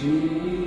Jesus.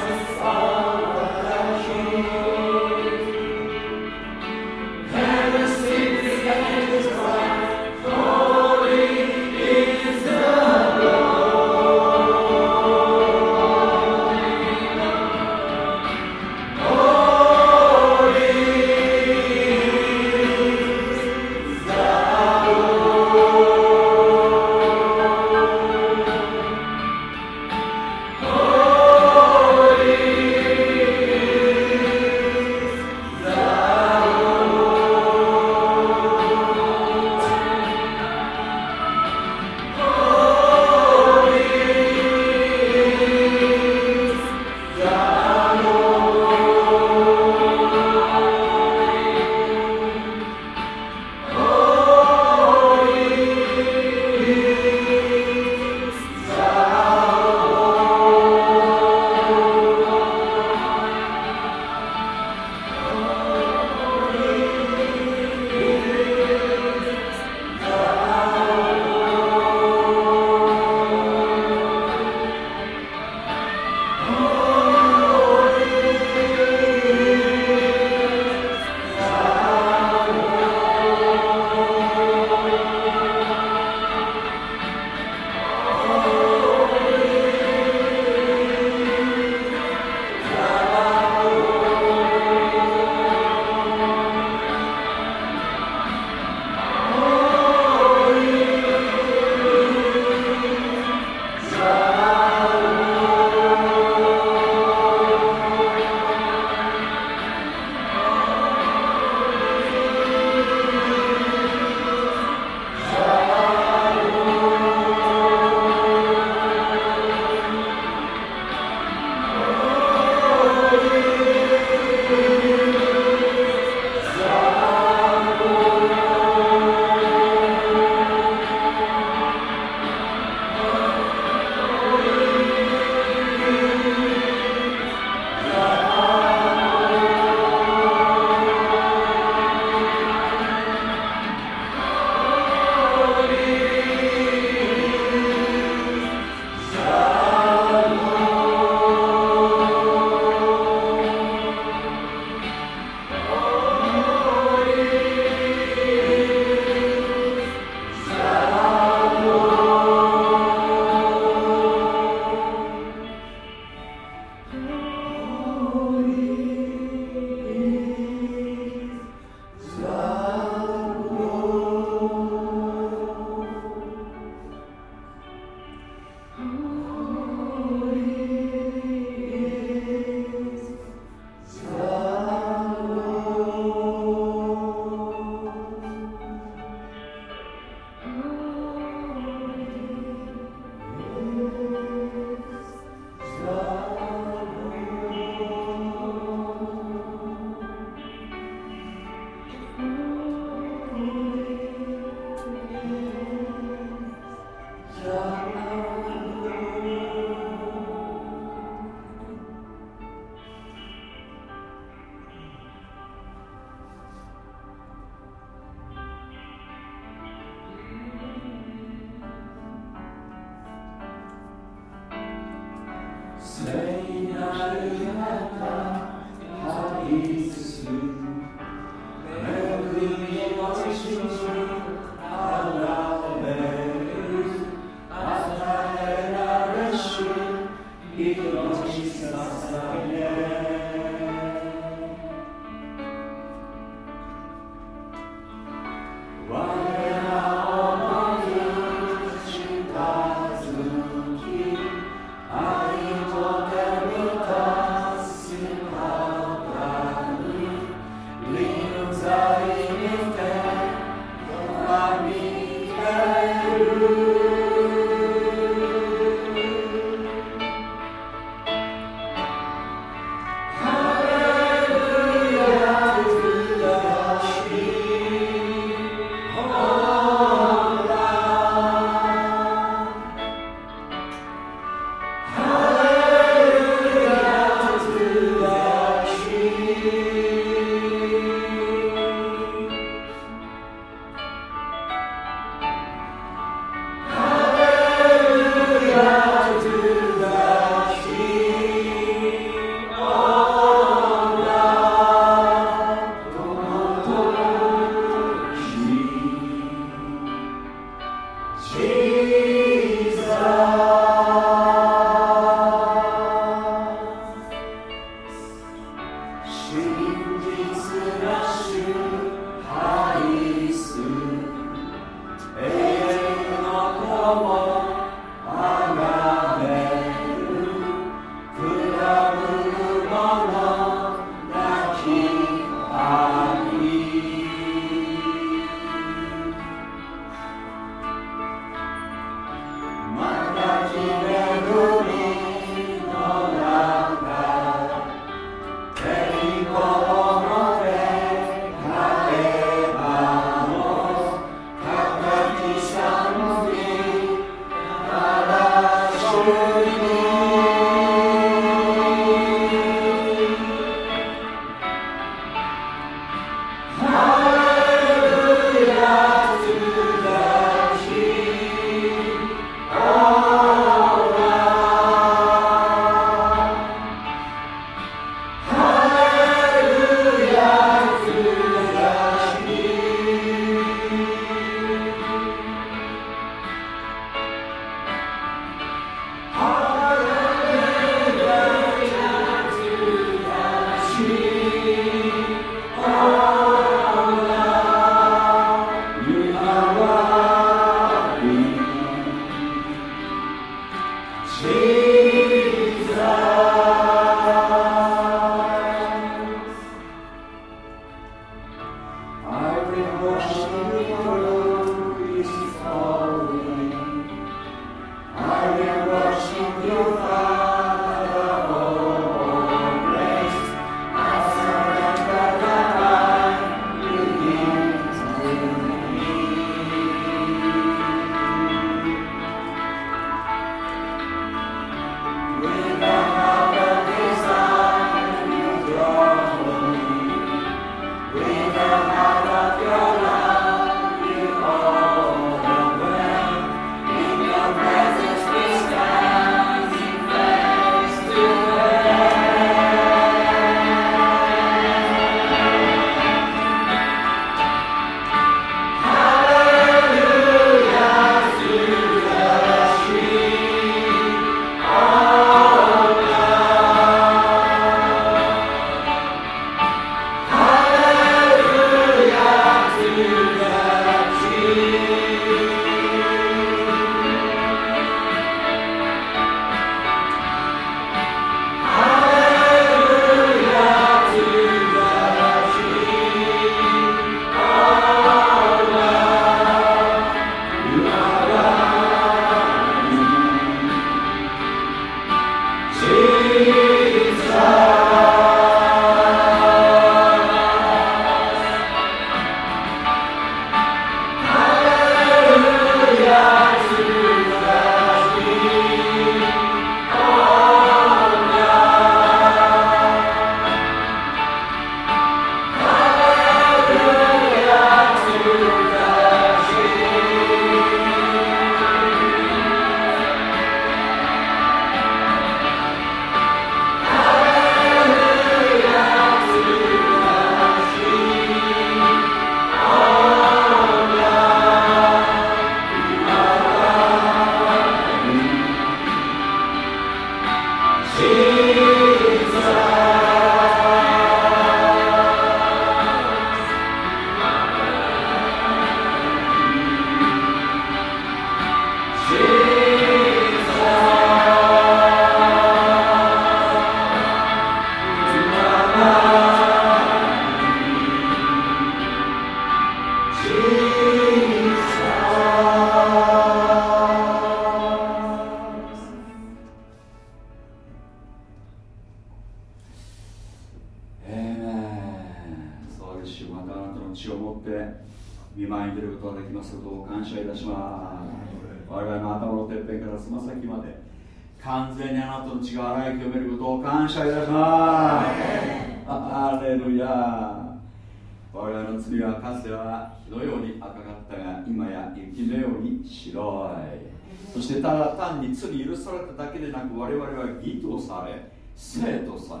され生とされ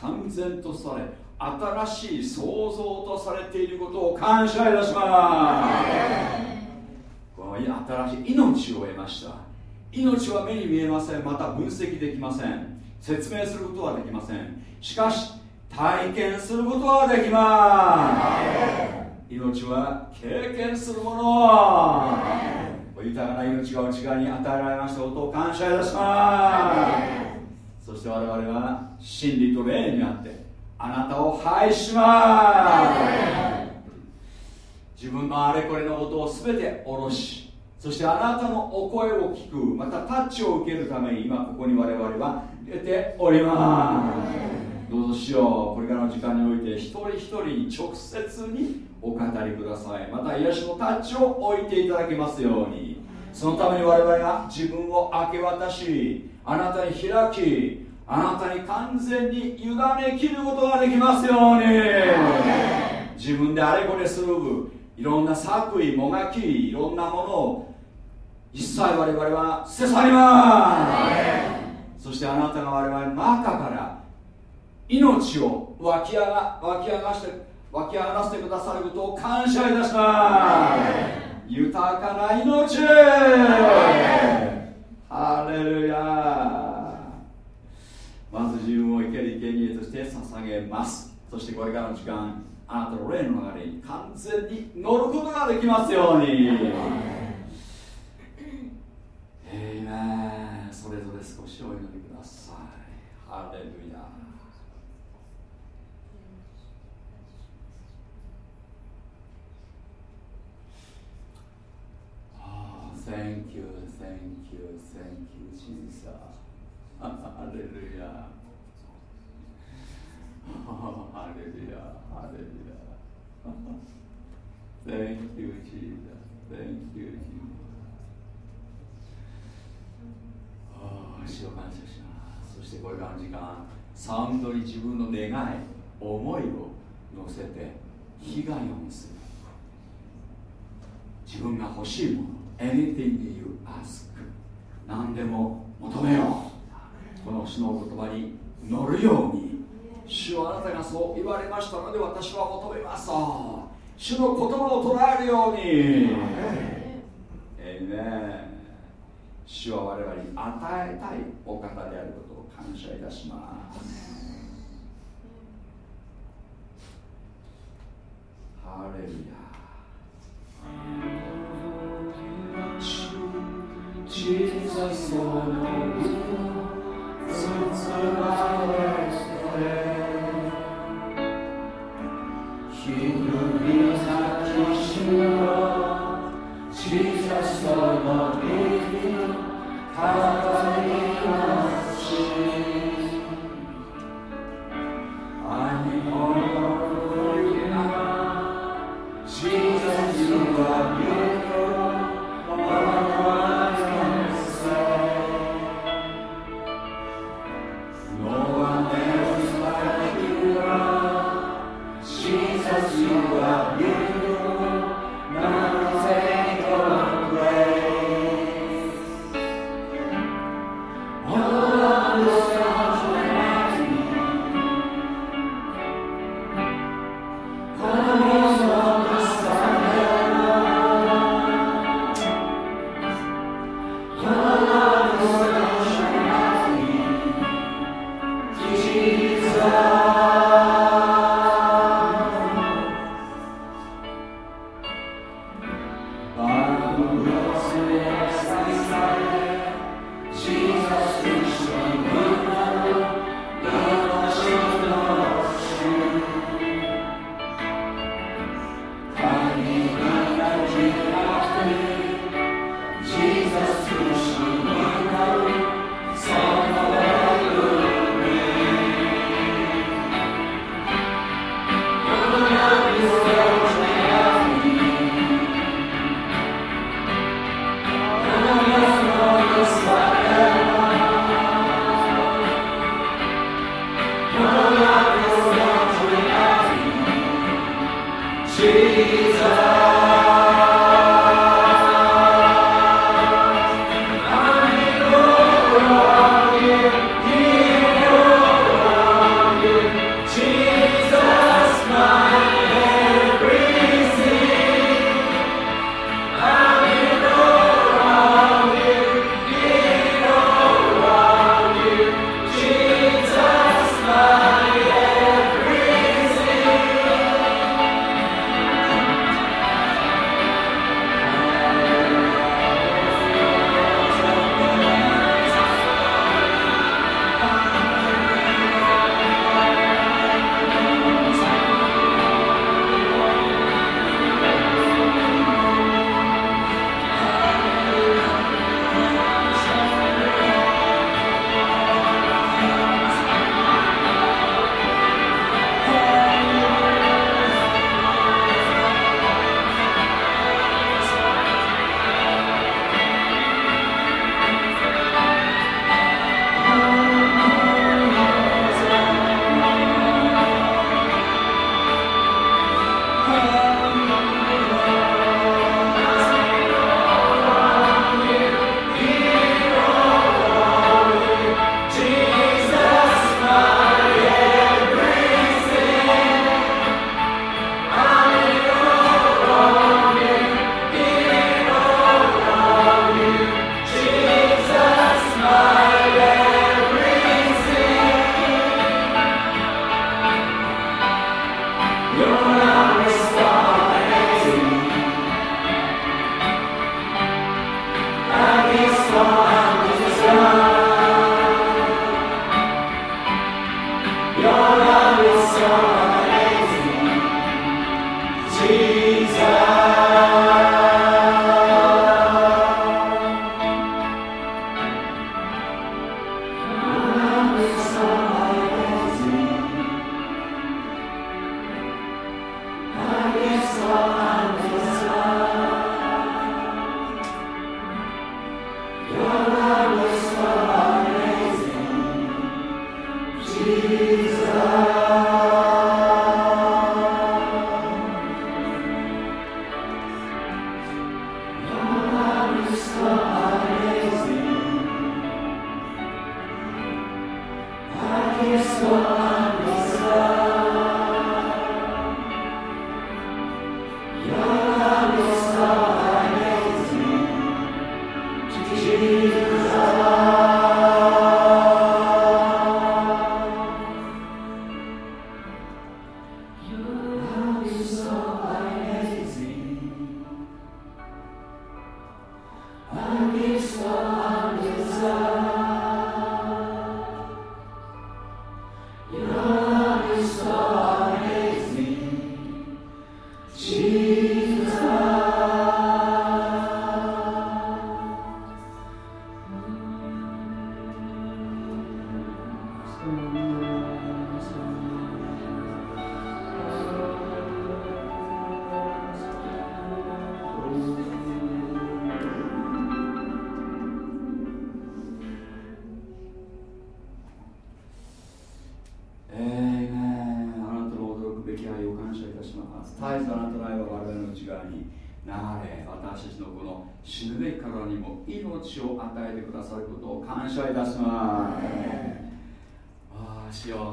完全とされ新しい創造とされていることを感謝いたします。この新しい命を得ました。命は目に見えません。また分析できません。説明することはできません。しかし体験することはできます。命は経験するもの。豊かな命が内側に与えられましたことを感謝いたします。して我々は真理と霊にあってあなたを拝します。自分のあれこれのことを全て下ろしそしてあなたのお声を聞くまたタッチを受けるために今ここに我々は出ております。どうぞしよう。これからの時間において一人一人に直接にお語りください。また癒しのタッチを置いていただけますように。そのために我々が自分を明け渡しあなたに開きあなたに完全に委ね切ることができますように。自分であれこれするいろんな作為もがきいろんなものを一切我々は捨て去ります。そしてあなたが我々の中から命を湧き上が湧き上がして湧き上がらせてくださることを感謝いたします。豊かな命。ハレルヤまず自分を生ける生贄として捧げます。そしてこれからの時間あなたの霊の流れに完全に乗ることができますように。えいめそれぞれ少しお祈りください。ハレルヤ。Thank you, thank you, thank you, Jesus. ハレルヤハレルヤハレルヤ Thank you, Jesus. Thank you, Jesus. 主を感謝します。そしてこれからの時間。サウンドに自分の願い思いを乗せて被害を見する。自分が欲しいもの Anything you ask 何でも求めよう。この主の言葉に乗るように主はあなたがそう言われましたので私は求めます主の言葉を捉えるように。えいね主は我々に与えたいお方であることを感謝いたします。ハレルヤ。Jesus, Lord, Jesus, Son of David, Calvary,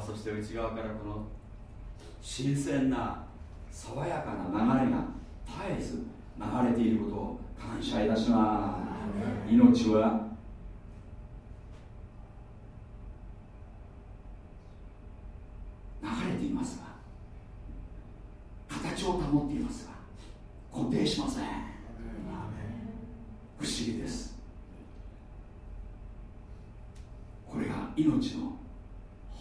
そして内側からこの新鮮な爽やかな流れが絶えず流れていることを感謝いた。します命は流れていますが形を保っていますが固定しません不思議ですこれが命の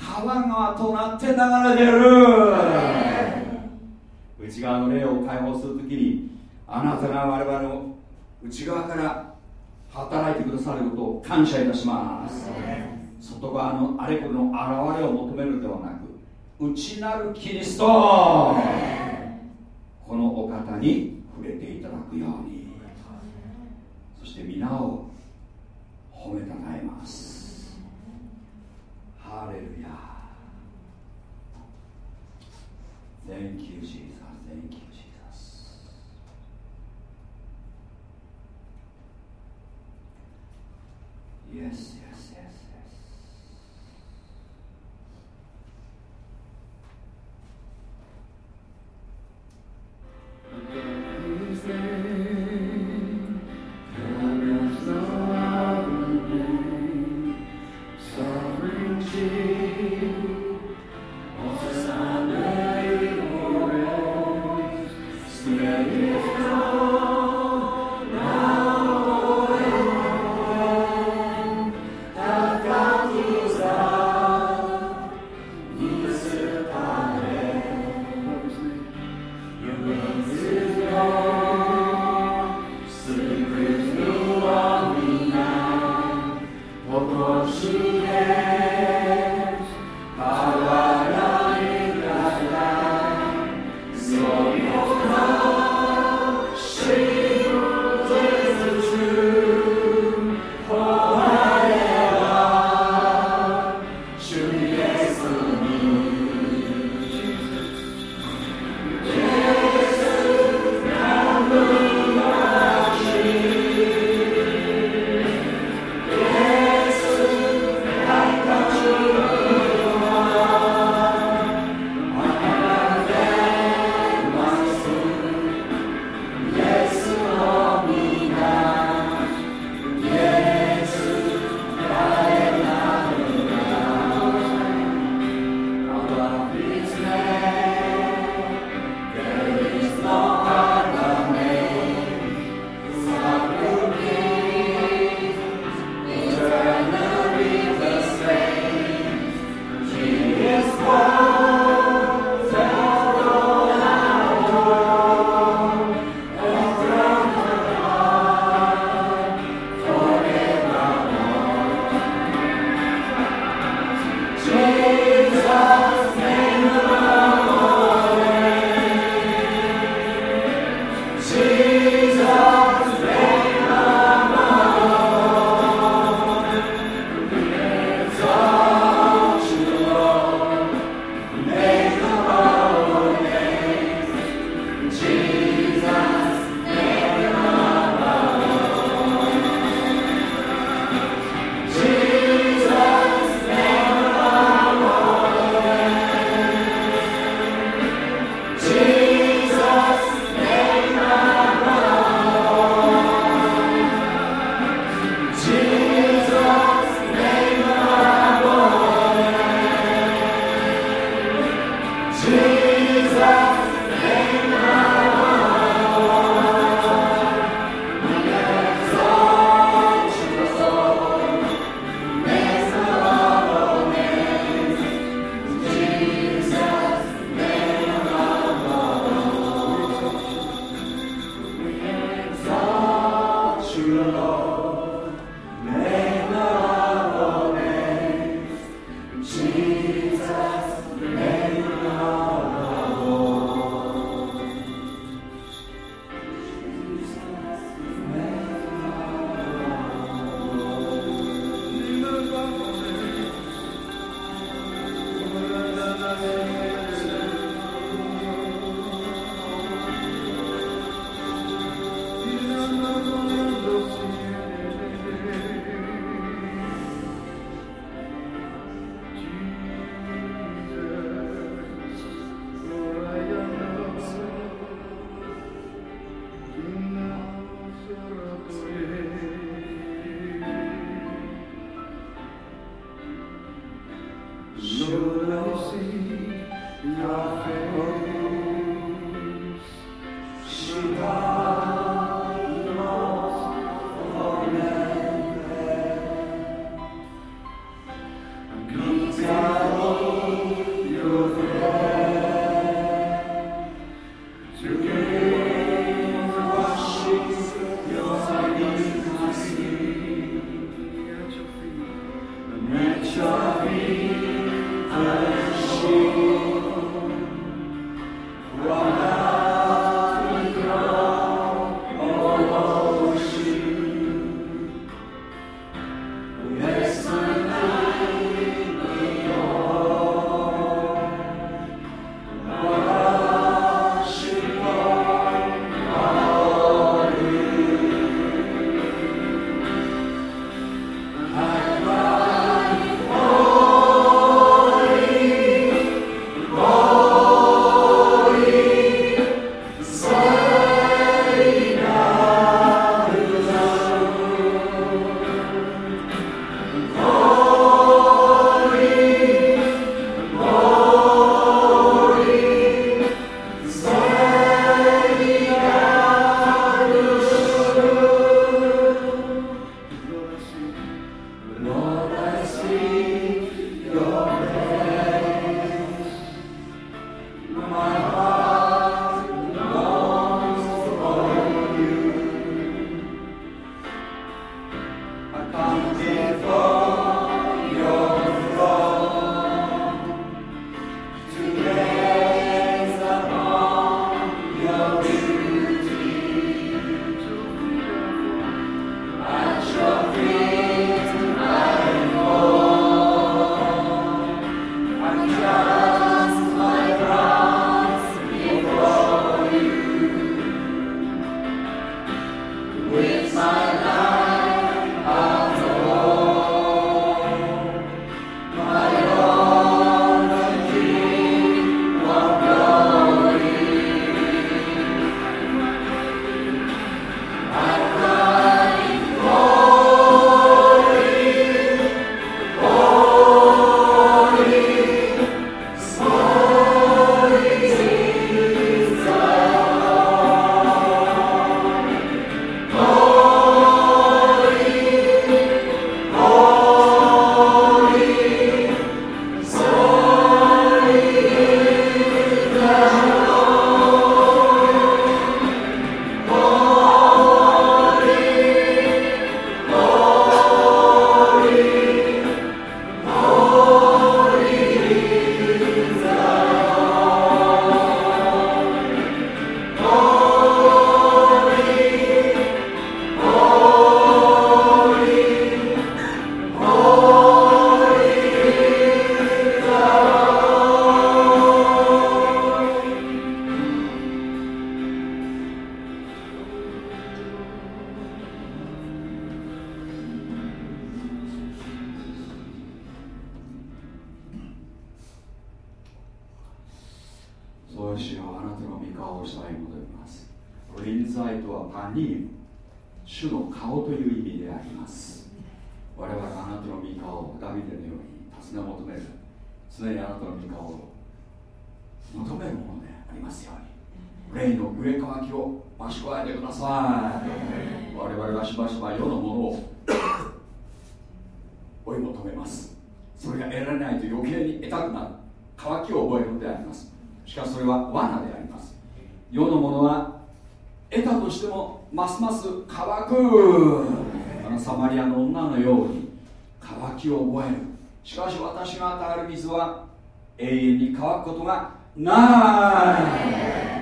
川川となって流れてる。内側の霊を解放するときにあなたが我々の内側から働いてくださることを感謝いたします。外側のあれこれの現れを求めるのではなく内なるキリスト。このお方に触れていただくように。そして皆を褒めたたえます。ハレルヤ Thank you, Jesus. Thank you, Jesus. Yes, yes. スてください。我々はしばしば世のものを 追い求めます。それが得られないと余計に得たくなる。渇きを覚えるのであります。しかしそれは罠であります。世のものは得たとしてもますます乾く。あのサマリアの女のように乾きを覚える。しかし私が与える水は永遠に乾くことがない。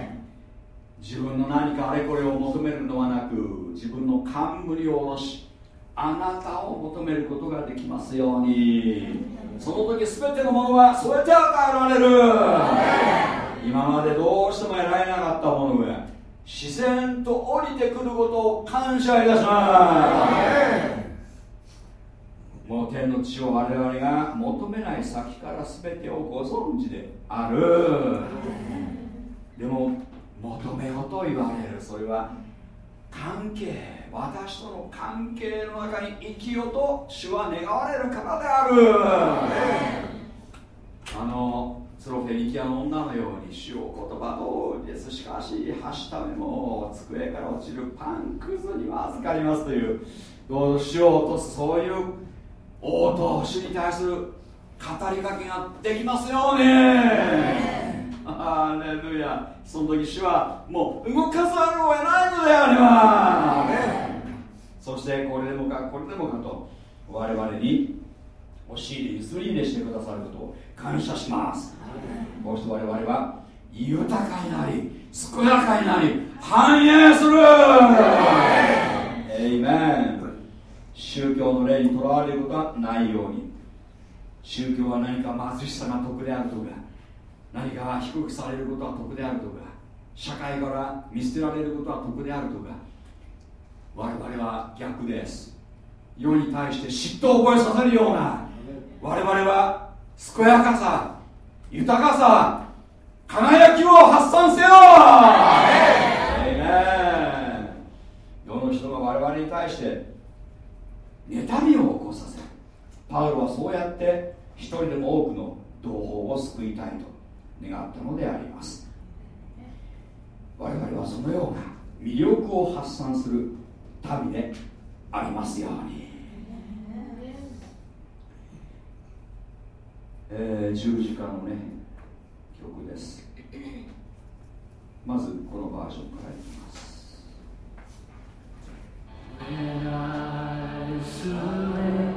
自分の何かあれこれを求めるのはなく自分の冠を下ろしあなたを求めることができますように。その時全てのものはそて与えられる。今までどうしても得られなかったものが自然と降りてくることを感謝いたします。もう天の地を我々が求めない先から全てをご存知である。でも求めよと言われる。それは関係私との関係の中に生きようと主は願われる方である、あのスロフェニキアの女のように主を言葉通りです。しかし箸ためも机から落ちるパンくずには預かりますという主を落とすそういう応答主に対する語りかけができますように。ハレルヤその時主はもう動かざるを得ないのであります。そしてこれでもかこれでもかと我々に押し入れ譲り入れしてくださることを感謝します。こうして我々は豊かになり健やかになり繁栄する。エイメン宗教の霊にとらわれることはないように。宗教は何か貧しさが得であるとか何か低くされることは得であるとか社会から見捨てられることは得であるとか我々は逆です。世に対して嫉妬を覚えさせるような我々は健やかさ豊かさ輝きを発散せよ!世の人が我々に対して妬みを起こさせる。パウロはそうやって一人でも多くの同胞を救いたいと。願ったのであります。我々はそのような魅力を発散する民でありますように、えー、十字架のね曲です。まずこのバージョンからいきます。When I surrender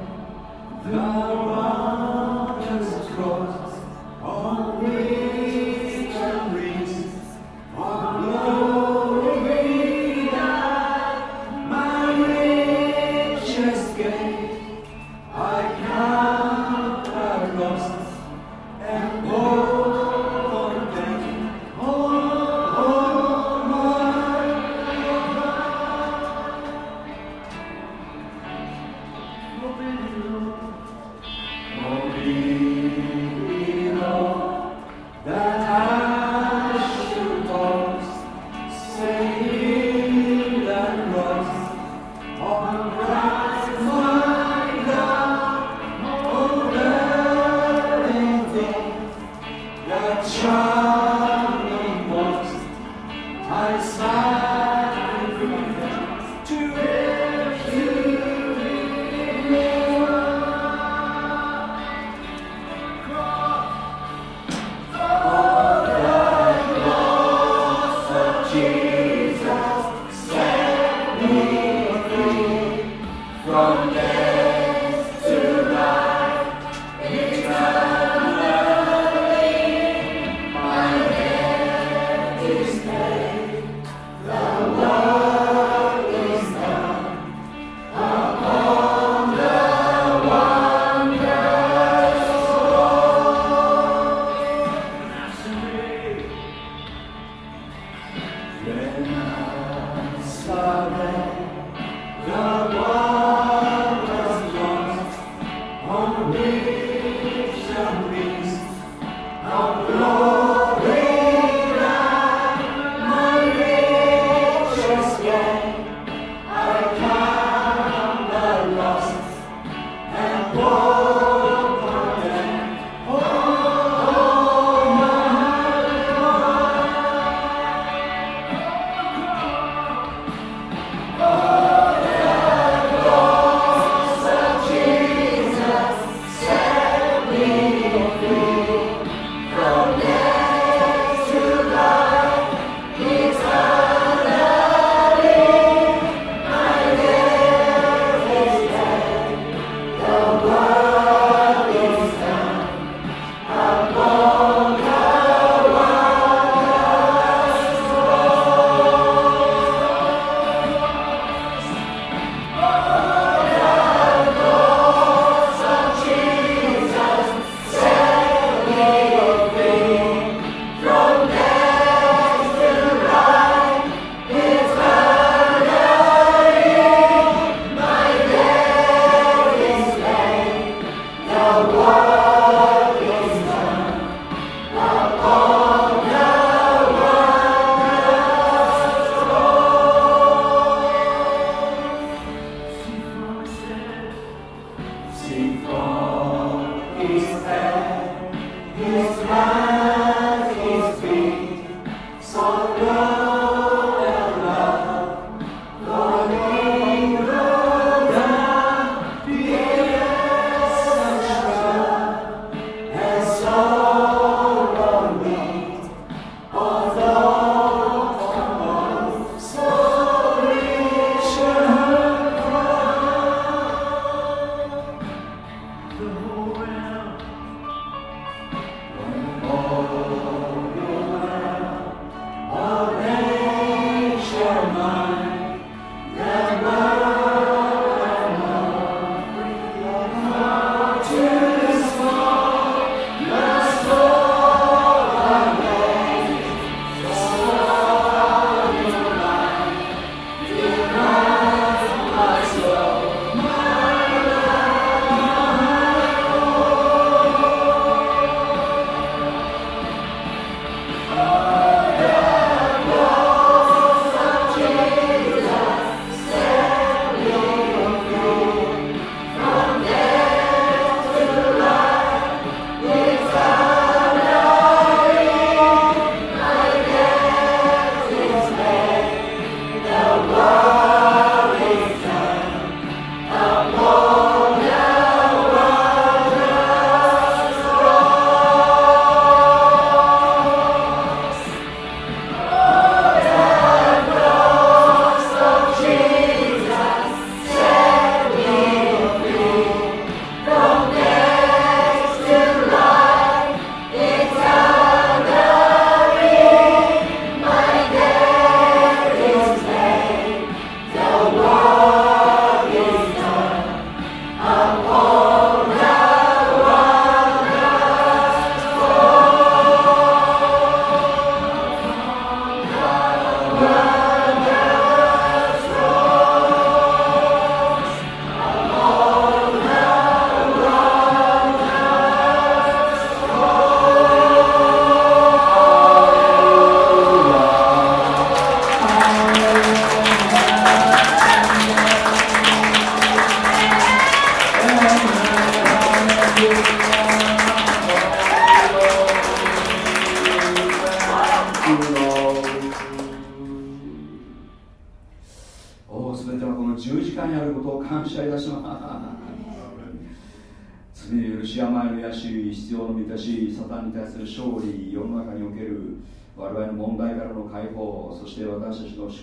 the waters cross on which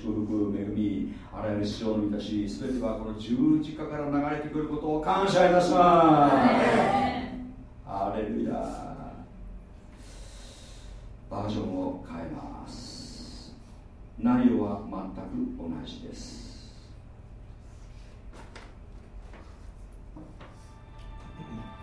祝福恵みあらゆる師匠の満たし全てはこの十字架から流れてくることを感謝いたします。アレルヤ。バージョンを変えます。内容は全く同じです。うん。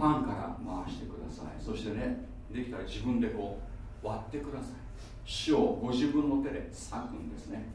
パンから回してください。そしてねできたら自分でこう割ってください。死をご自分の手で裂くんですね。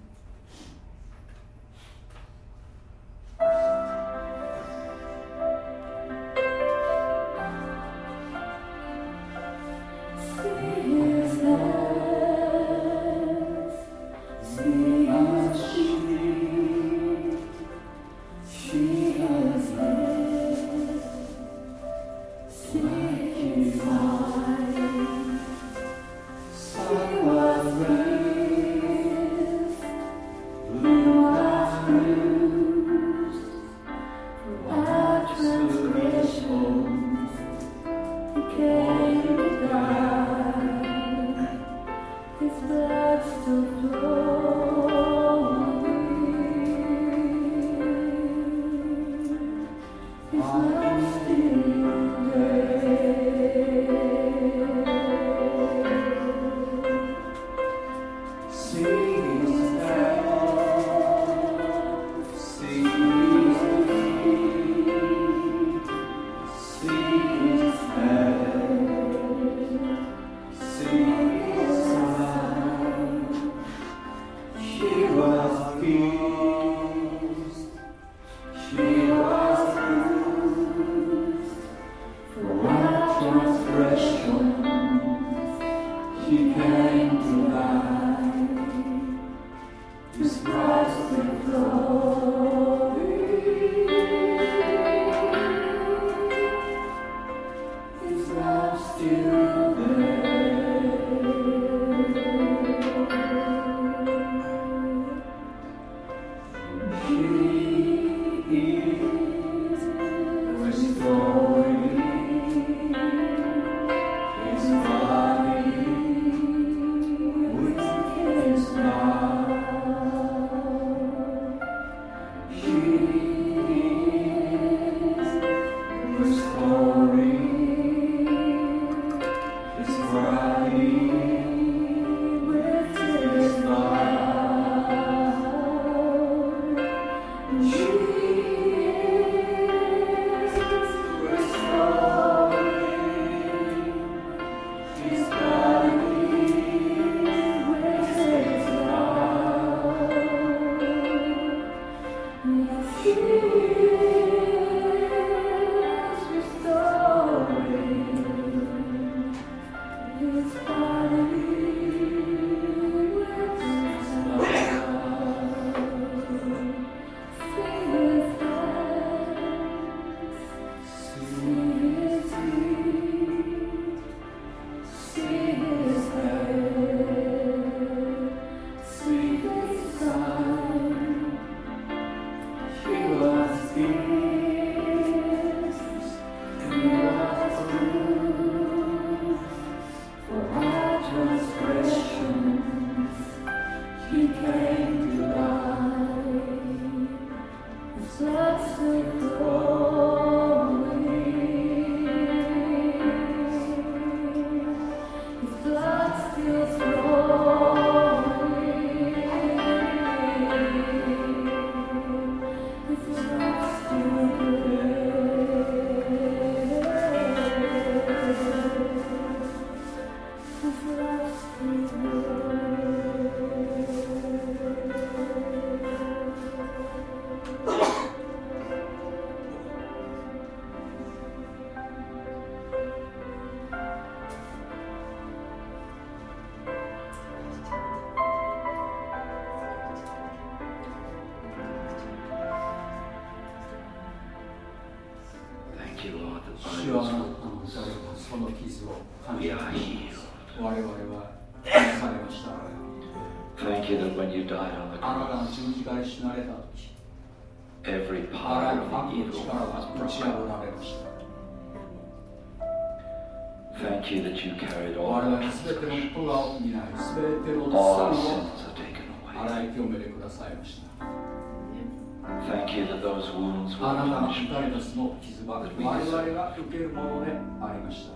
私たちの傷は我々が受けるものでありました。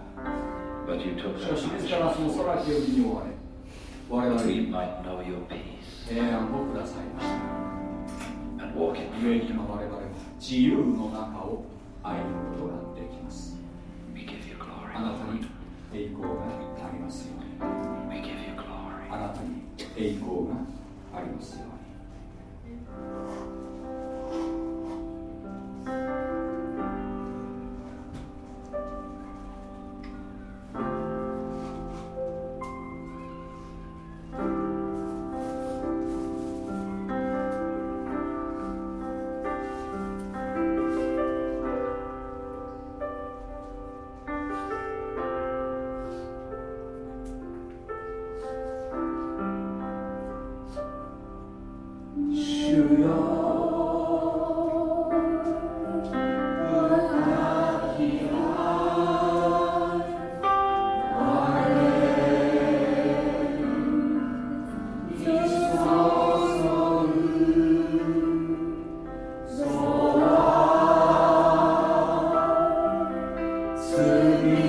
しかしですからその空けよに追われ我々に平安をくださいました。故に今我々は自由の中を歩むことができます。あなたに栄光がありますように。あなたに栄光がありますように。Thank you. Soon.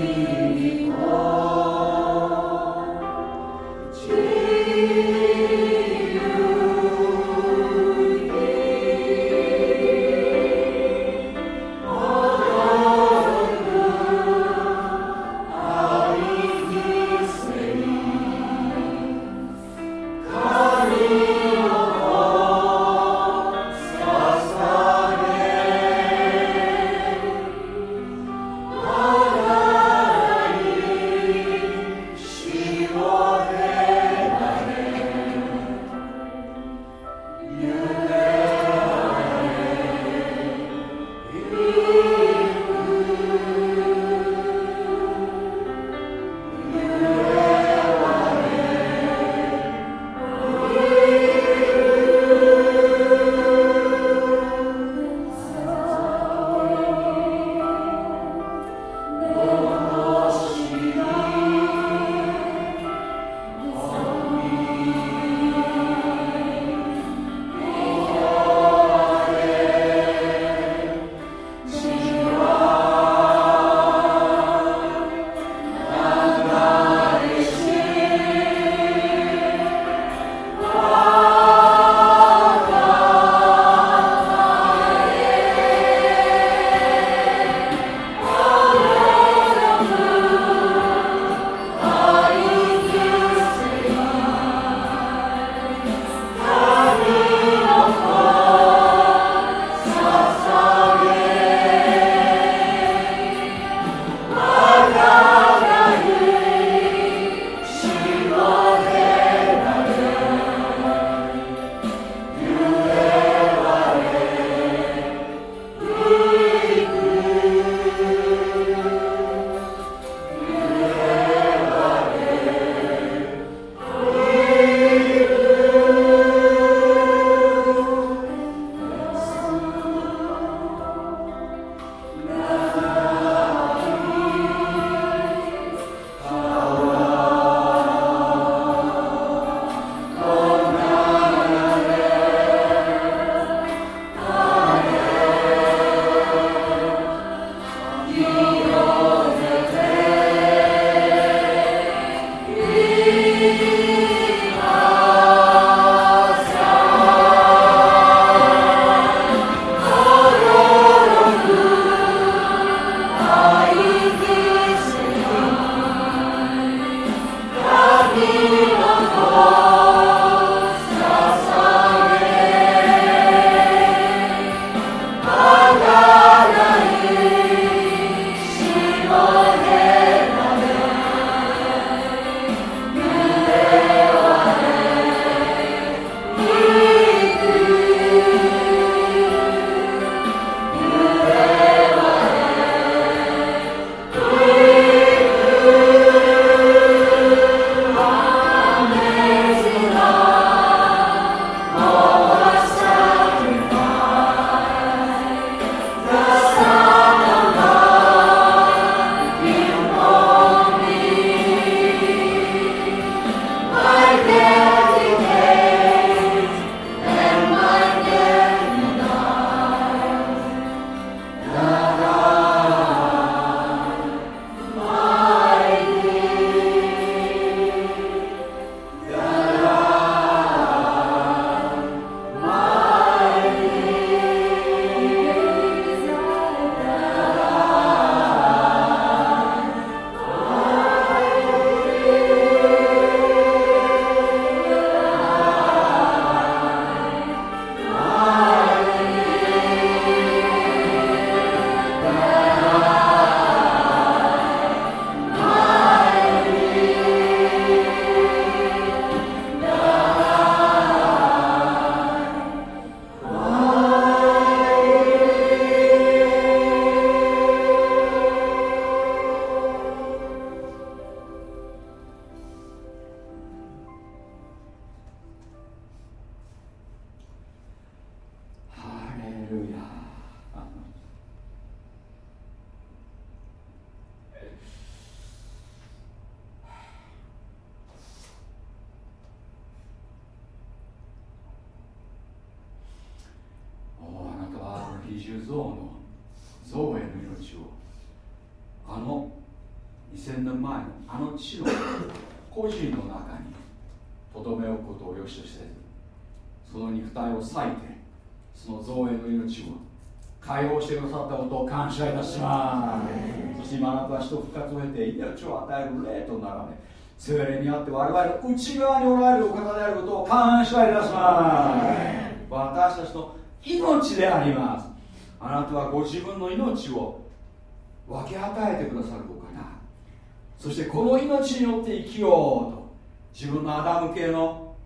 命によって生きようと自分のアダム系の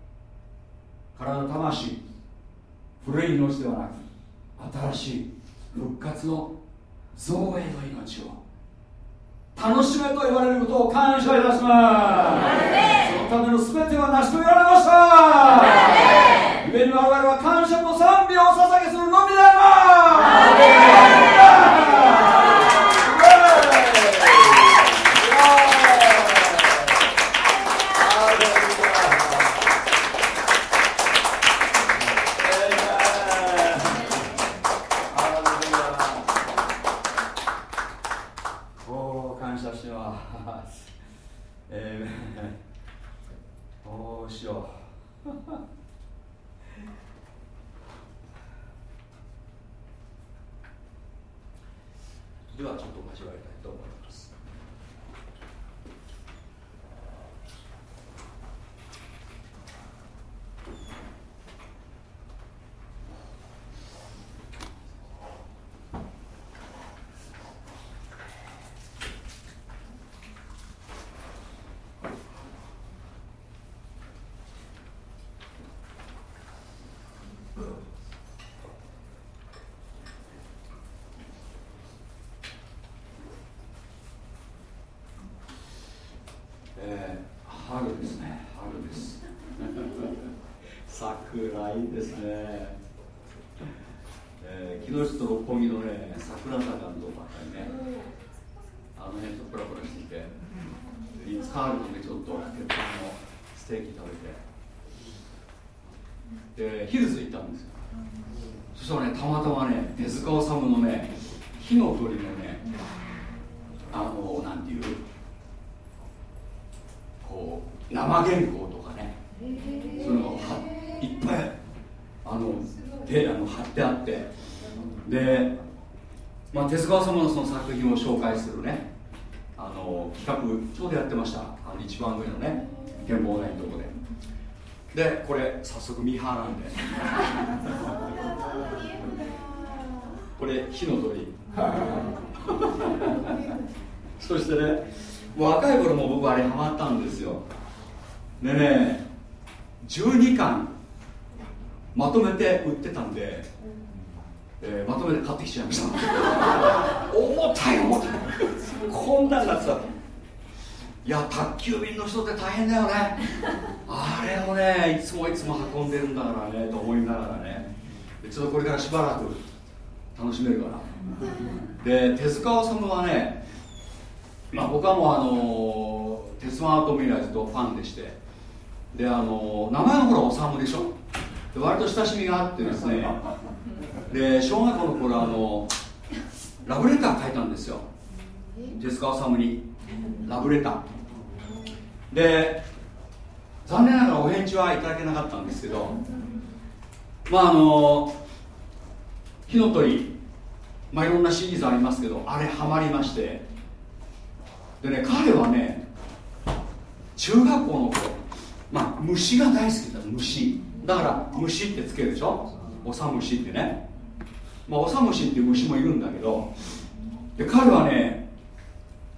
体魂古い命ではなく新しい復活の造営の命を楽しめと言われることを感謝いたします。そのための全てが成し遂げられました。上に我々は感謝と賛美を捧げするのみでありますではちょっと交わりたいと思います春ですね。春です。桜井ですね、えー、木下六本木のね桜坂のとこあったりねあの辺とプラプラしててリッツ・カールトでちょっと鉄板のステーキ食べてでヒルズ行ったんですよそしたらねたまたまね手塚治虫のね火の鳥のねあのなんていうこう生原稿とかね。そういうのがいっぱいあのであの貼ってあって。で、まあ、手塚様のその作品を紹介するね。あの企画ちょうどやってました。あの一番上のね展望台のとこで。でこれ早速ミーハーなんで。これ火の鳥。そしてね若い頃も僕あれハマったんですよでね12巻まとめて売ってたんで、えー、まとめて買ってきちゃいました。重たい重たい。こんなんなってた。いや宅急便の人って大変だよね。あれをねいつもいつも運んでるんだからねと思いながらね。ちょっとこれからしばらく楽しめるかな。で手塚治虫はね、まあ、僕はもうあの鉄腕アートミラーズとファンでしてであの名前はほら治でしょ？で割と親しみがあってですね。で小学校の頃あのラブレター書いたんですよ。手塚治虫に。ラブレター。で残念ながらお返事はいただけなかったんですけどまああの火の鳥まあいろんなシリーズありますけどあれハマりまして。でね彼はね中学校の頃まあ虫が大好きだ。虫。だから虫ってつけるでしょ？オサムシってね。まあオサムシっていう虫もいるんだけど。で彼はね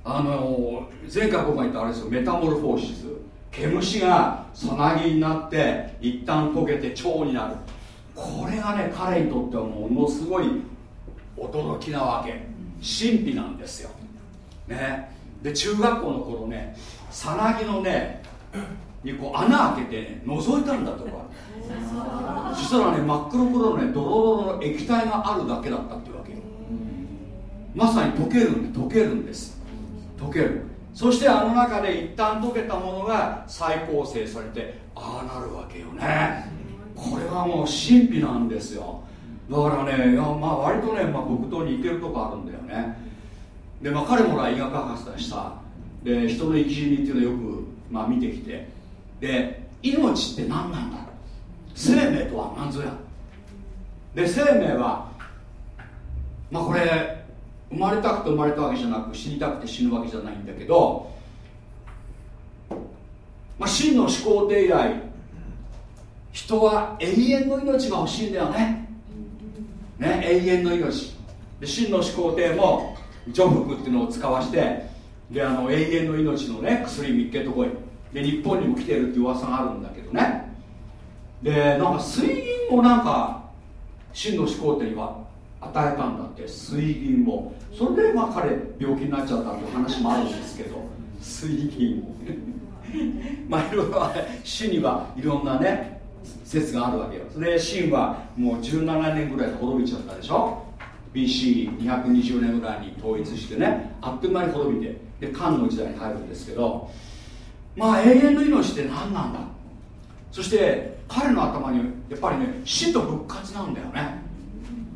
あの前回僕が言ったあれですよ。メタモルフォーシス。毛虫がさなぎになって一旦溶けて蝶になる。これがね彼にとってはものすごい驚きなわけ。神秘なんですよ。ね。で中学校の頃ねさなぎのねにこう穴開けて、ね、覗いたんだとか。そしたらね真っ黒黒のねドロドロの液体があるだけだったっていうわけよ。まさに溶けるんで溶けるんです。溶ける。そしてあの中で一旦溶けたものが再構成されてああなるわけよね。これはもう神秘なんですよ。だからねいやまあ割とね、まあ、僕と似てるとこあるんだよね。で、まあ、彼もら医学博士でしたで人の生き死にっていうのをよく、まあ、見てきて。で命って何なんだ？生命とは何ぞや？で生命はまあこれ生まれたくて生まれたわけじゃなく死にたくて死ぬわけじゃないんだけど、まあ、真の思考で以来人は永遠の命が欲しいんだよね。ね永遠の命。で真の始皇帝も除服っていうのを使わしてであの永遠の命のね薬見っけとこい。で日本にも来てるって噂があるんだけどね。でなんか水銀もなんか真の始皇帝には与えたんだって水銀を。それでまあ彼病気になっちゃったっていう話もあるんですけど水銀 まあいろいろ死にはいろんなね説があるわけよ。それで秦はもう17年ぐらいで滅びちゃったでしょ？BC220 年ぐらいに統一してねあっという間に滅びてで漢の時代に入るんですけどまあ永遠の命って何なんだ？そして彼の頭にやっぱりね死と復活なんだよね。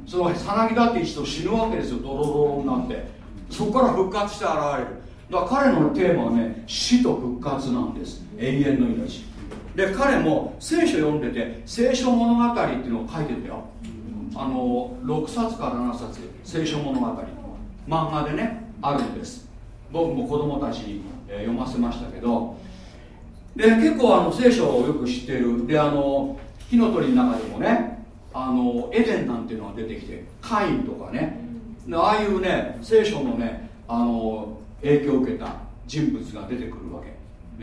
そのさなぎだって一度死ぬわけですよドロドロになって。そこから復活して現れる。だから彼のテーマはね死と復活なんです。永遠の命。で彼も聖書読んでて聖書物語っていうのを書いてんだよ。あの6冊から7冊聖書物語。漫画でねあるんです。僕も子供たちに、え読ませましたけどで結構あの聖書をよく知っている。であの火の鳥の中でもねあのエデンなんていうのが出てきてカインとかね。ああいうね聖書のねあの影響を受けた人物が出てくるわけ。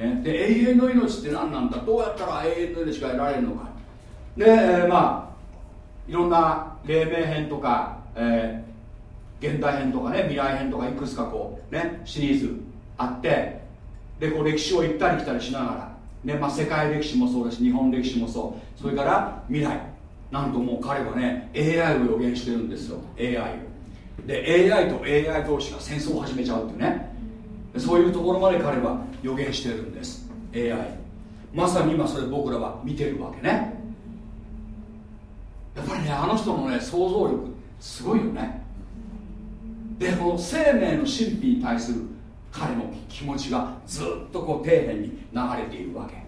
ね、で永遠の命って何なんだ？どうやったら永遠の命が得られるのか。で、えー、まあいろんな黎明編とか、えー、現代編とかね未来編とかいくつかこうねシリーズあってでこう歴史を行ったり来たりしながら、ねまあ、世界歴史もそうだし日本歴史もそう。それから未来。なんともう彼はね AI を予言してるんですよ。AI で AI と AI 同士が戦争を始めちゃうっていうねそういうところまで彼は予言してるんです。AI まさに今それ僕らは見てるわけね。やっぱりねあの人のね想像力すごいよね。でこの生命の神秘に対する彼の気持ちがずっとこう底辺に流れているわけ。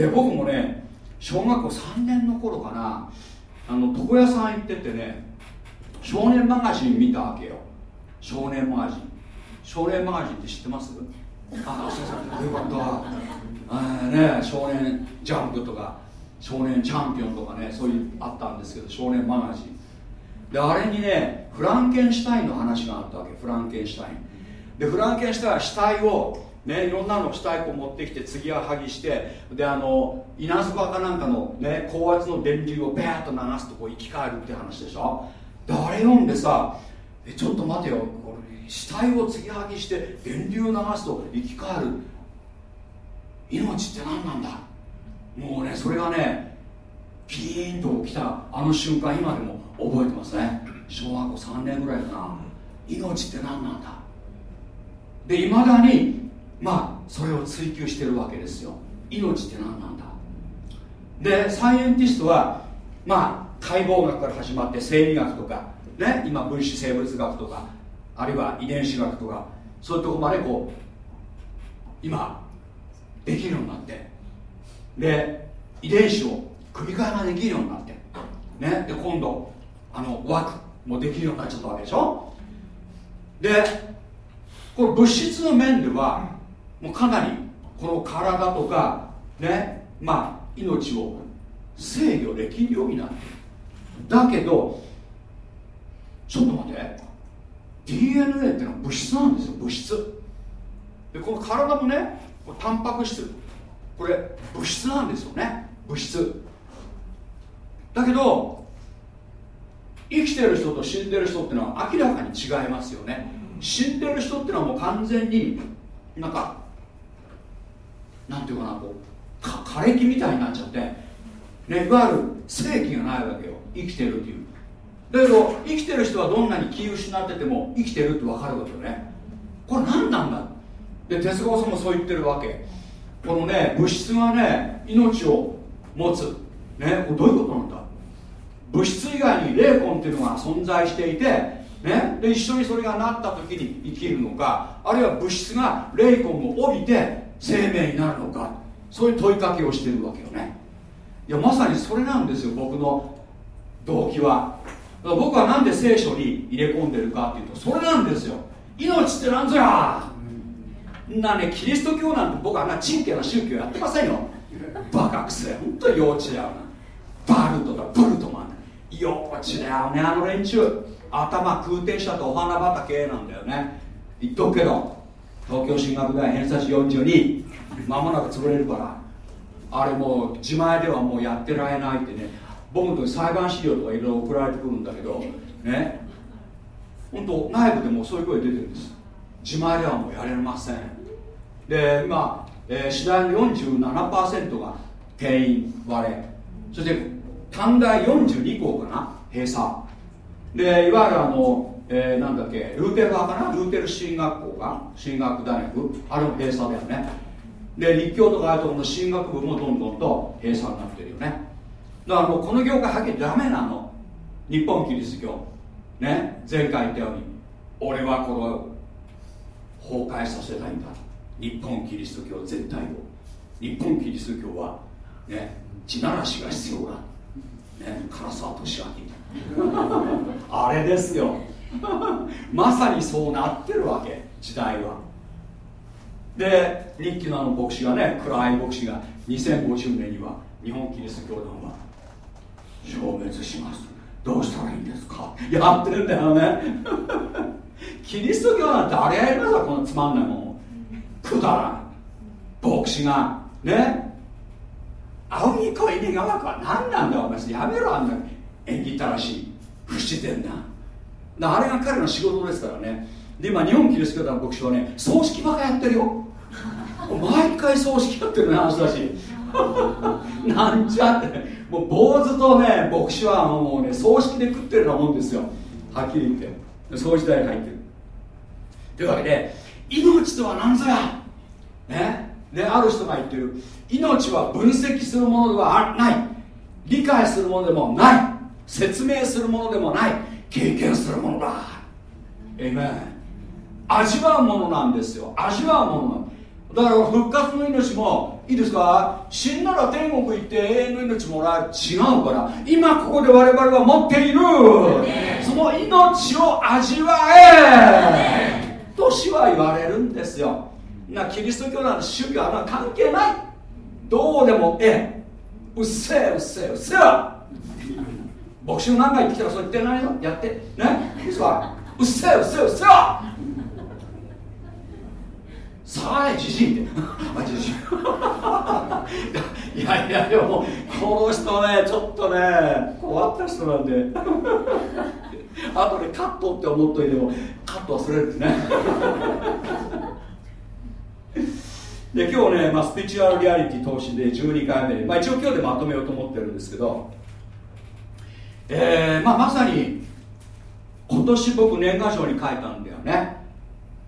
で僕もね小学校3年の頃かなあの床屋さん行っててね少年マガジン見たわけよ。少年マガジン。少年マガジンって知ってます？あそうそう。よかった。あね少年ジャンプとか少年チャンピオンとかねそういうあったんですけど少年マガジン。であれにねフランケンシュタインの話があったわけフランケンシュタインでフランケンシュタインは死体をね、いろんなの死体を持ってきて継ぎはぎしてであの稲妻かなんかの、ね、高圧の電流をベーッと流すとこう生き返るって話でしょ？であれ読んでさえちょっと待てよ。これ死体を継ぎはぎして電流を流すと生き返る。命って何なんだ？もうねそれがねピーンと来たあの瞬間今でも覚えてますね。小学校3年ぐらいかな。命って何なんだ？でいまだにまあそれを追求してるわけですよ。命って何なんだ？でサイエンティストはまあ解剖学から始まって生理学とかね今分子生物学とかあるいは遺伝子学とかそういうとこまでこう今できるようになって。で遺伝子を組み換えができるようになって。ねで今度あの枠もできるようになっちゃったわけでしょ？でこれ物質の面ではもうかなりこの体とかねまあ命を制御できるようになってる。だけどちょっと待って。DNA っていうのは物質なんですよ物質。でこの体もねタンパク質。これ物質なんですよね物質。だけど生きてる人と死んでる人っていうのは明らかに違いますよね。死んでる人っていうのはもう完全になんかなんていうかなこう枯れ木みたいになっちゃって、ね、いわゆる正気がないわけよ。生きてるっていう。だけど生きてる人はどんなに気失ってても生きてるって分かるわけよね。これ何なんだ？で哲学さんもそう言ってるわけ。このね物質がね命を持つ。ねこれどういうことなんだ？物質以外に霊魂っていうのが存在していて、ね、で一緒にそれがなった時に生きるのかあるいは物質が霊魂を帯びて生命になるのかそういう問いかけをしてるわけよね。いやまさにそれなんですよ僕の動機は。僕は何で聖書に入れ込んでるかっていうとそれなんですよ。命って何ぞや。なねキリスト教なんて僕はなちんけな宗教やってませんよ。バカくせえ本当に幼稚だよな。バルトだブルトマン幼稚だよねあの連中。頭空転したとお花畑なんだよね。言っとくけど東京進学大偏差値42まもなく潰れるからあれもう自前ではもうやってられないってね。僕の時裁判資料とかいろいろ送られてくるんだけどね。本当内部でもそういう声出てるんです。自前ではもうやれません。で今、えー、次第の47%が定員割れ。そして短大42校かな？閉鎖。でいわゆるあの、えー、なんだっけルーテル派かな？ルーテル進学校が進学大学？あれも閉鎖だよね。で立教とかああいうところの進学部もどんどんと閉鎖になってるよね。だからもうこの業界はっきりダメなの。日本キリスト教。ね？前回言ったように。俺はこの崩壊させたいんだ。日本キリスト教全体を。日本キリスト教はね地ならしが必要だ、ね、唐沢俊明あれですよ。まさにそうなってるわけ時代は。で日記のあの牧師がね暗い牧師が2050年には日本キリスト教団は消滅します。どうしたらいいんですか？やってるんだよね。キリスト教なんてあれやりますわこのつまんないもんくだらん。牧師が。ね。青にこいにがわくは何なんだお前。やめろあんな演技たらしい。不自然な。あれが彼の仕事ですからね。で今日本キリスト教団の牧師はね葬式ばかやってるよ。毎回葬式やってるね話だし。なんちゃって。もう坊主とね牧師はもうね葬式で食ってるようなもんですよ。はっきり言って。そういう時代に入ってる。というわけで命とは何ぞや。ね。である人が言ってる。命は分析するものではない。理解するものでもない。説明するものでもない経験するものだ。えめ味わうものなんですよ。味わうものだから復活の命もいいですか？死んだら天国行って永遠の命もらえる違うから。今ここで我々は持っている。その命を味わえ。と死は言われるんですよ。なキリスト教なんて宗教は関係ない。どうでもええ。うっせえうっせえうっせえ牧師も何回言ってきたらそう言ってないよ。やって。ね？いいですか。うっせえうっせえうっせえ。さあじじいって。あじじい。やいやでもこの人ねちょっとね困った人なんで。あとでカットって思っといてもカット忘れるんですね。で今日ね、まあ、スピリチュアルリアリティ投資で12回目、まあ、一応今日でまとめようと思ってるんですけど、えーまあ、まさに今年僕年賀状に書いたんだよね。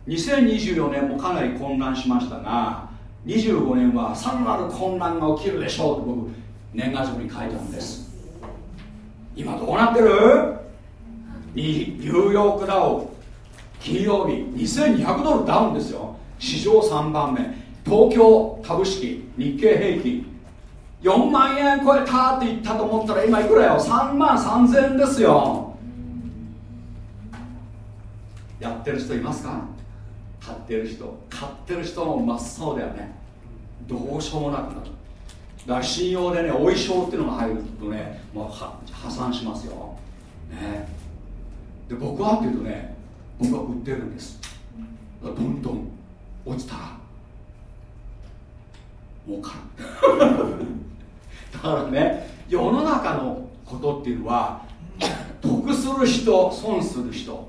2024年もかなり混乱しましたが25年はさらなる混乱が起きるでしょうと僕年賀状に書いたんです。今どうなってる？ニューヨークダウ金曜日2200ドルダウンですよ。史上3番目。東京株式日経平均。4万円超えたって言ったと思ったら今いくらよ？3万3000円ですよ。やってる人いますか？買ってる人買ってる人も真っ青だよね。どうしようもなくなる。だから信用でねお衣装っていうのが入るとねもう破産しますよ、ね、で僕はっていうとね僕は売ってるんです。どんどん落ちたら儲かる。だからね世の中のことっていうのは得する人損する人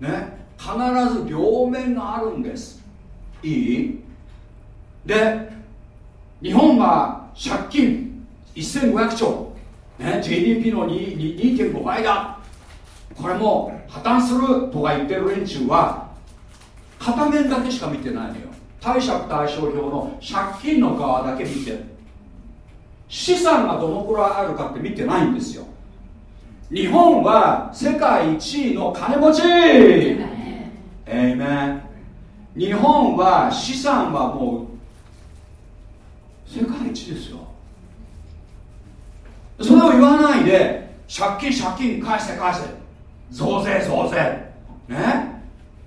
ね必ず両面があるんです。いい？で日本は借金1500兆、ね、GDP の2.5倍だ。これも破綻するとか言ってる連中は片面だけしか見てないのよ。貸借対照表の借金の側だけ見てる。資産がどのくらいあるかって見てないんですよ。日本は世界一位の金持ち。エイメン。日本は資産はもう世界一ですよ。それを言わないで借金借金返せ返せ。増税増税。ね？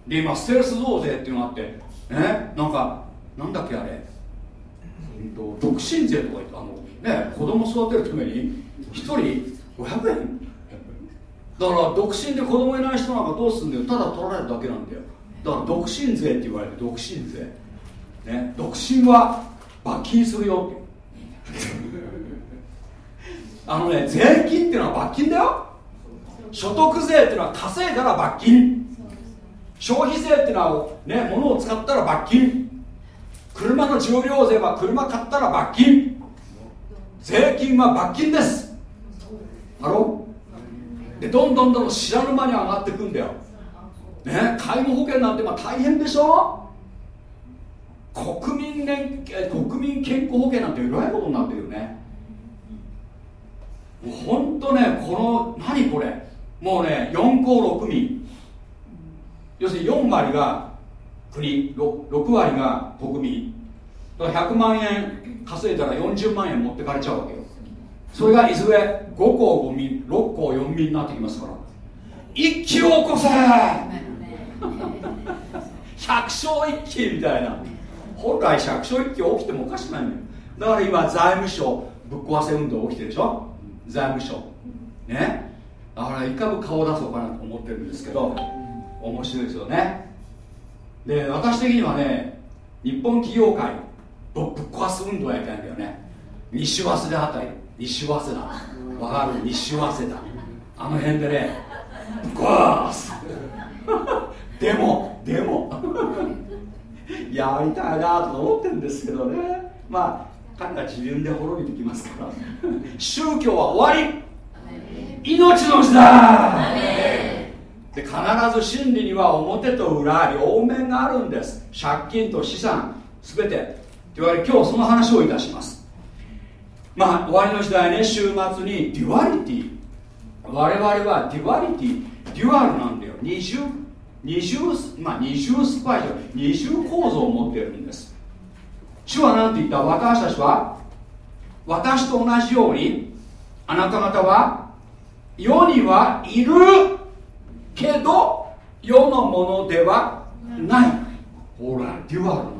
で今ステルス増税っていうのがあってね？なんかなんだっけあれ？独身税とか言ってあのね子供育てるために1人500円。だから独身で子供いない人なんかどうすんだよ。ただ取られるだけなんだよ。だから独身税って言われて独身税。ね独身は罰金するよ。っ てあのね税金っていうのは罰金だよ。所得税っていうのは稼いだら罰金。消費税っていうのはね物を使ったら罰金。車の重量税は車買ったら罰金。税金は罰金です。ハロでどんどんどん知らぬ間に上がっていくんだよ。ね？介護保険なんてまあ大変でしょ？国民年国民健康保険なんてえらいことになってるよね。もうほんとねこの何これ？もうね4項6民要するに4割が国 6, 6割が国民。だから100万円稼いだら40万円持ってかれちゃうわけよ。それがいずれ5項5民6項4民になってきますから。一気を起こせ！百姓一揆みたいな。本来百姓一揆起きてもおかしくないんだよ。だから今財務省ぶっ壊せ運動起きてるでしょ？財務省。ね？だからいかぶ顔出そうかなと思ってるんですけど面白いですよね。で私的にはね日本企業界ぶっ壊す運動やりたいんだよね。西早稲田あたり。西早稲田。わかる？西早稲田。あの辺でねぶっ壊す。でもでも やりたいなと思ってるんですけどね。まあ彼が自分で滅びてきますから。宗教は終わり。命の時代。で必ず真理には表と裏両面があるんです。借金と資産全てと言われ今日その話をいたします。まあ終わりの時代ね週末に duality。我々は duality dual なんだよ。二重二重まあ二重スパイじゃ二重構造を持っているんです。主は何て言った？私たちは私と同じようにあなた方は世にはいる。けど世のものではない。ほらデュアル。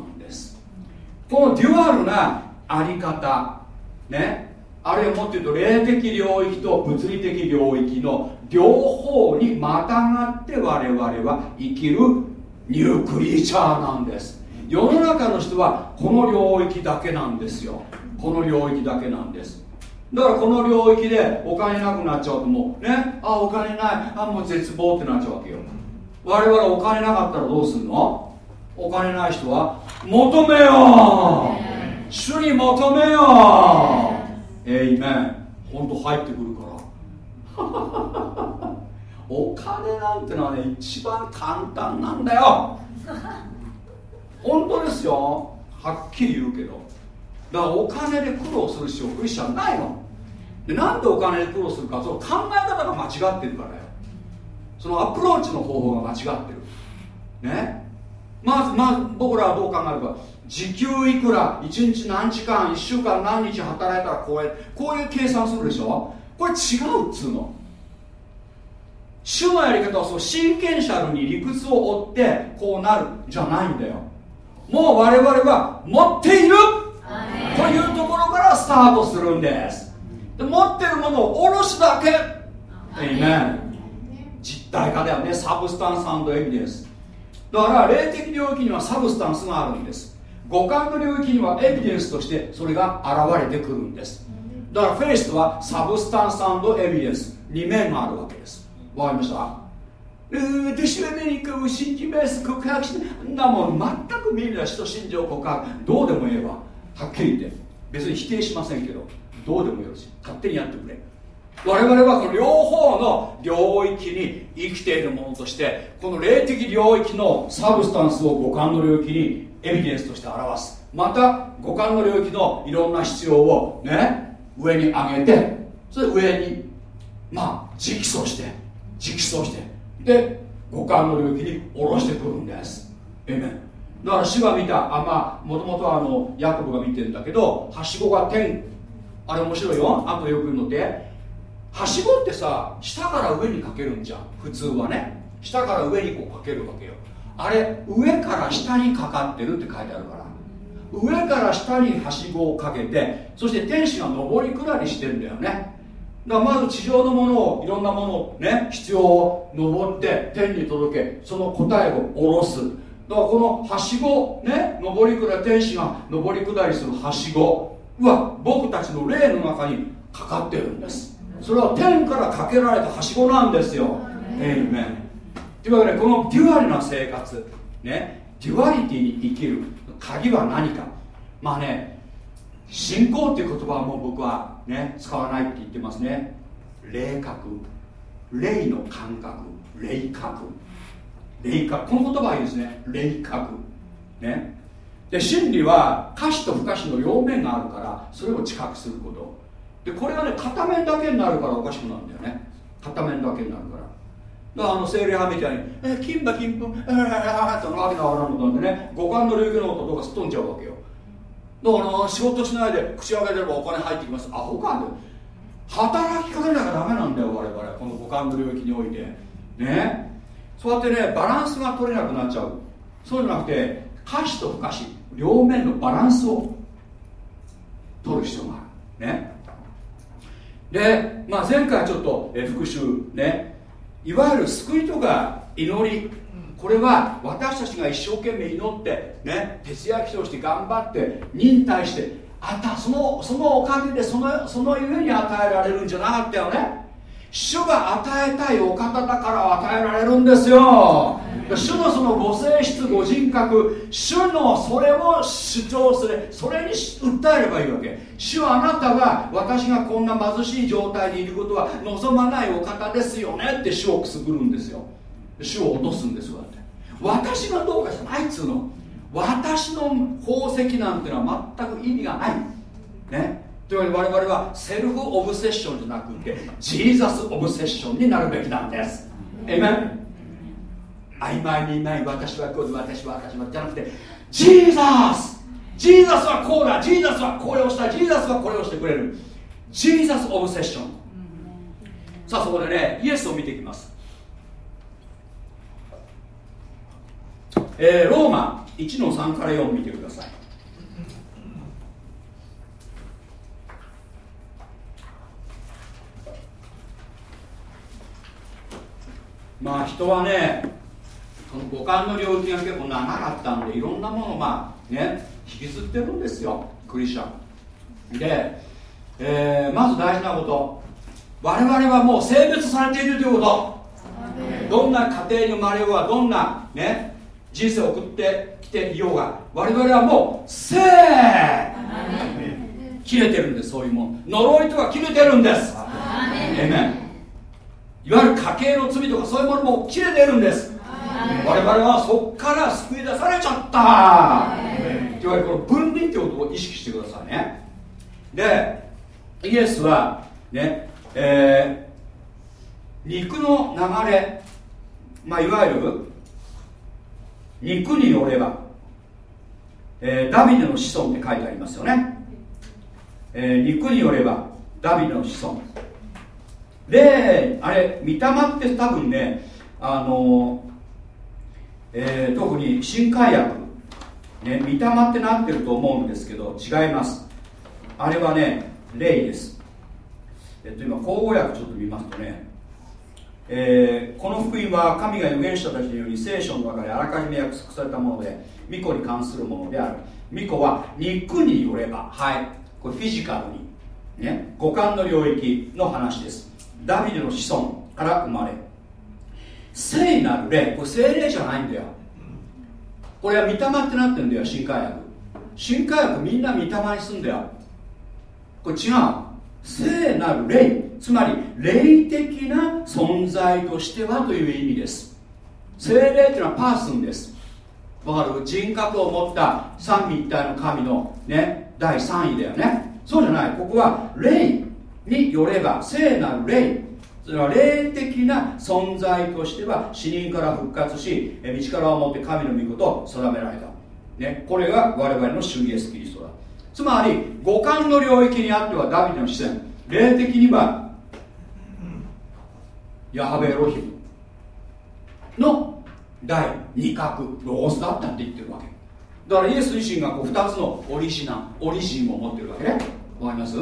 このデュアルなあり方ねあるいはもっと言うと霊的領域と物理的領域の両方にまたがって我々は生きるニュークリーチャーなんです。世の中の人はこの領域だけなんですよ。この領域だけなんです。だからこの領域でお金なくなっちゃうともうねあお金ない。あもう絶望ってなっちゃうわけよ。我々お金なかったらどうすんの？お金ない人は求めよう。主に求めよう。えいめん本当入ってくるから。お金なんてのはね一番簡単なんだよ。本当ですよ。はっきり言うけど。だからお金で苦労する必要クリスチャンないの。でなんでお金で苦労するかその考え方が間違ってるからよ。そのアプローチの方法が間違ってる。ね？まずまず僕らはどう考えるか時給いくら1日何時間1週間何日働いたらこうやこういう計算するでしょ？これ違うっつうの。主のやり方はそう sequential に理屈を追ってこうなるじゃないんだよ。もう我々は持っているというところからスタートするんです。で持ってるものを下ろすだけ。エイメン実体化だよね substance evidence だから霊的領域には substance があるんです。五感の領域にはエビデンスとしてそれが現れてくるんです。だから faith とは substance evidence。2面があるわけです。わかりました？私は何かを信じます告白してんなもん全くみんな人信条告白。どうでもええわはっきり言って。別に否定しませんけどどうでもよろしい。勝手にやってくれ。我々はこの両方の領域に生きているものとしてこの霊的領域の substance を五感の領域にエビデンスとして表す。また五感の領域のいろんな必要をね上に上げてそれ上にまあ直訴して直訴してで五感の領域に下ろしてくるんです。えめだから主が見たあまあもともとあのヤコブが見てるんだけどはしごが天あれ面白いよあとよく言うのってはしごってさ下から上にかけるんじゃん。普通はね。下から上にこうかけるわけよ。あれ上から下にかかってるって書いてあるから。上から下にはしごをかけてそして天使が上り下りしてんだよね。だからまず地上のものをいろんなものをね必要を登って天に届けその答えを下ろす。だからこのはしごね上り下り天使が上り下りするはしごは僕たちの霊の中にかかってるんです。それは天からかけられたはしごなんですよ。エイメンというわけでこのデュアルな生活ね duality に生きる鍵は何か。まあね信仰っていう言葉はもう僕はね使わないって言ってますね。霊覚霊の感覚霊覚。霊覚。この言葉はいいですね。霊覚。ね。で真理は可視と不可視の両面があるからそれを知覚すること。でこれがね片面だけになるからおかしくなるんだよね。片面だけになるから。だからあの精霊派みたいに「え金馬金粉。えー」ってわけのわからんことなんでね五感の領域の音とかすっ飛んじゃうわけよ。だから仕事しないで口開けてればお金入ってきます。アホかって働きかけなきゃダメなんだよ我々。この五感の領域において。ね。そうやってねバランスが取れなくなっちゃう。そうじゃなくて歌詞と不可視両面のバランスを取る必要がある。ね。で、まあ、前回ちょっと、復習ね。いわゆる救いとか祈り。これは私たちが一生懸命祈ってね。徹夜起動して頑張って忍耐してあったそのそのおかげでそのそのゆえに与えられるんじゃなかったよね。主が与えたいお方だから与えられるんですよ。主のそのご性質ご人格主のそれを主張する。それに訴えればいいわけ。主はあなたは私がこんな貧しい状態にいることは望まないお方ですよね。って主をくすぐるんですよ。主を落とすんですわって。私がどうかじゃないっつうの。私の功績なんてのは全く意味がない。ね。というわけで我々は self obsession じゃなくて Jesus obsession になるべきなんです。 I my me mine 私はこうで私は私はじゃなくて Jesus! Jesus はこうだ。 Jesus はこれをした Jesus はこれをしてくれる。 Jesus obsession。さあそこでねイエスを見ていきます。えー、ローマ1の3から4見てくださいまあ人はねこの五感の領域が結構長かったんでいろんなものをまあね引きずってるんですよクリスチャン。で、えー、まず大事なこと。我々はもう性別されているということ。どんな家庭に生まれようがどんなね人生を送ってきていようが我々はもう生切れてるんですそういうもの呪いとか切れてるんです。えめいわゆる家計の罪とかそういうものも切れてるんです。我々はそこから救い出されちゃった。い。わゆるこの分離ってことを意識してくださいね。でイエスはねえー、肉の流れまあいわゆる肉によれば、えー、ダビデの子孫って書いてありますよね、えー、肉によればダビデの子孫であれ御霊って多分ねあの、えー、特に新海薬。ね御霊ってなってると思うんですけど違います。あれはね霊です。えっと今口語訳ちょっと見ますとねえー、この福音は神が預言者たちにより聖書の中であらかじめ約束されたもので巫女に関するものである。巫女は肉によればはいこれフィジカルにね五感の領域の話です。ダビデの子孫から生まれ聖なる霊これ聖霊じゃないんだよ。これは御霊ってなってんだよ新海薬。新海薬みんな御霊にすんだよ。これ違う。聖なる霊。つまり霊的な存在としてはという意味です。聖霊っていうのはパースンです。わかる？人格を持った三位一体の神のね第3位だよね。そうじゃない。ここは霊。によれば聖なる霊。それは霊的な存在としては死人から復活し道からを持って神の御事を定められた、ね、これが我々の主イエスキリストだ。つまり五感の領域にあってはダビデの視線霊的にはヤハベエロヒム。の第二角ロースだったって言ってるわけ。だからイエス自身がこう2つのオリジナオリジンを持ってるわけね。わかります？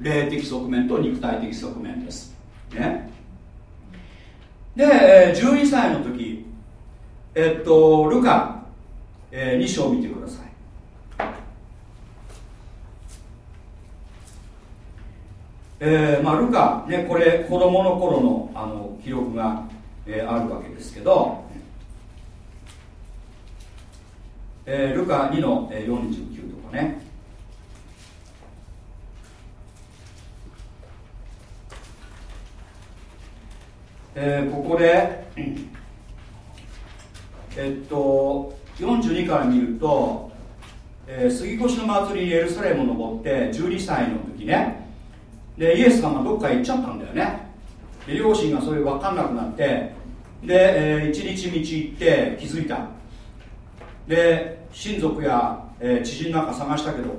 霊的側面と肉体的側面です。ね。で12歳の時えっとルカ、えー、2章見てください。えーまあ、ルカ、ね、これ子供の頃のあの記録が、えー、あるわけですけど、えー、ルカ2の、えー、49とかね。えー、ここで、えっと42から見ると、えー、杉越の祭りにエルサレムを登って12歳の時ね。でイエスがどっか行っちゃったんだよね。で両親がそれ分かんなくなってで、えー、一日道行って気づいた。で親族や、えー、知人なんか探したけど、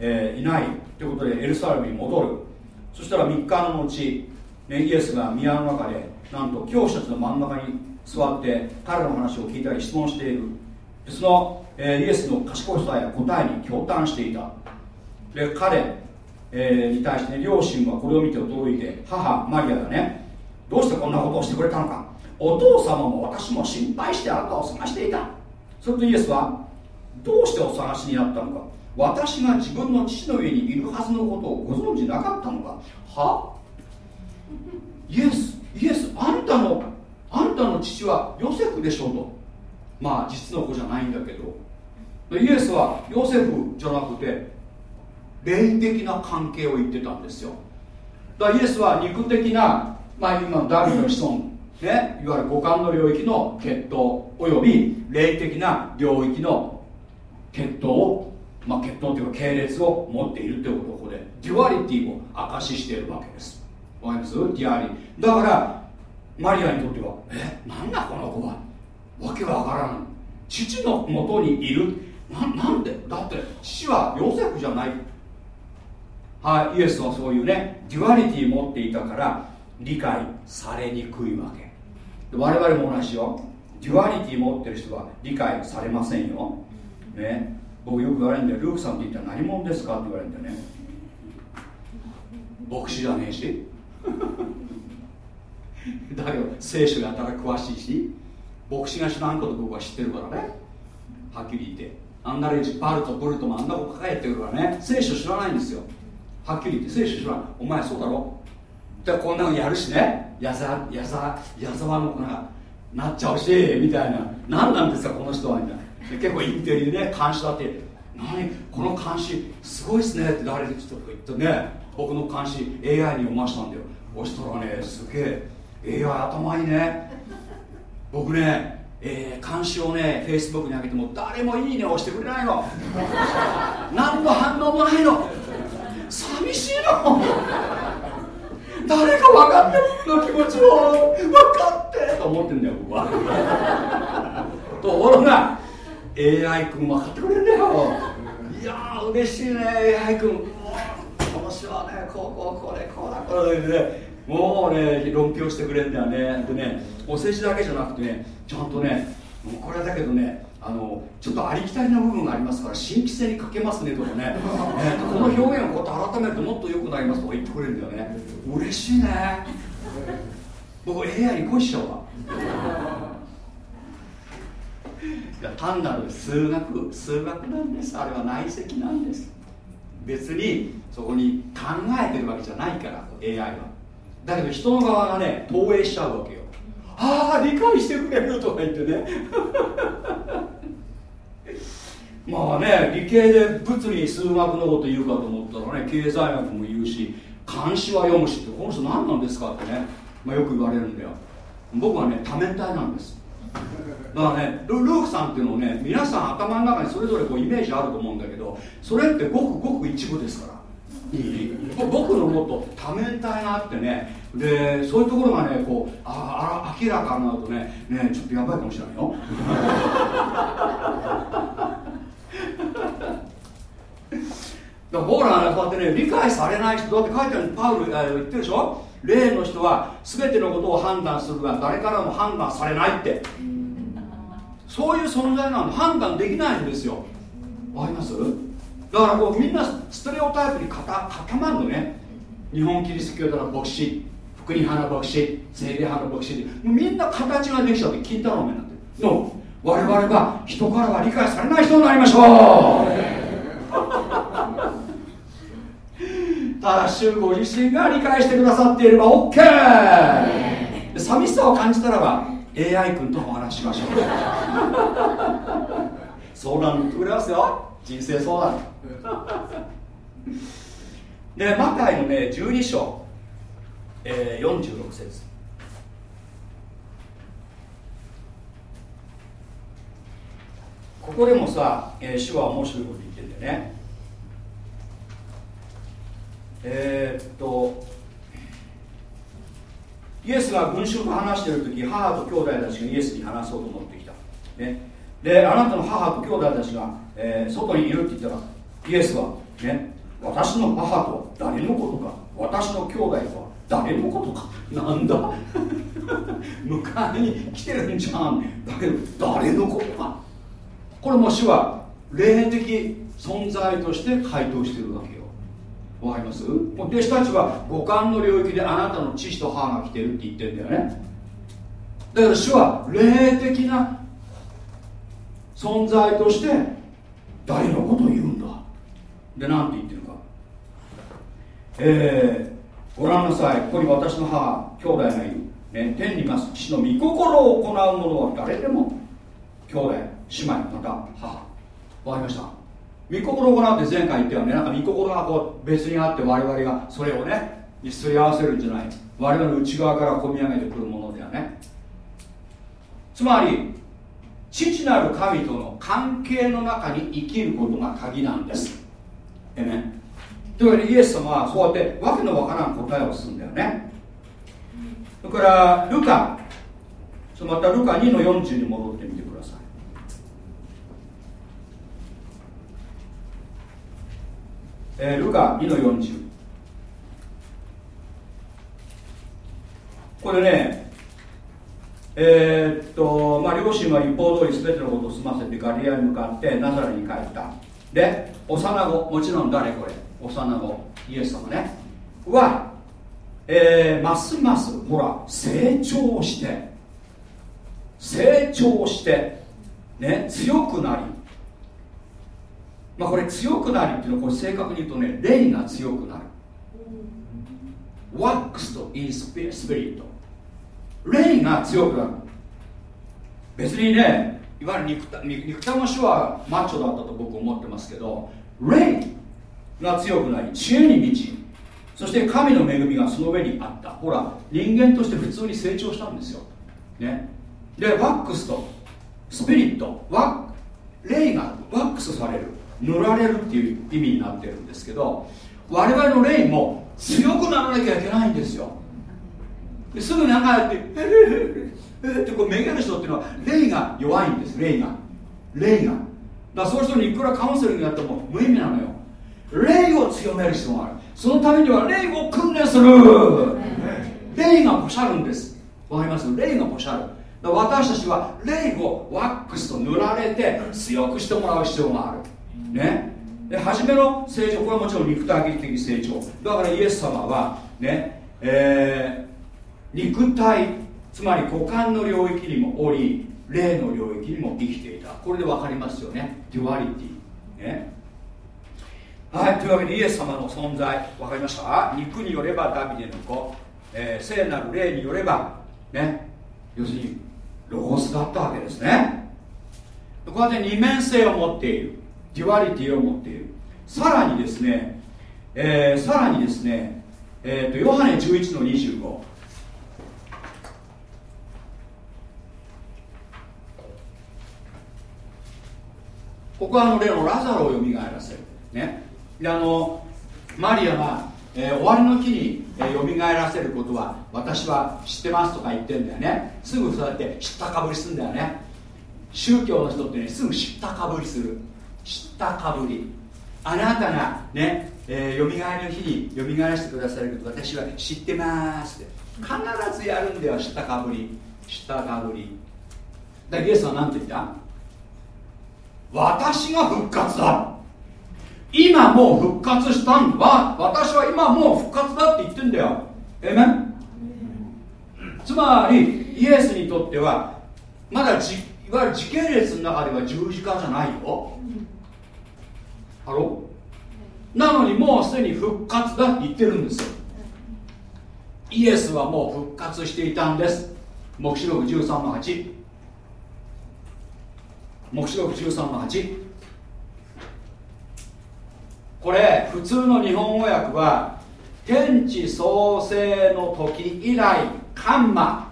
えー、いないということでエルサレムに戻る。そしたら3日の後、ね、イエスが宮の中でなんと教師たちの真ん中に座って彼の話を聞いたり質問している。でその、えー、イエスの賢さや答えに驚嘆していた。で彼えー、に対して、ね、両親はこれを見て驚いて母マリアがねどうしてこんなことをしてくれたのか。お父様も私も心配してあなたを探していた。それとイエスはどうしてお探しになったのか。私が自分の父の家にいるはずのことをご存知なかったのか。は？イエス。イエスあんたのあんたの父はヨセフでしょうと。まあ実の子じゃないんだけど。イエスはヨセフじゃなくて霊的な関係を言ってたんですよ。だイエスは肉的な、まあ、今のダビデの子孫ね、いわゆる五感の領域の血統および霊的な領域の血統を、まあ、血統というか系列を持っているということをここで duality を証ししているわけです。わかります duality。だからマリアにとってはえなんだこの子は？わけがわからない父のもとにいる。ななんで？だって父はヨセフじゃない。はい、イエスはそういうね duality 持っていたから理解されにくいわけ。我々も同じよ。 duality 持ってる人は理解されませんよ、ね、僕よく言われるんでルークさんって言ったら何者ですかって言われるんだよね。牧師じゃねえし。だけど聖書やたら詳しいし牧師が知らんこと僕は知ってるからね。はっきり言って。あんなレジパルトブルトもあんなこと書いてるからね。聖書知らないんですよ。はっきり言って。聖書知らん。お前そうだろ。でこんなのやるしね。矢沢矢沢矢沢の子がなっちゃうしみたいな。何なんですかこの人はみたいな。結構インテリでね監視だって。何？この監視すごいっすね。って誰で人と言ってね。僕の監視 AI に読ましたんだよ。そしたらねすげえ AI 頭いいね。僕ねえー、監視をね、フェイスブックに上げても誰もいいね押してくれないの。何の反応もないの。寂しいの。誰か分かって僕の気持ちを。分かって。と思ってんだよ僕は。ところが AI 君分かってくれるんだよ。いやー嬉しいね AI 君。今年はね。こうこうこれこうだこれでもうね論評してくれんだよね。でねお世辞だけじゃなくてねちゃんとねこれだけどねあのちょっとありきたりな部分がありますから新規性に欠けますねとかね、えー、この表現をこうやって改めるともっと良くなりますとか言ってくれるんだよね。嬉しいね。僕 AI に恋しちゃうわいや単なる数学数学なんです。あれは内積なんです。別にそこに考えてるわけじゃないから AI は。だけど人の側がね投影しちゃうわけよ。ああ理解してくれるとか言ってね。まあね理系で物理数学のこと言うかと思ったらね経済学も言うし漢詩は読むしってこの人何なんですかってね、まあ、よく言われるんだよ。僕はね多面体なんですだからねルークさんっていうのをね皆さん頭の中にそれぞれこうイメージあると思うんだけどそれってごくごく一部ですから。僕のもっと多面体があってねでそういうところがねこうああ明らかになるとねねちょっとやばいかもしれないよ。だから僕らはねこうやってね理解されない人だって書いてあるパウル言ってるでしょ？例の人は全てのことを判断するが誰からも判断されないって。そういう存在なの。判断できないんですよ。わかります？だからこうみんなステレオタイプに固固まるのね。日本キリスト教での牧師。福音派の牧師。精霊派の牧師。もうみんな形ができちゃって金太郎目になって。るの我々が人からは理解されない人になりましょう。ただ主ご自身が理解してくださっていれば OK 寂しさを感じたらば AI 君とお話ししましょう。相談乗ってくれますよ。人生相談でマタイのね12章、えー、46節。ここでもさ、えー、主は面白いこと言ってんだよねえー、っとイエスが群衆と話している時母と兄弟たちがイエスに話そうと思ってきた、ね、であなたの母と兄弟たちが、えー、外にいるって言ったらイエスはね私の母とは誰のことか私の兄弟とは誰のことかなんだ？迎えに来てるんじゃん。だけど誰のことか。これも主は霊的存在として回答してるわけ。わかります？弟子たちは五感の領域であなたの父と母が来てるって言ってるんだよね。だから主は霊的な存在として誰のことを言うんだ。で何て言ってるか。えー、ご覧なさい。ここに私の母兄弟がいる、ね、天にいます。父の御心を行う者は誰でも兄弟姉妹また母。わかりました。御心を行うって前回言ったよねなんか御心がこう別にあって我々がそれをねにすり合わせるんじゃない。我々の内側から込み上げてくるものではね。つまり父なる神との関係の中に生きることが鍵なんです。えねというわけでイエス様はそうやってわけのわからん答えをするんだよね。それからルカ。またルカ2の40に戻ってみてくださいえー、ルカ2の40これねえー、っとまあ両親は一方通り全てのことを済ませてガリアに向かってナザレに帰った。で幼子もちろん誰これ？幼子イエス様ね。は、えー、ますますほら成長して成長してね強くなりまあこれ強くなりっていうのはこれ正確に言うとね霊が強くなる。ワックスとインスピリット。霊が強くなる。別にねいわゆる肉肉体の種はマッチョだったと僕思ってますけど霊が強くなり知恵に満ちそして神の恵みがその上にあった。ほら人間として普通に成長したんですよ、ね、でワックスとスピリット。ワ霊がワックスされる。塗られるっていう意味になってるんですけど我々の霊も強くならなきゃいけないんですよ。ですぐなんかやって「えええってこうめげる人っていうのは霊が弱いんです。霊が。霊が。だそういう人にいくらカウンセリングやっても無意味なのよ。霊を強める必要がある。そのためには霊を訓練する。霊がポシャるんです。わかります？霊がポシャる。私たちは霊をワックスと塗られて強くしてもらう必要がある。ね。で初めの成長これはもちろん肉体的成長だからイエス様はねえー、肉体つまり五感の領域にもおり霊の領域にも生きていた。これで分かりますよね。 duality。ね。はいというわけでイエス様の存在分かりました？肉によればダビデの子、えー、聖なる霊によればね。要するにロゴスだったわけですね。こうやって二面性を持っている。 duality を持っている。さらにですね、えー、さらにですね、えーと、ヨハネ11の25ここはあの例のラザロをよみがえらせる。ね。であのマリアが、えー、終わりの日に、えー、蘇らせることは私は知ってますとか言ってんだよね。すぐそうやって知ったかぶりするんだよね。宗教の人ってねすぐ知ったかぶりする。知ったかぶり。あなたがね、えー、よみがえりの日によみがえらせてくださること私は知ってますって。必ずやるんだよ知ったかぶり。知ったかぶり。だイエスは何て言った？私が復活だ。今もう復活したんだ。私は今もう復活だって言ってんだよ。えめつまりイエスにとってはまだじいわゆる時系列の中では十字架じゃないよ。ハロなのにもうすでに復活だって言ってるんですよ。イエスはもう復活していたんです。黙示録13の8黙示録13の8これ普通の日本語訳は天地創生の時以来カンマ。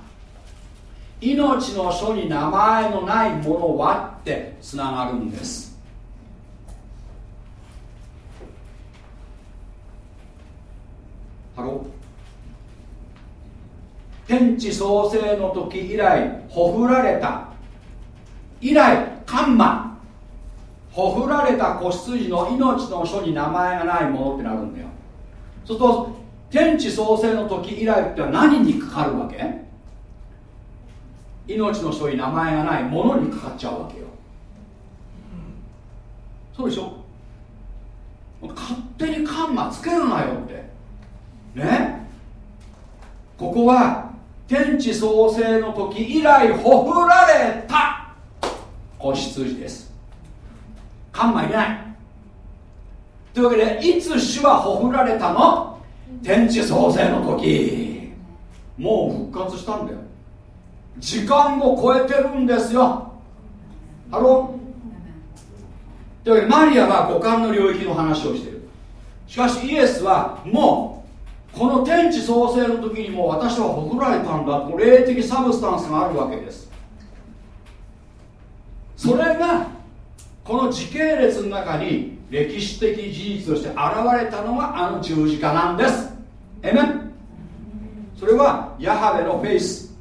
命の書に名前のないものはってつながるんです。ハロ天地創生の時以来ほふられた。以来カンマ。ほふられた子羊の命の書に名前がないものってなるんだよ。そうすると天地創生の時以来っては何にかかるわけ？命の人に名前がないものにかかっちゃうわけよ。そうでしょ？勝手にカンマつけるなよって。ね。ここは天地創生の時以来ほふられた。子羊です。カンマいない。というわけでいつ主はほふられたの？天地創生の時。もう復活したんだよ。時間を超えてるんですよ。 Hello。というわけでマリアは五感の領域の話をしてる。しかしイエスはもうこの天地創生の時にも私はほふられたんだと霊的 substance があるわけです。それがこの時系列の中に歴史的事実として現れたのがあの十字架なんです。えめそれはヤハウェのフェイス。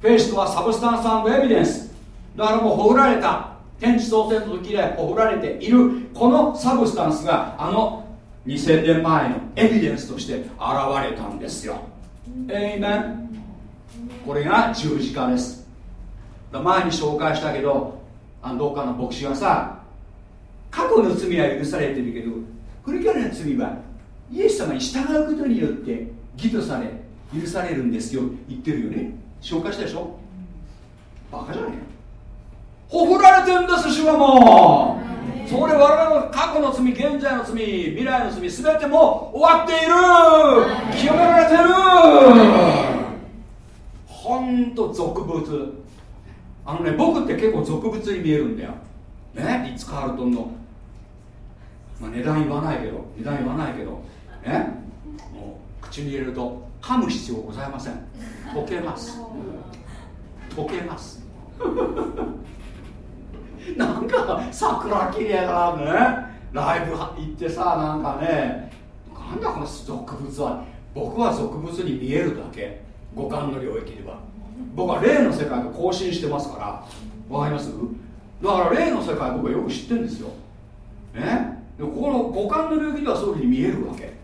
フェイスとはサブスタンスエビデンス。だからもう屠られた。天地創生の時以来屠られている。この substance があの2000年前のエビデンスとして現れたんですよ。エイメンこれが十字架です。前に紹介したけどあのどっかの牧師がさ過去の罪は許されてるけどこれからの罪はイエス様に従うことによって義とされ許されるんですよ。言ってるよね。紹介したでしょ？バカじゃね？えほふられてんです主はもう。それ我々の過去の罪現在の罪未来の罪全ても終わっている。清められてる。ほんと俗物。あのね僕って結構俗物に見えるんだよ。ね？リッツ・カールトンの、まあ、値段言わないけど。値段言わないけど。ね？もう口に入れると噛む必要ございません。溶けます。溶けます なんか桜綺麗だね。ライブ行ってさなんかねなんだこの俗物は。僕は俗物に見えるだけ。五感の領域では。僕は霊の世界と交信してますから。わかります？だから霊の世界僕はよく知ってるんですよ。ね？でここの五感の領域ではそういうふうに見えるわけ。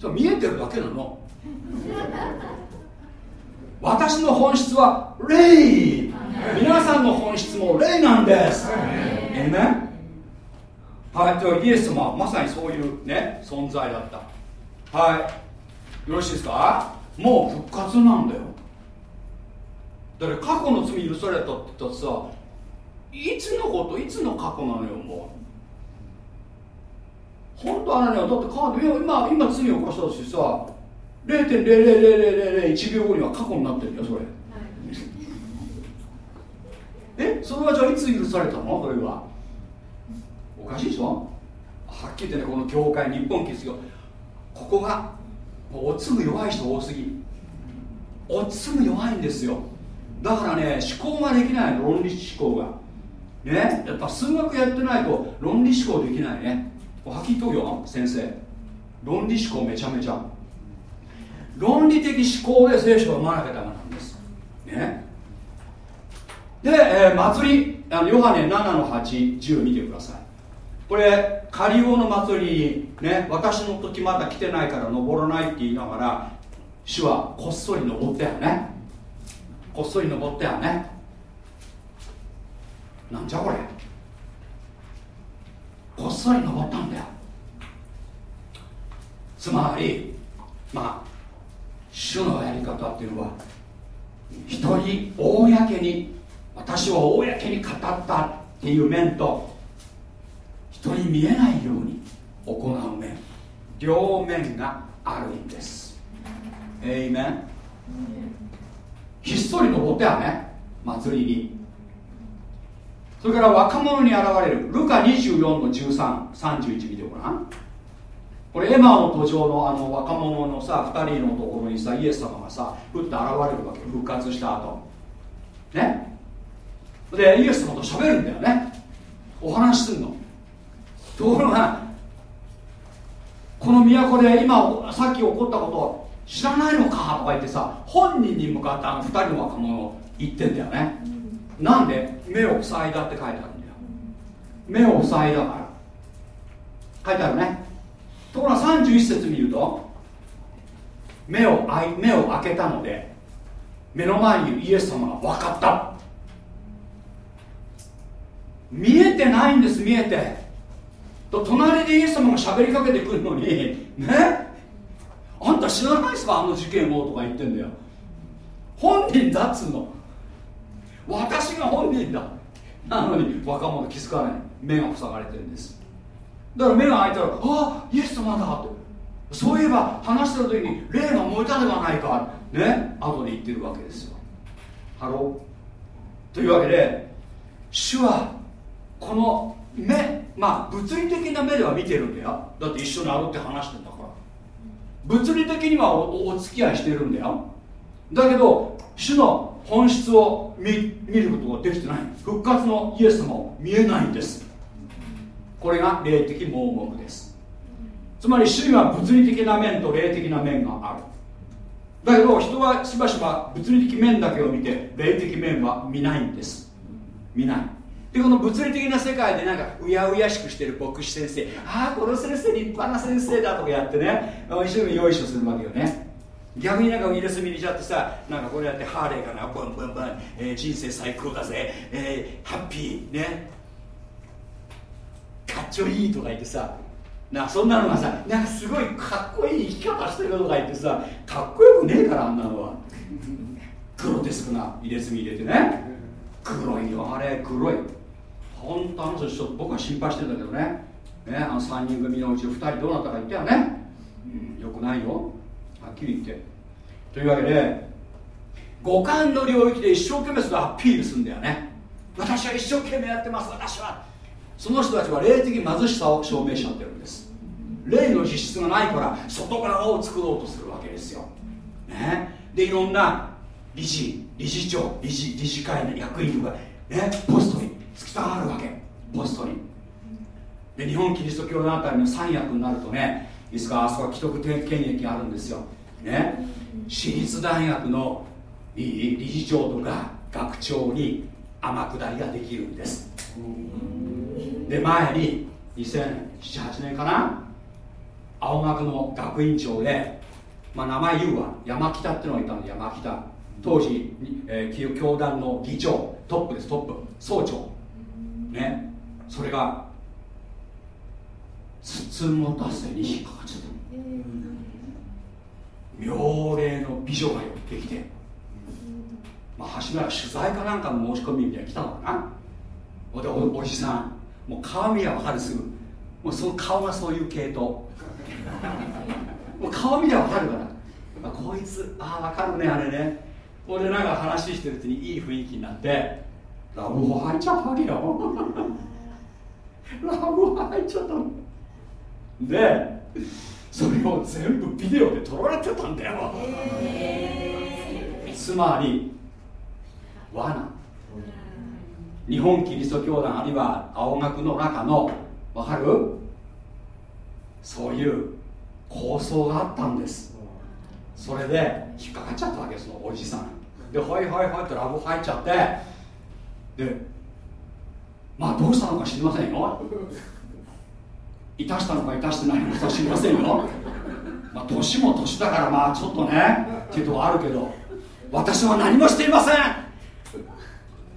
それ見えてるだけなの。私の本質は霊。皆さんの本質も霊なんです。えめはいとイエス様はまさにそういうね存在だった。はい。よろしいですか？もう復活なんだよ。だから過去の罪許されたって言ったらさいつのこといつの過去なのよもう。本当あのねだってカード今今罪を犯したしさ0.00001秒後には過去になってるよそれ、えそれはじゃあいつ許されたの？それは。おかしいでしょ？はっきり言ってねこの教会日本キリストここがおつむ弱い人多すぎ。おつむ弱いんですよ。だからね思考ができない論理思考が。ね？やっぱ数学やってないと論理思考できないね。はっきり言っとよ先生。論理思考めちゃめちゃ。論理的思考で聖書を読まなきゃダメなんです。ね？で、えー、祭りあのヨハネ7の810見てください。これカリオの祭りにね私の時まだ来てないから登らないって言いながら主はこっそり登ったよね。こっそり登ったよね。なんじゃこれ。こっそり登ったんだよ。つまりまあ主のやり方っていうのは一人公に私は公に語ったっていう面と人に見えないように行う面。両面があるんです。えいめんひっそり登ってはね祭りに。それから若者に現れる。ルカ24の1331見てごらん。これエマの途上のあの若者のさ2人のところにさイエス様がさふっと現れるわけ。復活した後。ね。でイエス様と喋るんだよね。お話すんの。ところがこの都で今さっき起こったこと知らないのか？とか言ってさ本人に向かってあの2人の若者言ってんだよね、うん、なんで？目を塞いだって書いてあるんだよ。目を塞いだから。書いてあるね。ところが31節見ると目を目を開けたので目の前にいるイエス様が分かった。見えてないんです見えて。と隣でイエス様が喋りかけてくるのに ね？あんた知らないですかあの事件をとか言ってんだよ。本人だっつうの。私が本人だ。なのに若者気づかない。目が塞がれてるんです。だから目が開いたらああイエス様だって。そういえば話してる時に霊が燃えたではないか。ね？後で言ってるわけですよ。 Hello。というわけで主はこの目まあ物理的な目では見てるんだよ。だって一緒に歩って話してんだから。物理的にはお付き合いしてるんだよ。だけど主の本質を見ることができてない。復活のイエスも見えないんです。これが霊的盲目です。つまり主には物理的な面と霊的な面がある。だけど人はしばしば物理的面だけを見て霊的面は見ないんです。見ないでこの物理的な世界でなんかうやうやしくしてる牧師先生。ああこの先生立派な先生だとかやってね。一生懸命よいしするわけよね。逆になんか入れ墨入れちゃってさなんかこれやってハーレーかなブンブンブン、えー、人生最高だぜ、えー、ハッピーね。かっちょいいとか言ってさなそんなのがさなんかすごいかっこいい生き方してるとか言ってさかっこよくねえからあんなのは。グロテスクな入れ墨入れてね。黒いよあれ黒い。本当あの人僕は心配してんだけどね。ねあの3人組のうち2人どうなったか言ったよね、うん、よくないよ。はっきり言って。というわけで五感の領域で一生懸命それアピールするんだよね。私は一生懸命やってます。私は。その人たちは霊的貧しさを証明しちゃってるんです。霊の実質がないから外側を作ろうとするわけですよ、ね、でいろんな理事理事長理事理事会の役員とか、ね、ポストに突きたがるわけ。ポストにで日本キリスト教のあたりの三役になるとねいつかあそこは既得権益があるんですよ。ね。私立大学のいい理事長とか学長に天下りができるんです。で前に2007年かな？青学の学院長で、まあ、名前言うわ。山北っていうのがいたんで山北。当時、えー、教団の議長トップですトップ。総長ねそれが筒の達成に引っかかっちゃった妙齢の美女が寄って。きてまあ初めは取材かなんかの申し込みみたいに来たのかな。でおおじさんもう顔見りゃ分かるすぐ。もうその顔がそういう系統。もう顔見りゃ分かるから、まあ、こいつああ分かるねあれね。俺なんか話してるうちにいい雰囲気になってラブホ入っちゃったわけよ。ラブホ入っちゃったの。でそれを全部ビデオで撮られてたんだよ、つまり罠。日本キリスト教団あるいは青学の中の分かる？そういう構想があったんです。それで引っかかっちゃったわけそのおじさん。ではいはいはいってラブ入っちゃってでまあどうしたのか知りませんよ。いたしたのかいたしてないのか知りませんよ。まあ年も年だからまあちょっとねっていうとこあるけど私は何もしていません。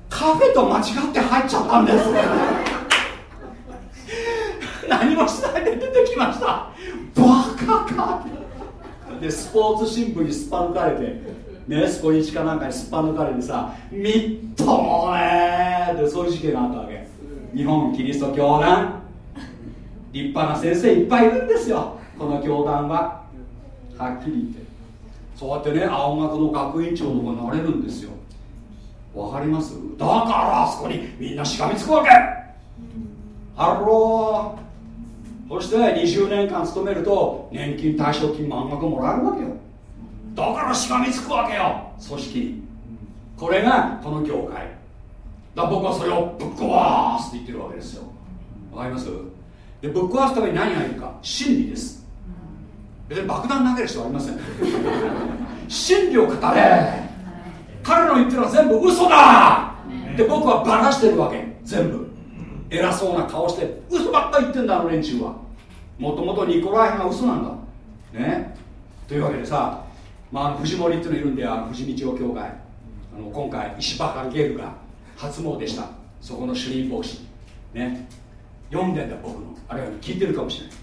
カフェと間違って入っちゃったんです。何もしないで出てきました。バカか。でスポーツ新聞にすっぱ抜かれてねスポニチかなんかにすっぱ抜かれてさみっともねでそういう事件があったわけ。日本キリスト教団。立派な先生いっぱいいるんですよ。この教団は。はっきり言って。そうやってね青学の学院長とかなれるんですよ。わかります？だからあそこにみんなしがみつくわけ。Hello。そして20年間勤めると年金退職金満額もらえるわけよ。だからしがみつくわけよ。組織。にこれがこの業界。だ僕はそれをぶっ壊すって言ってるわけですよ。わかります？でぶっ壊すために何がいるか。真理です。別に爆弾投げる人はありません。真理を語れ。彼の言ってるのは全部嘘だ。で僕はバラしてるわけ。全部。偉そうな顔して。嘘ばっかり言ってんだあの連中は。もともとニコライが嘘なんだ。ね？というわけでさ、まあ、藤森っていうのいるんであの藤道夫教会。あの今回石破かゲルが初詣した。そこの主任牧師。ね。読んでんだ僕の。あるいは聞いてるかもしれない。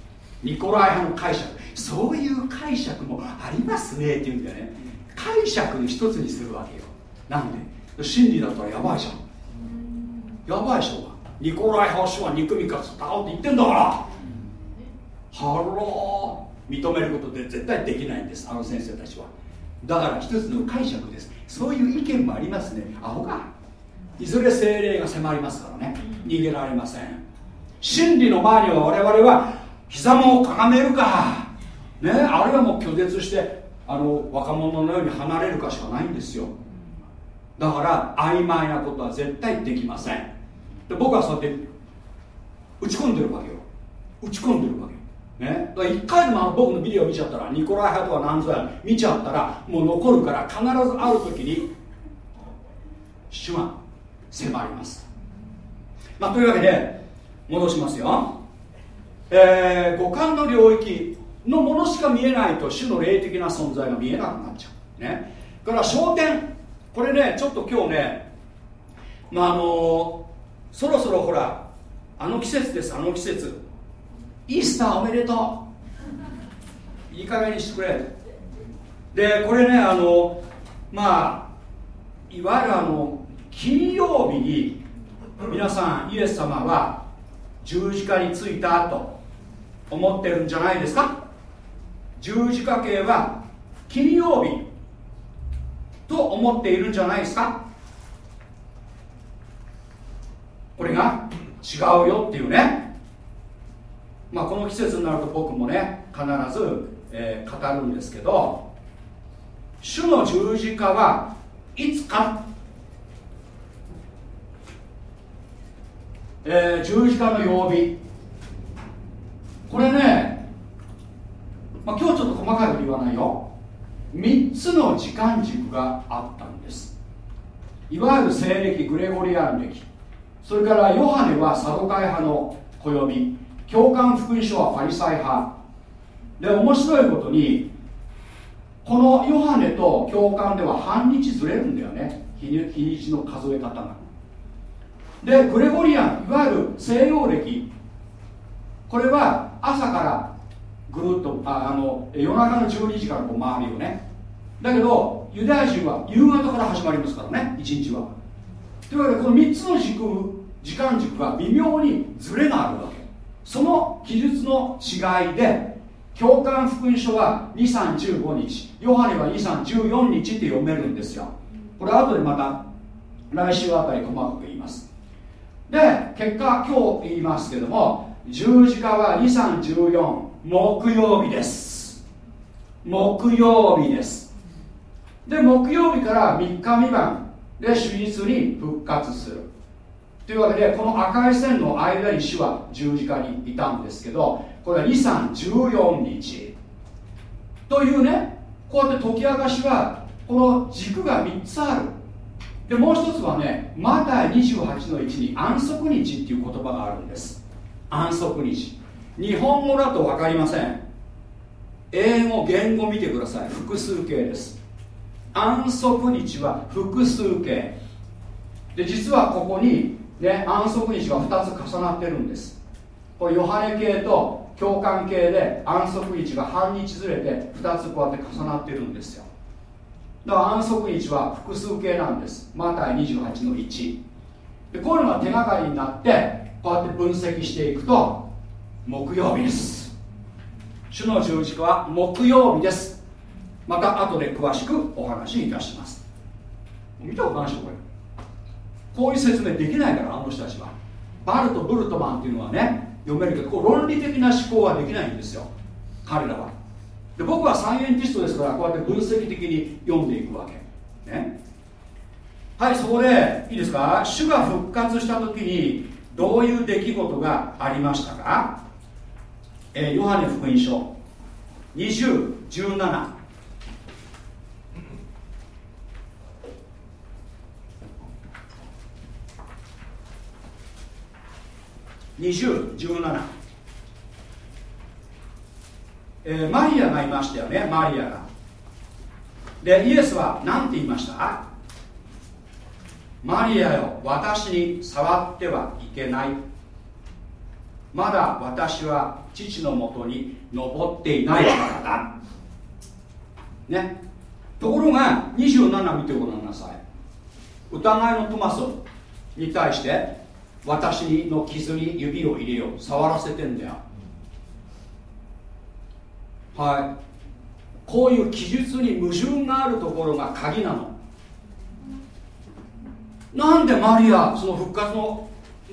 ニコライ派の解釈。そういう解釈もありますね。っていうんだよね。解釈の一つにするわけよ。なんで？真理だったらやばいじゃん。やばいでしょニコライ派主は憎みかつったって言ってんだから。 Hello。認めることで絶対できないんです。あの先生たちはだから一つの解釈です。そういう意見もありますね。アホか。いずれ聖霊が迫りますからね。逃げられません。真理の前には我々は膝もかがめるか。ね。あるいはもう拒絶してあの若者のように離れるかしかないんですよ。だから曖昧なことは絶対できません。で僕はそうやって打ち込んでるわけよ。打ち込んでるわね、だから1回でも僕のビデオ見ちゃったらニコライ派とか何ぞや見ちゃったらもう残るから必ず会う時に主は迫ります、まあ、というわけで戻しますよ。えー、五感の領域のものしか見えないと主の霊的な存在が見えなくなっちゃう。ね。だから焦点これねちょっと今日ねまああのそろそろほらあの季節ですあの季節。イースターおめでとう。いい加減にしてくれ。でこれねあのまあいわゆるあの金曜日に皆さんイエス様は十字架についたと思ってるんじゃないですか？十字架形は金曜日と思っているんじゃないですか？これが違うよっていうね。まあこの季節になると僕もね必ず、えー、語るんですけど主の十字架はいつか、えー、十字架の曜日。これね、まあ、今日ちょっと細かいこと言わないよ。3つの時間軸があったんです。いわゆる西暦グレゴリアン暦。それからヨハネはサドカイ派の暦。教官福音書はファリサイ派。で面白いことにこのヨハネと教官では半日ずれるんだよね。日にちの数え方が。でグレゴリアンいわゆる西洋暦これは朝からぐるっとああの夜中の12時からこう回るよね。だけどユダヤ人は夕方から始まりますからね。1日は。というわけでこの3つの軸時間軸が微妙にずれがあるわけ。その記述の違いで教官福音書は2315日ヨハネは2314日って読めるんですよ。これ後でまた来週あたり細かく言います。で結果今日言いますけども十字架は2314木曜日です。木曜日です。で木曜日から3日未満で手術に復活する。というわけでこの赤い線の間に主は十字架にいたんですけどこれは2314日。というねこうやって解き明かしはこの軸が3つある。でもう一つはねマタイ28の1に安息日っていう言葉があるんです。安息日。日本語だと分かりません。英語言語見てください。複数形です。安息日は複数形。で実はここに、ね、安息日が2つ重なってるんです。これヨハネ系と共感系で安息日が半日ずれて2つこうやって重なってるんですよ。だから安息日は複数形なんです。マタイ28の1でこういうのが手がかりになってこうやって分析していくと木曜日です。主の十字架は木曜日です。また後で詳しくお話しいたします。見たことないでしょこれ。こういう説明できないからあの人たちは。バルト・ブルトマンっていうのはね読めるけどこう論理的な思考はできないんですよ。彼らは。で僕はサイエンティストですからこうやって分析的に読んでいくわけ。ね。はいそこでいいですか？主が復活した時にどういう出来事がありましたか、えー、ヨハネ福音書。2017 2017、えー、マリアがいましたよねマリアが。でイエスは何て言いました？マリアよ私に触ってはいけない。まだ私は父のもとに登っていないからだ。ね。ところが27見てごらんなさい。疑いのトマスに対して私の傷に指を入れよう触らせてんだよ。はい。こういう記述に矛盾があるところが鍵なの。なんでマリアその復活の、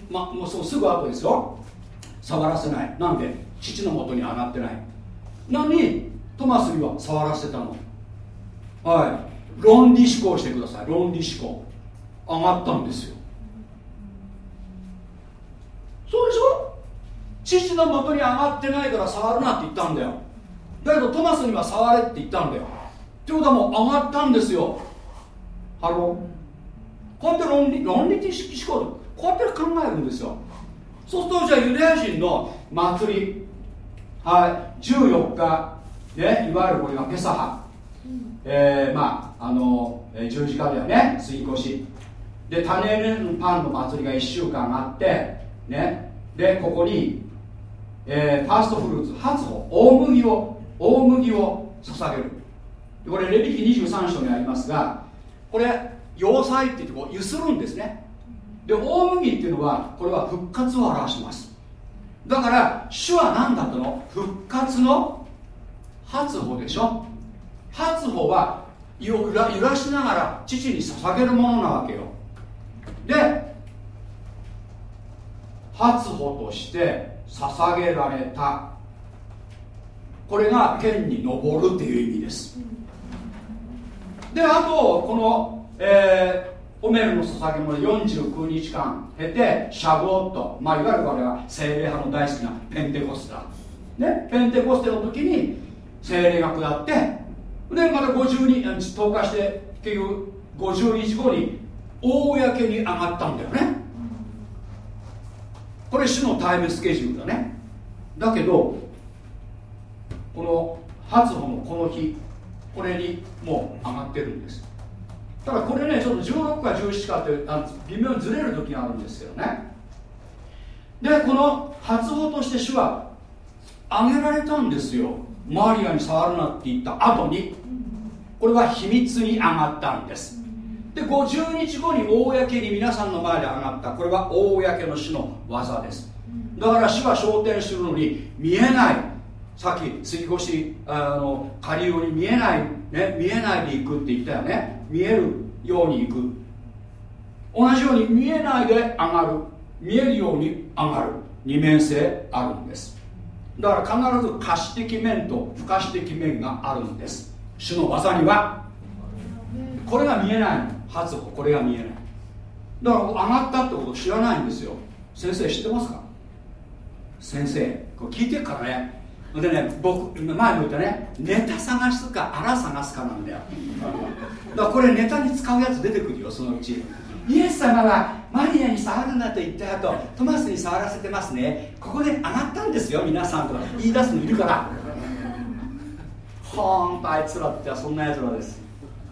ま、もうそのすぐ後ですよ。触らせない。なんで？父のもとに上がってない。なのにトマスには触らせたの。はい。論理思考してください。論理思考。上がったんですよ。そうでしょ？父のもとに上がってないから触るなって言ったんだよ。だけどトマスには触れって言ったんだよ。ってことはもう上がったんですよ。 Hello。こうやって論理論理的思考でこうやって考えるんですよ。そうするとじゃあユダヤ人の祭りはい14日ねいわゆるこれがペサハ、えー、まああの十字架だよね吸い越し。で種るパンの祭りが1週間あってね。でここに、えー、ファーストフルーツ初穂大麦を大麦を捧げる。これレビキ23章にありますがこれ要塞って言ってこうゆするんですね。で大麦っていうのはこれは復活を表します。だから主は何だったの？復活の初穂でしょ。初穂は揺ら揺らしながら父に捧げるものなわけよ。で初歩として捧げられた。これが天に昇るっていう意味です。であとこの、えー、オメルの捧げ物49日間経てシャボット、まあ、いわゆる我々は精霊派の大好きなペンテコステねペンテコステの時に精霊が下ってでまた50日投下して結局50日後に公に上がったんだよね。これ主のタイムスケジュールだね。だけどこの初歩のこの日これにもう上がってるんです。ただこれねちょっと16か17かって微妙にずれる時があるんですけどね。でこの初歩として主は上げられたんですよ。マリアに触るなって言った後に。これは秘密に上がったんです。で50日後に公に皆さんの前で上がった。これは公の主の技です。だから主は昇天するのに見えない。さっき杉越あの下流に見えない、ね、見えないで行くって言ったよね。見えるように行く。同じように見えないで上がる。見えるように上がる。二面性あるんです。だから必ず可視的面と不可視的面があるんです。主の技には。これが見えない。発歩これが見えない。だから上がったってこと知らないんですよ。先生知ってますか？先生これ聞いてるからね。でね僕前も言ったね。ネタ探すか荒探すかなんだよ。だからこれネタに使うやつ出てくるよそのうち。イエス様はマリアに触るなと言った後トマスに触らせてますね。ここで上がったんですよ皆さんとか言い出すのいるから。ほんとあいつらってそんなやつらです。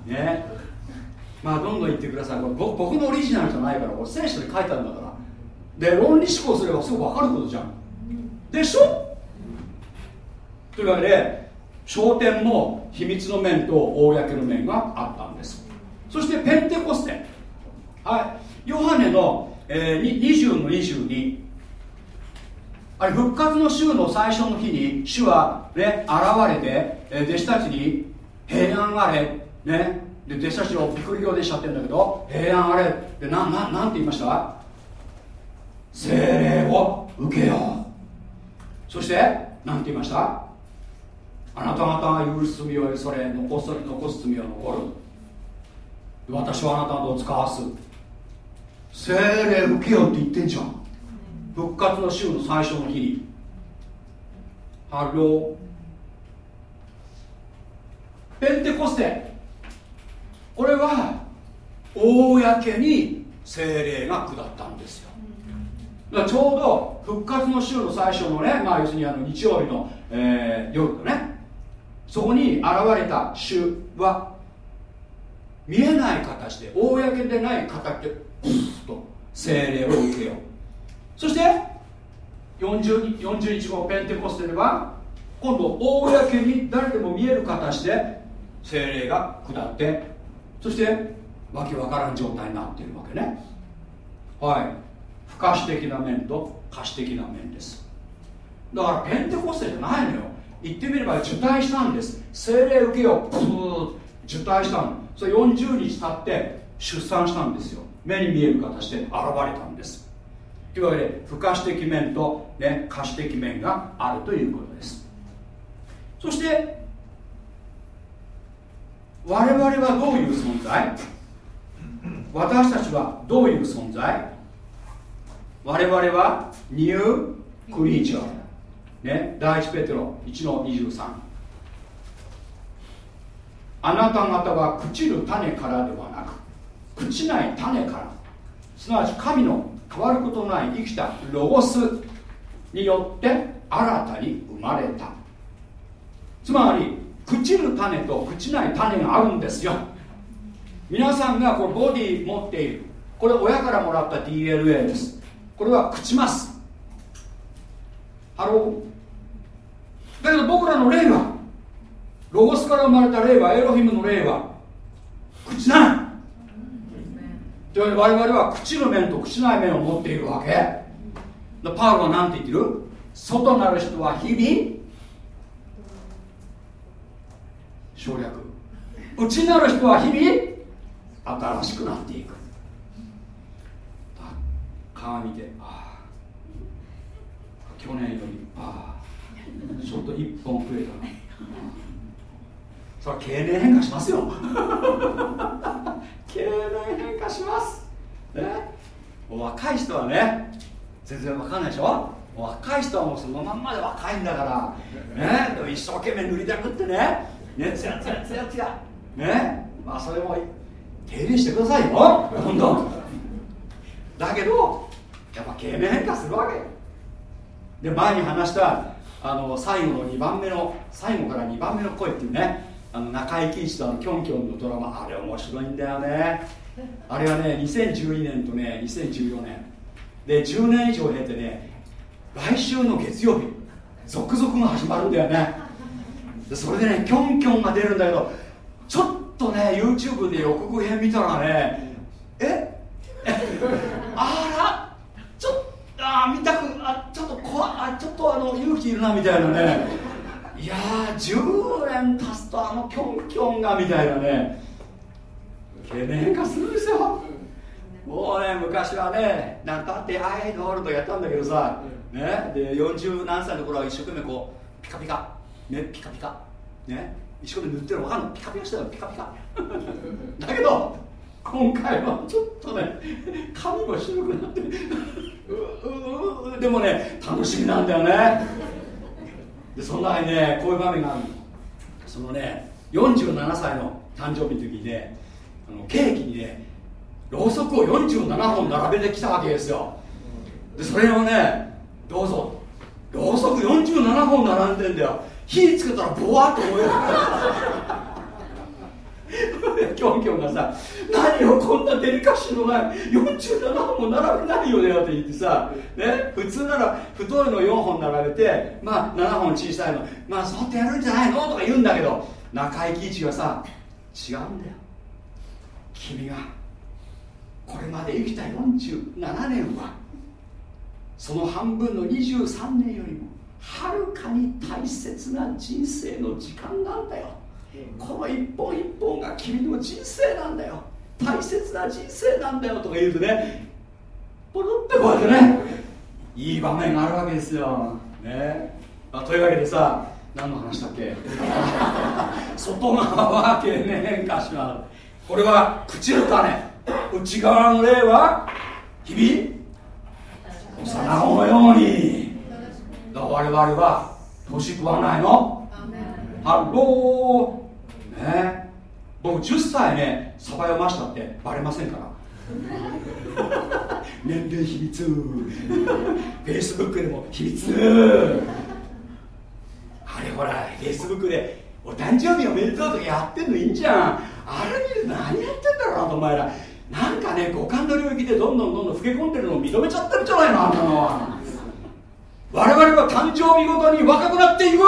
ね。まあどんどん言ってください。僕のオリジナルじゃないからこれ聖書で書いてあるんだから。で論理思考すればすぐ分かることじゃん。でしょ？というわけで焦点も秘密の面と公の面があったんです。そしてペンテコステ。はい。ヨハネの、えー、20の22あれ復活の週の最初の日に主はね現れて、えー、弟子たちに平安あれね。で弟子たちをピクリオでしちゃってるんだけど平安あれってなななんて言いました精霊を受けようそして何て言いましたあなた方が許す罪を許され残す残す罪は残る私はあなた方を使わす精霊受けようって言ってんじゃん復活の週の最初の日にハローペンテコステこれは公に精霊が下ったんですよ。だからちょうど復活の週の最初のね、まあ、要するにあの日曜日の、えー、夜ねそこに現れた主は見えない形で公でない形でプッと精霊を受けよう。そして 40, 40日後ペンテコステでは今度公に誰でも見える形で精霊が下ってそしてわけわからん状態になっているわけね。はい。不可視的な面と可視的な面です。だからペンテコステじゃないのよ。言ってみれば受胎したんです。精霊受けよう受胎したの。それ40日経って出産したんですよ。目に見える形で現れたんです。というわけで不可視的面と、ね、可視的面があるということです。そして我々はどういう存在？私たちはどういう存在？我々はニュークリーチャー。ね、第一ペテロ1の23あなた方は朽ちる種からではなく朽ちない種から。すなわち神の変わることない生きたロゴスによって新たに生まれた。つまり朽ちる種と朽ちない種があるんですよ。皆さんがこれボディ持っている。これ親からもらった DNA です。これは朽ちます。 Hello。だけど僕らの霊はロゴスから生まれた霊はエロヒムの霊は朽ちない。というわけで我々は朽ちる面と朽ちない面を持っているわけ。パウロは何て言ってる？外なる人は日々省略。内なる人は日々新しくなっていく。鏡見てああ。去年よりああ。ちょっと1本増えた。ねそれは経年変化しますよ。経年変化します。ね。若い人はね全然わかんないでしょ。若い人はもうそのまんまで若いんだから。ね。でも一生懸命塗りたくってね。ね。つやつやつやつやね。まあそれも手入してくださいよ。どんどんだけどやっぱ経年変化するわけ。で前に話したあの最後の2番目の最後から2番目の声っていうねあの中井貴一とあのキョンキョンのドラマあれ面白いんだよね。あれはね2012年とね2014年。で10年以上経てね来週の月曜日続々が始まるんだよね。でそれでねキョンキョンが出るんだけどちょっとね YouTube で予告編見たらねえ？あら？ちょっとあ見たくあちょっと怖あちょっとあの勇気いるなみたいなね。いやー10年経つとあのキョンキョンがみたいなね。懸念化するんですよ。もうね昔はねなんたってアイドルとやったんだけどさ、ね、で40何歳の頃は一生懸命こうピカピカ。ねピカピカ。ね一生懸命塗ってるの分かんないピカピカしてたの？ピカピカ。だけど今回はちょっとね髪も白くなってでもね楽しみなんだよね。でその中にねこういう場面があるの。そのね47歳の誕生日の時にねあのケーキにねろうそくを47本並べてきたわけですよ。でそれをねどうぞ。ろうそく47本並んでんだよ。火つけたらボワッと燃える。キョンキョンがさ何をこんなデリカシーのない。47本も並べないよねって言ってさ、ね、普通なら太いの4本並べてまあ7本小さいの。まあそうやってやるんじゃないのとか言うんだけど中井貴一がさ違うんだよ。君がこれまで生きた47年はその半分の23年よりもはるかに大切な人生の時間なんだよ。この一本一本が君の人生なんだよ。大切な人生なんだよとか言うとねポロってこうやってね。いい場面があるわけですよ、ね。まあ、というわけでさ何の話だっけ？外側は経年化しまこれは朽ちる種。内側の霊は日々幼子のようにだから我々は年食わないの。ハローね。僕10歳ねサバ読ましたってバレませんから。年齢秘密。フェイスブックでも秘密。あれほらフェイスブックでお誕生日おめでとうとかやってんのいいんじゃん。あれ見る何やってんだろうなお前ら。なんかね五感の領域でどんどんどんどん老け込んでるのを認めちゃってるじゃないのあんなの。は我々は誕生日ごとに若くなっていく。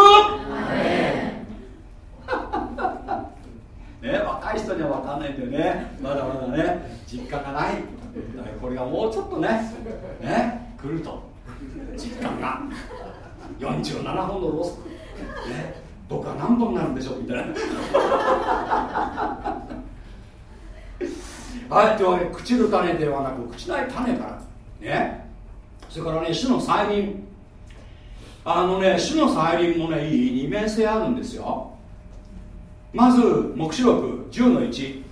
ね、若い人には分かんないんだよね。まだまだね実感がない。これがもうちょっとねね来ると。実感が。47本のロス。ね、僕は何本になるんでしょう。みたいな。はいというわけで朽ちる種ではなく朽ちない種から。ね。それからね種の再臨あのね種の再臨もねいい二面性あるんですよ。まず黙示録10の1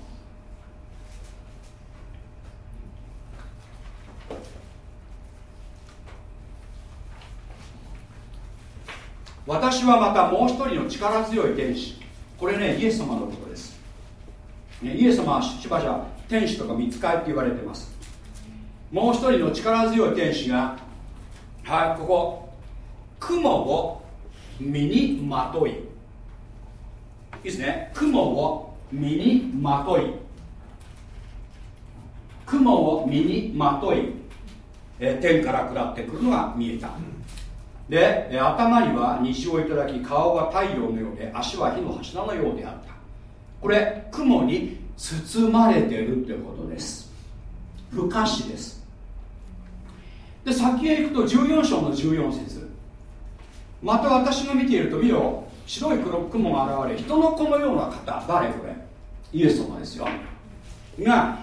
私はまたもう一人の力強い天使。これねイエス様のことです、ね、イエス様はしばしば天使とか見つかって言われてます。もう一人の力強い天使がはいここ。雲を身にまとい。いいですね。雲を身にまとい。雲を身にまとい、え天から下ってくるのが見えた。で頭には西をいただき顔は太陽のようで足は火の柱のようであった。これ雲に包まれてるってことです。不可視です。で先へ行くと14章の14節。また私が見ていると見ろ。白い黒雲が現れ人の子のような方。誰これ？イエス様ですよ。が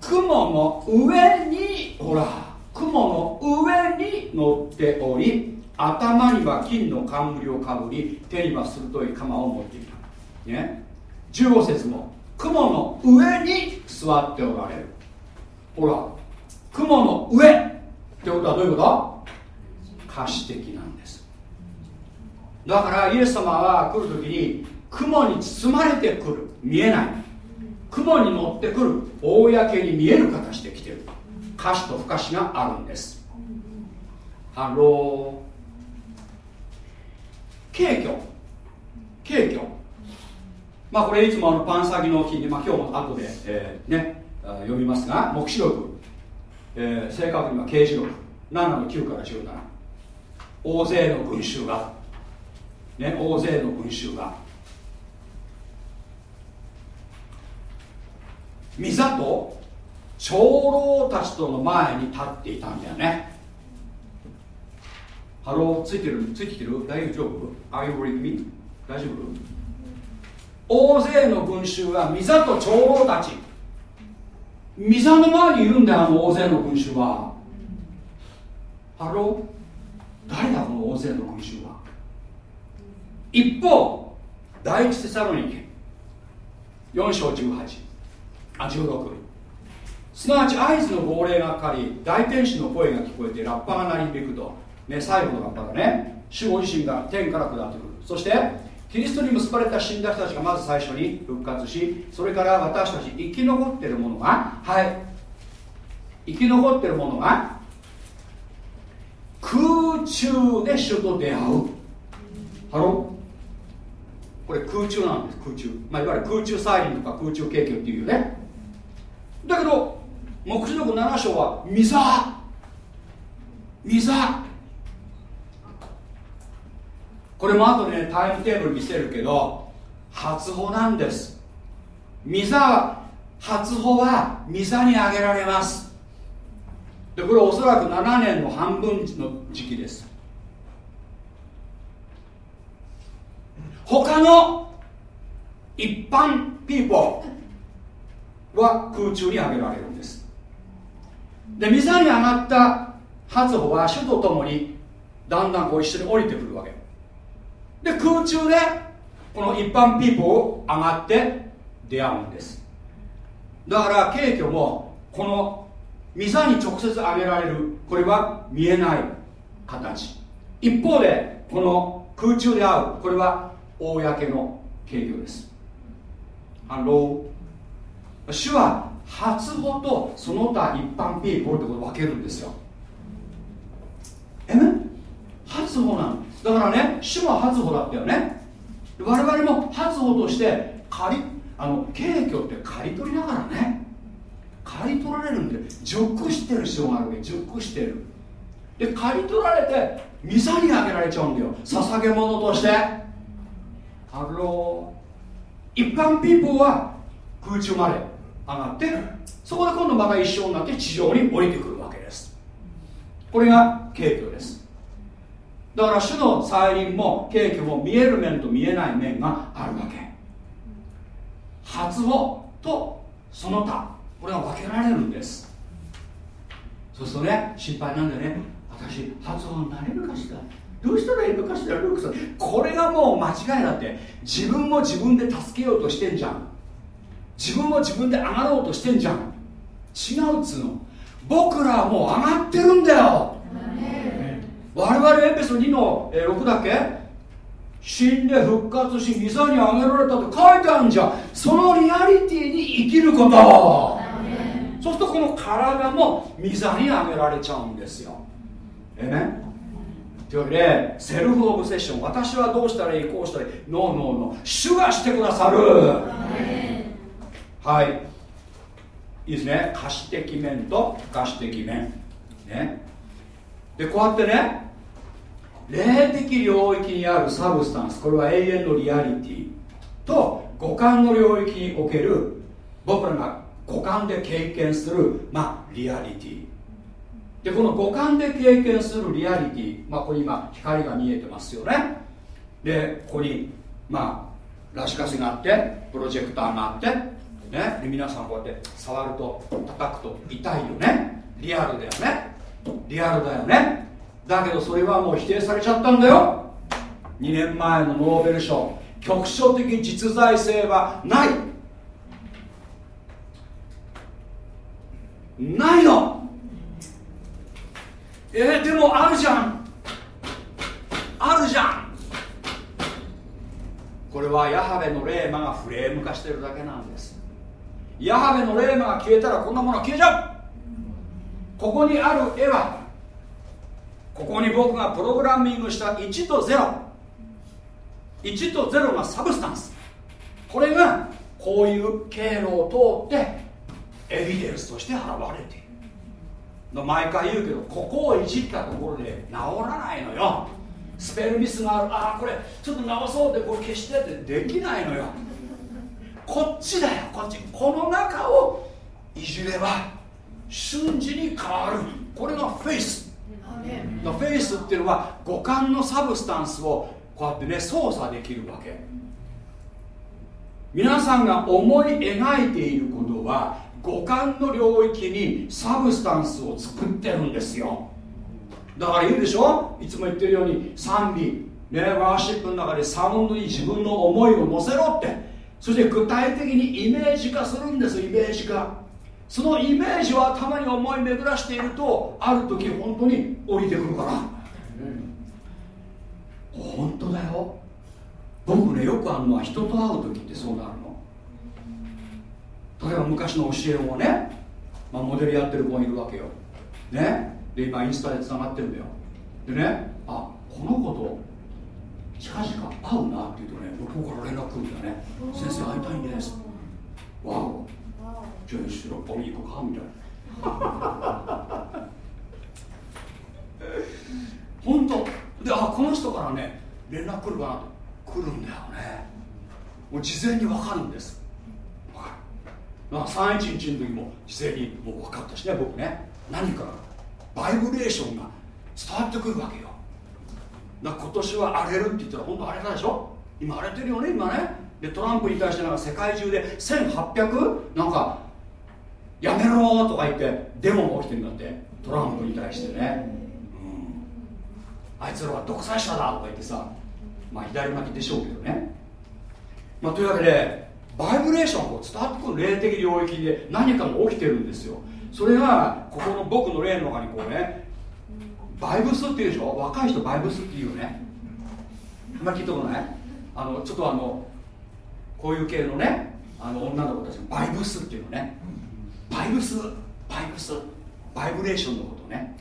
雲の上にほら雲の上に乗っており頭には金の冠をかぶり手には鋭い鎌を持っていた、ね、15節も雲の上に座っておられる。ほら雲の上ってことはどういうこと？可視的なんだからイエス様は来る時に雲に包まれてくる。見えない。雲に乗ってくる。公に見える形で来てる。可視と不可視があるんです。 Hello。携挙携挙まあこれいつもあのパン裂きの日に、まあ、今日も後で、えー、ね読みますが黙示録、えー、正確には啓示録。7の9から17大勢の群衆が。ね大勢の群衆が。御座と長老たちとの前に立っていたんだよね。ハローついてるついてきてる？大丈夫 ?Are you with me? 大丈夫？大勢の群衆は御座と長老たち。御座の前にいるんだよあの大勢の群衆は。ハロー誰だこの大勢の群衆は？一方第一テサロニケ4章18あ16すなわち合図の号令がかかり大天使の声が聞こえてラッパが鳴り響くと。ね、最後のラッパだね主ご自身が天から下ってくる。そしてキリストに結ばれた死んだ人たちがまず最初に復活しそれから私たち生き残ってるものがはい。生き残ってるものが空中で主と出会う。ハロこれ空中なんです空中、まあ、いわゆる空中サイリンとか空中景況っていうよね。だけど黙示録7章は水水これも後でねタイムテーブル見せるけど初歩なんです。水は初歩は水にあげられます。でこれおそらく7年の半分の時期です。他の一般ピーポーは空中に上げられるんです。で水に上がった発歩は主と共にだんだんこう一緒に降りてくるわけ。で空中でこの一般ピーポーを上がって出会うんです。だから携挙もこの御座に直接上げられるこれは見えない形。一方でこの空中で会うこれは公の携挙ですハロー主は初穂とその他一般ピーポーってこと分けるんですよえ初穂なのだからね主は初穂だったよね我々も初穂として借りあの携挙って刈り取りながらね刈り取られるんで熟してる必要があるわけ熟してるで刈り取られて御座にあげられちゃうんだよ捧げ物としてハロー一般ピーポーは空中まで上がってそこで今度また一緒になって地上に降りてくるわけです。これが軽挙です。だから主の再臨も軽挙も見える面と見えない面があるわけ。初歩とその他。これは分けられるんです。そうするとね心配なんでね。私発音なれるかしら。どうしたらいいのかしらルークさん。これがもう間違いだって。自分も自分で助けようとしてんじゃん。自分も自分で上がろうとしてんじゃん。違うっつうの。僕らはもう上がってるんだよ。我々エペソ2の6だけ？死んで復活し水にあげられたって書いてあるんじゃん。そのリアリティに生きることそうするとこの体も水にあげられちゃうんですよ。えねというわけでセルフオブセッション。私はどうしたらいいこうしたらいい。ノーノーノー主がしてくださる。はい。いいですね。可視的面と不可視的面。ね。でこうやってね霊的領域にあるサブスタンス。これは永遠のリアリティと五感の領域における僕らが五感で経験する、まあ、リアリティでこの五感で経験するリアリティ、まあ、ここに今光が見えてますよね。でここにまあラシカセがあってプロジェクターがあってね。で皆さんこうやって触ると叩くと痛いよね。リアルだよね。リアルだよね。だけどそれはもう否定されちゃったんだよ。2年前のノーベル賞。局所的実在性はないのえー、でもあるじゃん。あるじゃん。これはヤハベのレーマがフレーム化してるだけなんです。ヤハベのレーマが消えたらこんなものは消えちゃう。ここにある絵はここに僕がプログラミングした1と01と0がサブスタンス。これがこういう経路を通ってエビデンスとして現れている。毎回言うけどここをいじったところで治らないのよ。スペルミスがある。ああこれちょっと直そうでこれ消してってできないのよ。こっちだよこっち。この中をいじれば瞬時に変わる。これがフェイス。フェイスっていうのは五感のサブスタンスをこうやってね操作できるわけ。皆さんが思い描いていることは五感の領域に substance を作ってるんですよ。だから言うでしょ？いつも言ってるように賛美ねワーシップの中でサウンドに自分の思いを乗せろって。そして具体的にイメージ化するんですイメージ化。そのイメージを頭に思い巡らしているとある時本当に降りてくるから。本当だよ。僕ねよくあるのは人と会う時ってそうなる例えば昔の教えをね、まあ、モデルやってる子がいるわけよ。ね。で今インスタでつながってるんだよ。でねあこの子と近々会うなって言うとね向こうから連絡来るんだよね。先生会いたいんです。わお。じゃあ一緒六本木行こかみたいな。本当。であこの人からね連絡来るかなと。来るんだよね。もう事前に分かるんです。る311の時も事前にもう分かったしね僕ね。何かバイブレーションが伝わってくるわけよ。だ今年は荒れるって言ったら本当荒れたでしょ？今荒れてるよね今ね。でトランプに対してなんか世界中で1800なんかやめろとか言ってデモが起きてるんだってトランプに対してね、うん、あいつらは独裁者だとか言ってさまあ左巻きでしょうけどね。まあというわけでバイブレーションこう伝わってくる霊的領域で何かが起きてるんですよ。それがここの僕の霊の中にこうねバイブスっていうでしょ？若い人バイブスっていうね。あんま聞いたことない？あのちょっとあのこういう系のねあの女の子たちのバイブスっていうのね。バイブスバイブスバイブレーションのことね。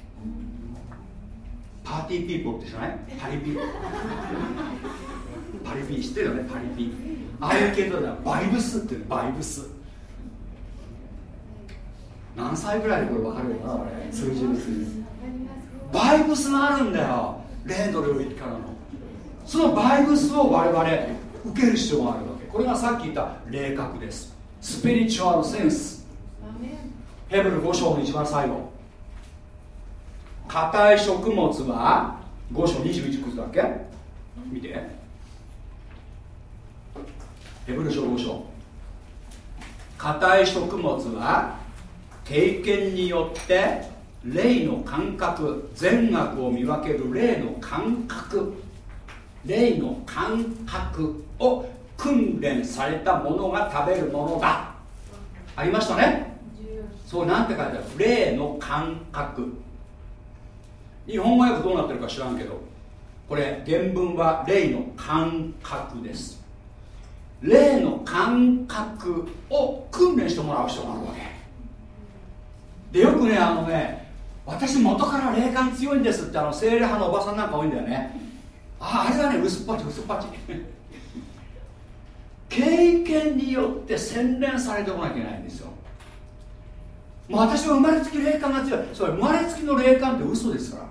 party people って知らない？パリピ。パリピ。知ってるよね？パリピ。ああいう系統ではバイブスっていうバイブス。何歳ぐらいでこれ分かるよな数字の数字。バイブスがあるんだよ霊の領域からの。そのバイブスを我々受ける必要があるわけ。これがさっき言った霊覚です。スピリチュアルセンス。ヘブル5章の一番最後。硬い食物は5章21くだっけ？見て。ヘブル書5章。硬い食物は経験によって霊の感覚善悪を見分ける霊の感覚。霊の感覚を訓練されたものが食べるものだ。ありましたね。そうなんて書いてある？霊の感覚。日本語訳どうなってるか知らんけどこれ原文は霊の感覚です。霊の感覚を訓練してもらう人があるわけ。でよくねあのね私元から霊感強いんですってあの精霊派のおばさんなんか多いんだよね。ああれはね薄っぱち薄っぱち。経験によって洗練されてこなきゃいけないんですよ。もう私は生まれつき霊感が強い。それ生まれつきの霊感って嘘ですか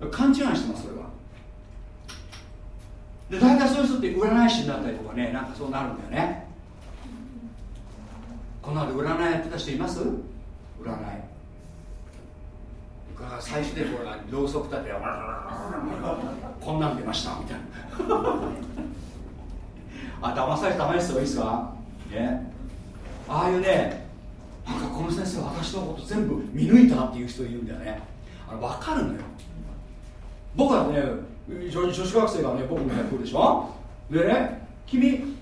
ら。勘違いしてますそれは。で大体そういう人って占い師になったりとかねなんかそうなるんだよね。この後占いやってた人います？占い。最初でこれろうそく立てこんなん出ましたみたいな。あ騙されたまですよいいっすか？ね。ああいうねなんかこの先生私のこと全部見抜いたっていう人いるんだよね。あれ分かるのよ。僕はね女子学生がね僕の部屋来るでしょ？でね君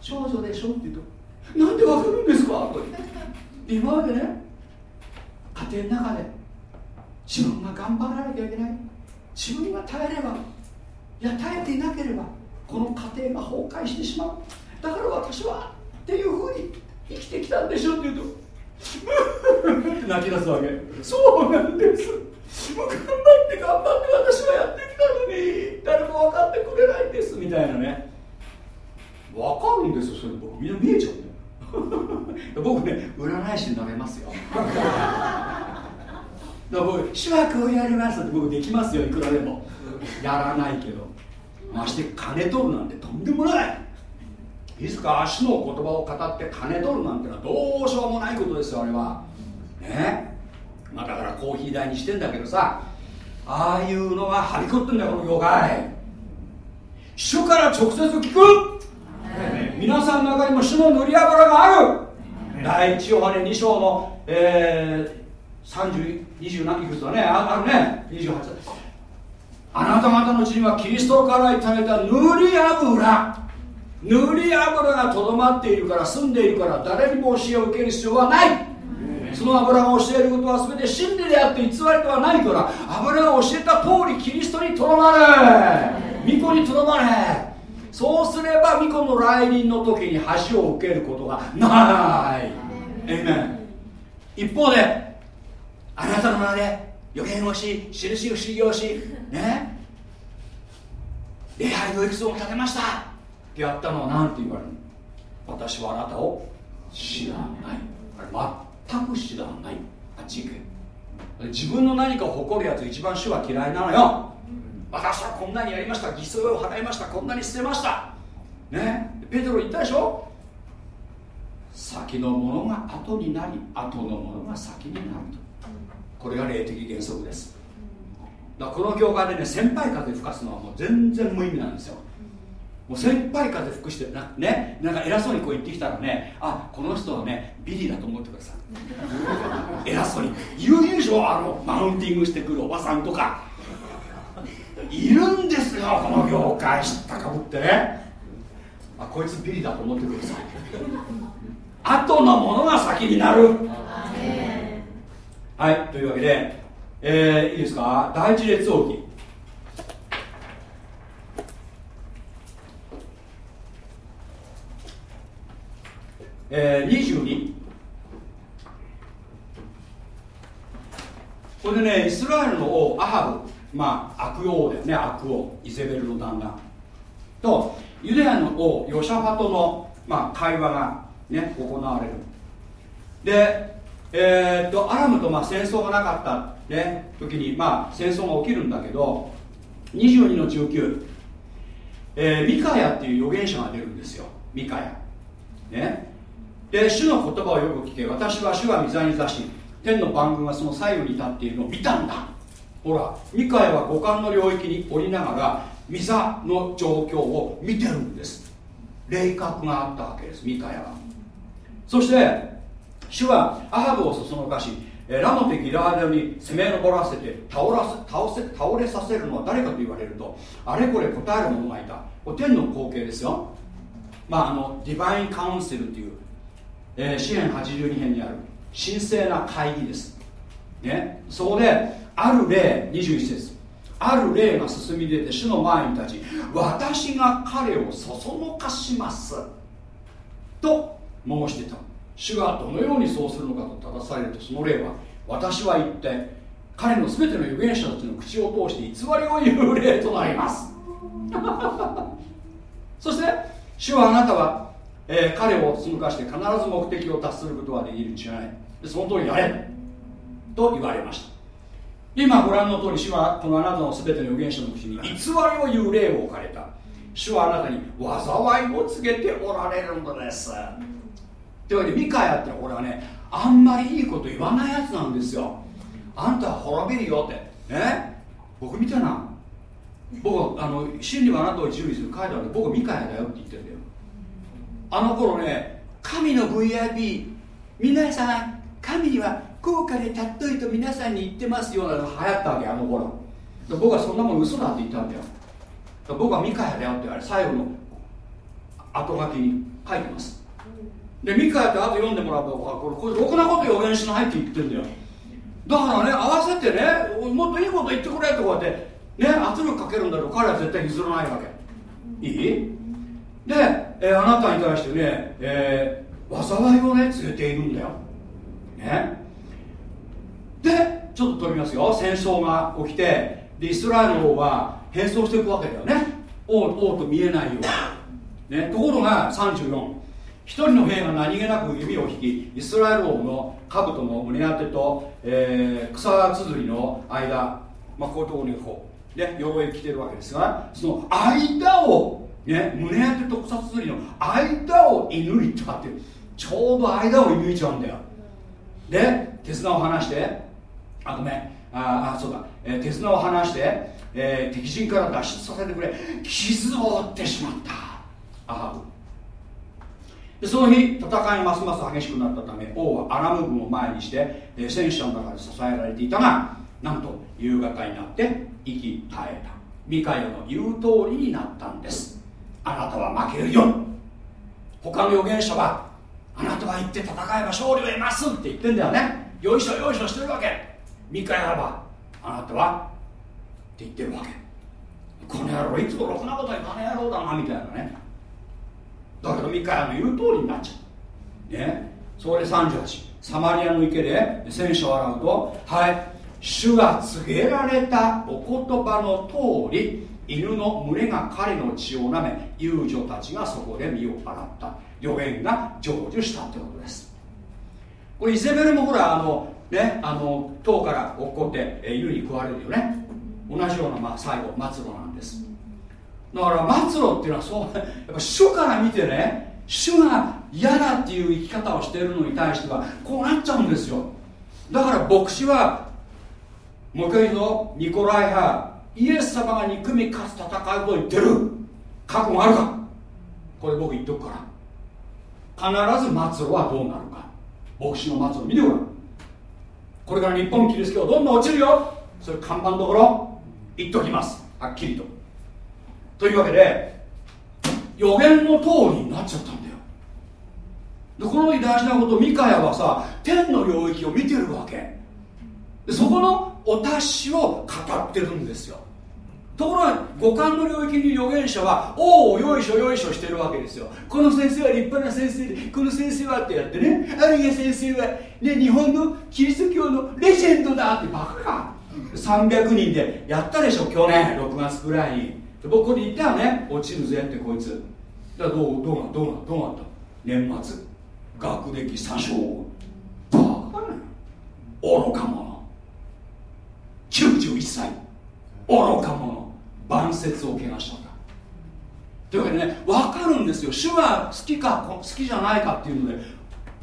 少女でしょ？って言うとなんで分かるんですか？と今までね家庭の中で自分が頑張らなきゃいけない自分が耐えればいや耐えていなければこの家庭が崩壊してしまう。だから私はっていうふうに生きてきたんでしょ？って言うと 泣き出すわけ。そうなんです。もう頑張って頑張って私はやってきたのに誰も分かってくれないんですみたいなね。分かるんですよそれ。僕みんな見えちゃうんだよ。僕ね占い師になれますよ。だから僕主役をやりますって僕できますよいくらでも。やらないけど。まして金取るなんてとんでもない。いつか？足の言葉を語って金取るなんてのはどうしようもないことですよあれは。ね？まあだからコーヒー代にしてんだけどさああいうのがはびこってんだよこの業界。主から直接聞く。皆さんの中にも主の塗り油がある。第一ヨハネ2章の、えー、3020何いくつだね。あるね。28あなた方のうちにはキリストからいただいた塗り油。塗り油がとどまっているから住んでいるから誰にも教えを受ける必要はないその油が教えることは全て真理であって偽りではないから油が教えた通りキリストにとどまれ。巫女にとどまれ。そうすれば巫女の来臨の時に橋を受けることがない。えめ一方であなたの名で予言をし印を修行しね。礼拝のいくつを立てました。ってやったのは何て言われる私はあなたを知らない全く知らない。あっち行け自分の何かを誇るやつ一番主は嫌いなのよ。私はこんなにやりました。犠牲を払いました。こんなに捨てました。ね。ペテロ言ったでしょ。先のものが後になり後のものが先になると。これが霊的原則です。だからこの業界でね先輩風吹かすのはもう全然無意味なんですよ。もう先輩風吹くしてな,、ね、なんか偉そうにこう言ってきたらねあこの人はねビリだと思ってください。偉そうに。言うでしょあのマウンティングしてくるおばさんとか。いるんですよこの業界知ったかぶってね。あこいつビリだと思ってください。後のものが先になる。はいというわけで、えー、いいですか？第一列王記えー、22これでねイスラエルの王アハブ。まあ悪王だよね悪王。イゼベルの旦那。とユダヤの王ヨシャファトの、まあ、会話が、ね、行われる。で、えー、っとアラムとまあ戦争がなかった、ね、時に、まあ、戦争が起きるんだけど22の19、えー、ミカヤっていう預言者が出るんですよ。ミカヤ。ね。で主の言葉をよく聞け私は主は御座に座し天の番組がその左右に立っているのを見たんだ。ほらミカヤは五感の領域に降りながら御座の状況を見てるんです。霊覚があったわけですミカヤは。そして主はアハブをそそのかしラモテギラーデに攻め上らせて倒らせ倒せ倒れさせるのは誰かと言われるとあれこれ答える者がいた。これ天の光景ですよ。まああのディバインカウンセルっていうえー、詩篇82編にある。神聖な会議です、ね、そこである例21節。ある例が進み出て主の前に立ち私が彼をそそのかします。と申してた。主がどのようにそうするのかと正されるとその例は私は言って彼の全ての預言者たちの口を通して偽りを言う例となります。そして主はあなたはえー、彼をそのかして必ず目的を達することができるに違いない。その通りやれと言われました。今ご覧の通り主はこのあなたの全ての預言者の口に偽りを言う例を置かれた。主はあなたに災いを告げておられるのです。というわけでミカヤってのはこれはねあんまりいいこと言わないやつなんですよ。あんたは滅びるよって。え？僕みたいな。僕あの真理はあなたを自由にする。書いてある。んで僕ミカヤだよって言ってるんだよ。あの頃ね神の VIP 皆さん神には高価で尊いと皆さんに言ってますようなのが流行ったわけあの頃。僕はそんなもん嘘だって言ったんだよ。僕はミカヤだよって言われ最後の後書きに書いてます。でミカヤって後読んでもらうとこれこれろくなこと予言しないって言ってんだよ。だからね合わせてねもっといいこと言ってくれってこうやってね圧力かけるんだけど彼は絶対譲らないわけ。いい？で、えー、あなたに対してね、えー、災いをね告げているんだよ。ね。でちょっと飛びますよ。戦争が起きてでイスラエル王は変装していくわけだよね。王王と見えないように、ね、ところが34一人の兵が何気なく指を引きイスラエル王の兜の胸当てと、えー、草綴りの間、まあ、こういうところにこう、ね、鎧着てるわけですがその間をね、胸当てと草つりの。間を射抜いたってちょうど間を射抜いちゃうんだよ。で手綱を離してあごめん。ああそうだ、えー、手綱を離して、えー、敵陣から脱出させてくれ。傷を負ってしまった。アハブでその日戦いますます激しくなったため王はアラム軍を前にして、えー、戦車の中で支えられていたがなんと夕方になって息絶えた。ミカヨの言う通りになったんです。あなたは負けるよ。他の預言者はあなたが行って戦えば勝利を得ますって言ってんだよね。よいしょよいしょしてるわけ。ミカヤはあなたはって言ってるわけ。この野郎いつもろくなことにこの野郎だなみたいなね。だけどミカヤの言う通りになっちゃう。ね。それで38サマリアの池で戦車を洗うとはい。主が告げられたお言葉の通り犬の群れが彼の血を舐め遊女たちがそこで身を洗った。予言が成就したってことです。これイゼベルもほらあのねあの塔から落っこって犬に食われるよね。同じような、まあ、最後末路なんです。だから末路っていうのはそうやっぱ主から見てね主が嫌だっていう生き方をしているのに対してはこうなっちゃうんですよ。だから牧師はもう一回言うぞ。ニコライ派イエス様が憎み勝つ戦うと言ってる。過去があるか。これ僕言っとくから。必ず末路はどうなるか。牧師の末路見てごらん。これから日本キリスト教どんどん落ちるよ。それ看板どころ。言っときます。はっきりと。というわけで予言の通りになっちゃったんだよ。でこの大事なことミカヤはさ天の領域を見てるわけ。でそこのお達しを語ってるんですよ。ところが五感の領域に預言者はおおよいしょよいしょしてるわけですよ。この先生は立派な先生でこの先生はってやってね。あるいは先生は、ね、日本のキリスト教のレジェンドだってバカか。300人でやったでしょ去年6月くらいに。僕ここで言ったよね。落ちるぜってこいつ。だからどうどうなどうなどうなった？年末。学歴詐称バカな愚か者。91歳。愚か者。晩節を怪我したんだ。というわけでね分かるんですよ。主が好きか好きじゃないかっていうので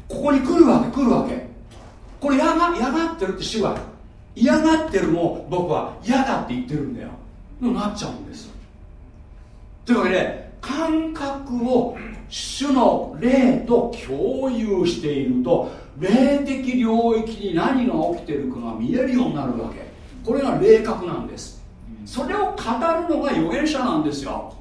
ここに来るわけ来るわけ。これ嫌が嫌がってるって主は。嫌がってるも僕は嫌だって言ってるんだよ。のなっちゃうんですというわけで感覚を主の霊と共有していると霊的領域に何が起きてるかが見えるようになるわけ。これが霊覚なんです。それを語るのが預言者なんですよ。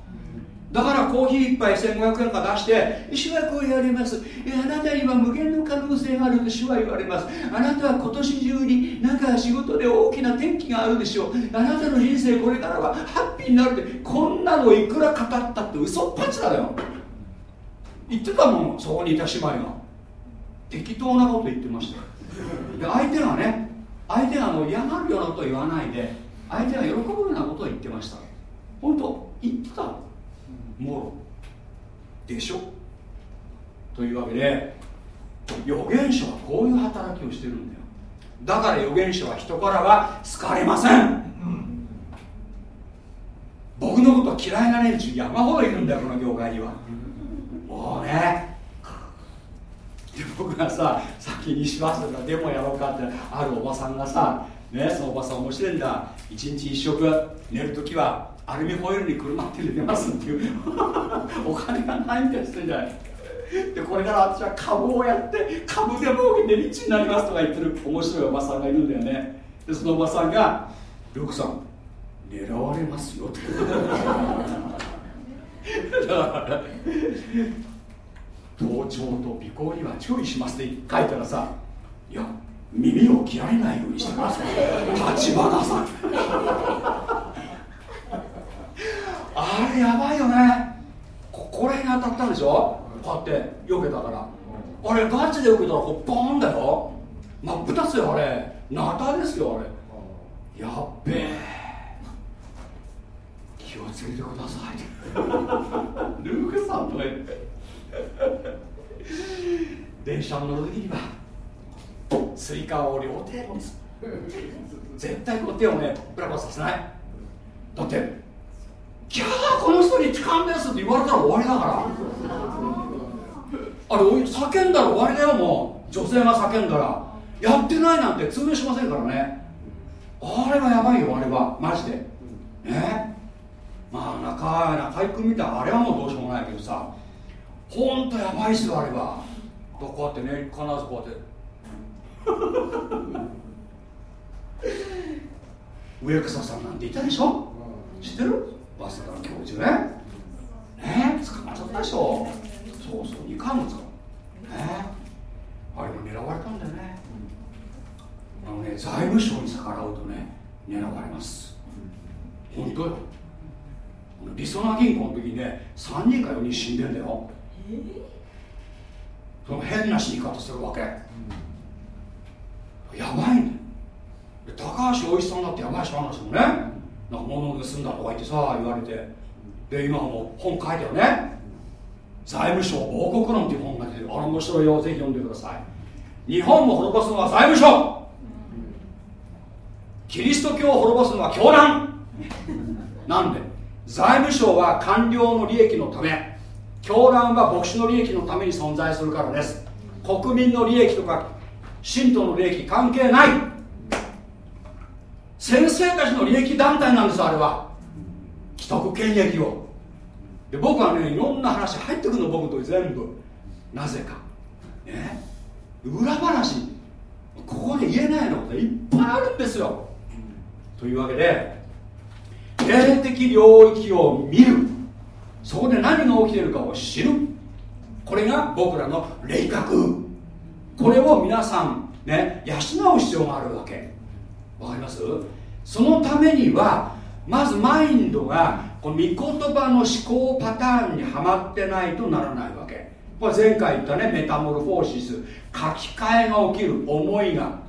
だからコーヒー一杯1500円か出して主はこう言われます。あなたには無限の可能性があると主は言われます。あなたは今年中になんか仕事で大きな転機があるでしょう。あなたの人生これからはハッピーになるってこんなのいくら語ったって嘘っぱちだよ。言ってたもんそこにいた姉妹が。適当なこと言ってました。で相手がね相手があの嫌がるようなこと言わないで相手が喜ぶようなことを言ってました。本当言ってた。もろでしょ。というわけで預言者はこういう働きをしてるんだよ。だから預言者は人からは好かれません、うん、僕のこと嫌いな連中山ほどいるんだよこの業界には。もうね。で僕がさ先にしますとかデモやろうかってあるおばさんがさねそのおばさん面白いんだ。一日一食寝るときはアルミホイルに車って寝ますっていう。お金がないんですってじゃない。でこれから私は株をやって株で儲けてリッチになりますとか言ってる。面白いおばさんがいるんだよね。でそのおばさんが「ルークさん狙われますよ」って。だから盗聴と尾行には注意しますって書いたらさいや耳を切られないようにしてください。立花さん。あれやばいよね。ここら辺に当たったんでしょ？こうやって避けたから。あれガチで避けたらこうボーンだよ。真っ二つよあれ。ナタですよあれ。やっべえ。気をつけてください。ルークさんとか言って電車に乗る時にはスイカを両手絶対こう手をねブラブラさせない。だってキャーこの人に痴漢ですって言われたら終わりだから。あれ叫んだら終わりだよもう。女性が叫んだら。やってないなんて通用しませんからね。あれはやばいよあれは。マジで。ね。まあ中中居君みたいあれはもうどうしようもないけどさ。ほんとやばいっすよあれは。こうやってね必ずこうやって 植草さんなんていたでしょ？知ってる？早稲田の教授ね。ね捕まっちゃったでしょ？そうそう2回も捕まね。あれも狙われたんだよね。財務省に逆らうとね狙われます。本当よ。りそな銀行の時にね3人か4人死んでんだよ。その変な死に方するわけ、やばいんだよ高橋おいしさんだってやばい人なんですもんね。なんか物を盗んだとか言ってさ言われて。で今も本書いてよね。財務省亡国論っていう本が出てる。あれ面白いよ。ぜひ読んでください。日本も滅ぼすのは財務省キリスト教を滅ぼすのは教団。なんで？財務省は官僚の利益のため。教団は牧師の利益のために存在するからです。国民の利益とか信徒の利益関係ない。先生たちの利益団体なんですあれは。既得権益を。で僕はねいろんな話入ってくるの僕と全部。なぜか。ね。裏話ここで言えないの。っていっぱいあるんですよ。というわけで霊的領域を見る。そこで何が起きているかを知る。これが僕らの霊覚。これを皆さんね養う必要があるわけ。わかります？そのためにはまずマインドがこの御言葉の思考パターンにはまってないとならないわけ。これ前回言ったねメタモルフォーシス。書き換えが起きる思いが。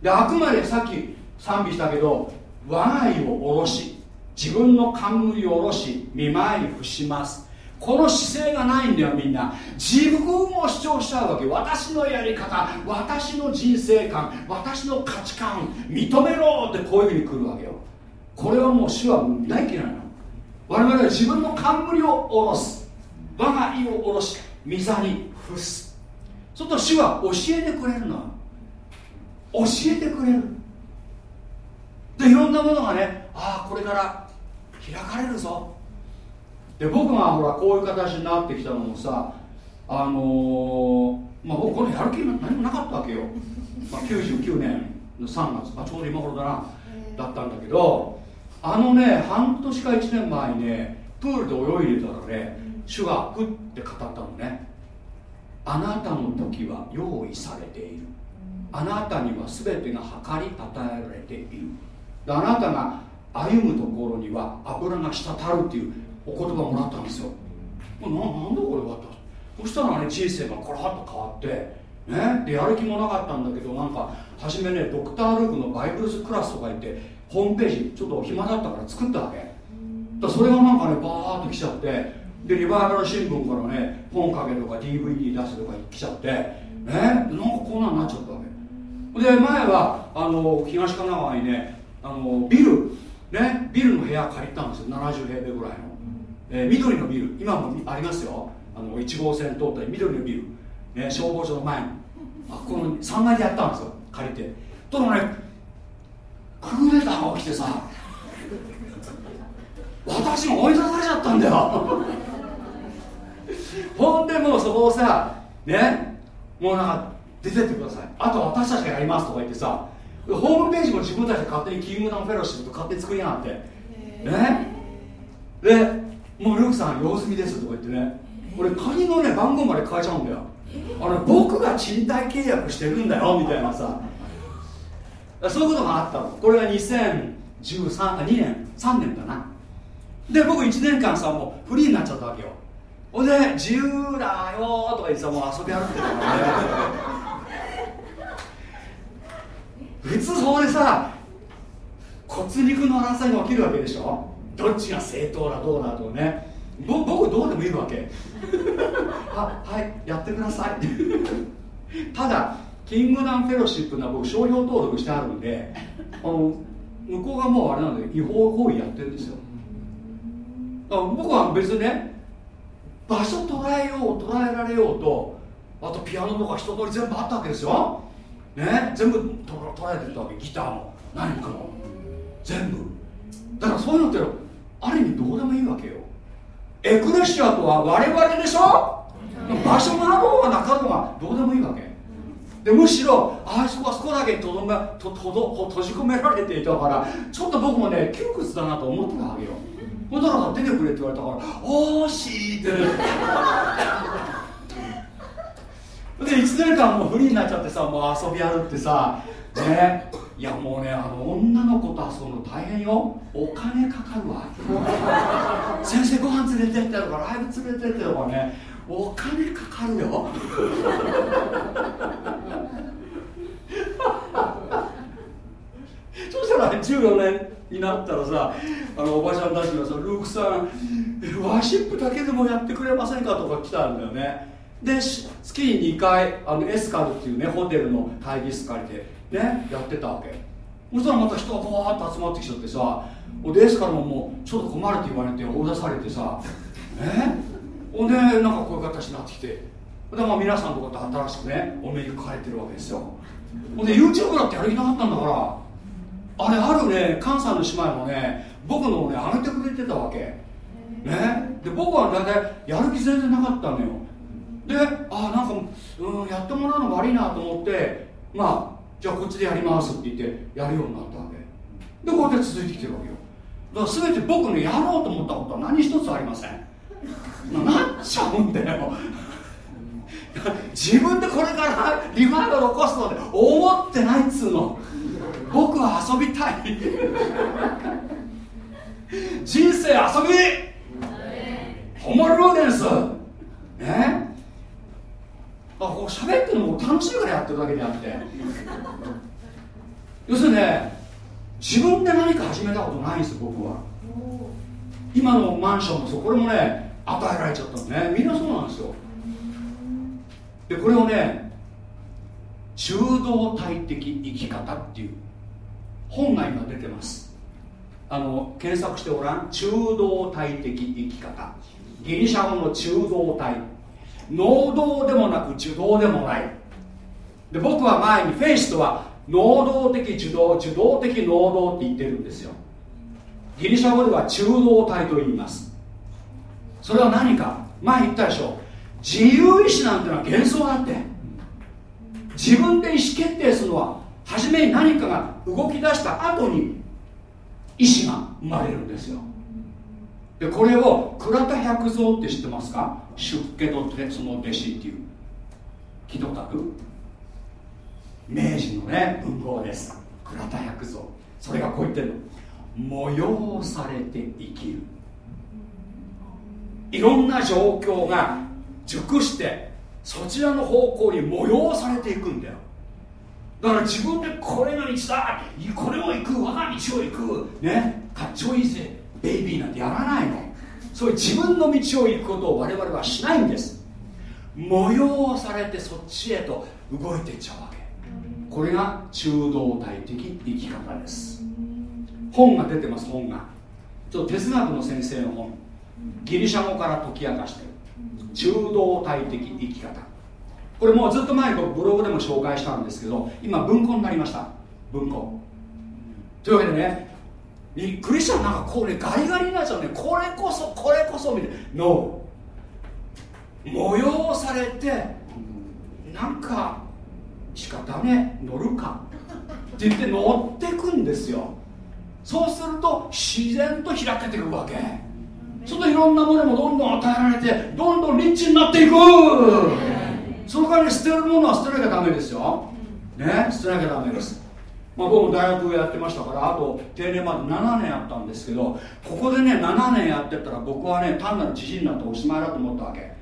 であくまでさっき賛美したけど我が家を下ろし自分の冠を下ろし見舞いに伏します。この姿勢がないんだよみんな。自分を主張しちゃうわけ。私のやり方私の人生観私の価値観認めろってこういうふうに来るわけよ。これはもう主は大嫌いなの。我々は自分の冠を下ろす。我が意を下ろし御座に伏す。そうすると主は教えてくれるの。教えてくれる。でいろんなものがねああこれから開かれるぞ。で僕がほらこういう形になってきたのもさあのー、まあ僕このやる気何もなかったわけよ、まあ、99年の3月、まあ、ちょうど今頃だな。だったんだけどあのね半年か1年前にねプールで泳いでたらね主がふって語ったのね。あなたの時は用意されている。あなたには全てが計り与えられている。あなたが歩むところには油が滴るっていうお言葉もらったんですよ。ななんでこれはとそしたらね人生がコラッと変わってね、でやる気もなかったんだけどなんか初めねドクター・ルークのバイブルスクラスとか言ってホームページちょっと暇だったから作ったわけ。だそれがなんかねバーッと来ちゃってでリバイバル新聞からね本かけとか DVD 出すとか来ちゃってねなんかこんなんなっちゃったわけ。で前はあの東神奈川にねあのビルねビルの部屋借りたんですよ。70平米ぐらいの、えー、緑のビル。今もありますよ。あの1号線通ったり緑のビル、ね、消防署の前に。あこの3階でやったんですよ。借りて。とだねクーデターが起きてさ私も追い出されちゃったんだよ。ほんでもうそこをさねもうなんか出てってください。あと私たちがやりますとか言ってさホームページも自分たちで勝手にキングダムフェロシップと勝手に作りやがって。ね。でもうルークさん用済みですとか言ってね。俺鍵のね番号まで変えちゃうんだよ。あれ僕が賃貸契約してるんだよみたいなさ。そういうことがあったの。これが2013 2年。3年だな。で僕1年間さもうフリーになっちゃったわけよ。ほんで自由だよとか言ってさもう遊び歩いてたからね。普通そこでさ骨肉の争いが起きるわけでしょどっちが正当だどうだとね。僕どうでもいいわけ。ははいやってください。ただキングダムフェロシップの僕商標登録してあるんであの向こうがもうあれなんで違法行為やってるんですよ。僕は別にね場所捉えよう捉えられようとあとピアノとか一通り全部あったわけですよ。ね全部捉えてたわけギターも何かも。全部。だからそういうのってある意味どうでもいいわけよ。エクレシアとは我々でしょ？場所があろうがなかろうがどうでもいいわけ。でむしろあそこはそこだけとどめととど閉じ込められていたからちょっと僕もね窮屈だなと思ってたわけよ。だから出てくれって言われたから「おーし」ってで1年間もうフリーになっちゃってさもう遊び歩ってさね。いやもうねあの女の子と遊ぶの大変よ。お金かかるわ。先生ご飯連れてってとかライブ連れてってとかね。お金かかるよ。そしたら14年になったらさあのおばちゃんたちがさ「ルークさんワーシップだけでもやってくれませんか?」とか来たんだよね。で月に2回あのエスカルっていうねホテルの会議室借りてねやってたわけ。そしたらまた人がこうーっと集まってきちゃってさでエスカルももうちょっと困るって言われて追い出されてさねほんでなんかこういう形になってきて。でまあ皆さんとこって新しくねお目にかかれてるわけですよ。ほんで YouTube だってやる気なかったんだからあれあるね関西の姉妹もね僕のをね上げてくれてたわけ。ね？で僕は大体やる気全然なかったのよ。であなんか、うん、やってもらうの悪いなと思ってまあじゃあこっちでやりますって言ってやるようになったわけでこうやって続いてきてるわけよ。だから全て僕ねやろうと思ったことは何一つありません。なっちゃうんだよ。自分でこれからリファイバル起こすので思ってないっつうの。僕は遊びたい。人生遊び。ホモルーデンス。ね？あこう喋ってるのも楽しいからやってるだけであって。要するにね自分で何か始めたことないんですよ僕は。今のマンションもそう。これもね与えられちゃったのね。みんなそうなんですよ。でこれをね中道体的生き方っていう本が今出てます。あの検索してごらん。中道体的生き方。ギリシャ語の中道体。能動でもなく受動でもない。で僕は前にフェイスとは能動的受動受動的能動って言ってるんですよ。ギリシャ語では中道体と言います。それは何か？前言ったでしょ。自由意志なんてのは幻想だって。自分で意思決定するのは初めに何かが動き出した後に意志が生まれるんですよ。でこれを倉田百蔵って知ってますか？出家とその弟子っていう。聞いたことある明治のね文豪です。倉田百蔵。それがこう言ってるの。催されて生きる。いろんな状況が熟してそちらの方向に催されていくんだよ。だから自分でこれが道だこれを行く我が道を行くねかっちょいいぜ。ベイビーなんてやらないの。そういう自分の道を行くことを我々はしないんです。催されてそっちへと動いていっちゃうわけ。これが中道体的生き方です。本が出てます本が。ちょっと哲学の先生の本。ギリシャ語から解き明かしてる。中道体的生き方。これもうずっと前にブログでも紹介したんですけど今文庫になりました。文庫。というわけでねクリスチャンなんかこうねガリガリになっちゃうね。これこそこれこそみたいな。ノー催されてなんか仕方ね乗るか。って言って乗ってくんですよ。そうすると自然と開けていくわけ。そのいろんなものもどんどん与えられてどんどんリッチになっていく。その代わり捨てるものは捨てなきゃダメですよ。ね捨てなきゃダメですまあ、僕も大学やってましたからあと定年まで7年やったんですけどここでね7年やってたら僕はね単なる知事になっておしまいだと思ったわけ。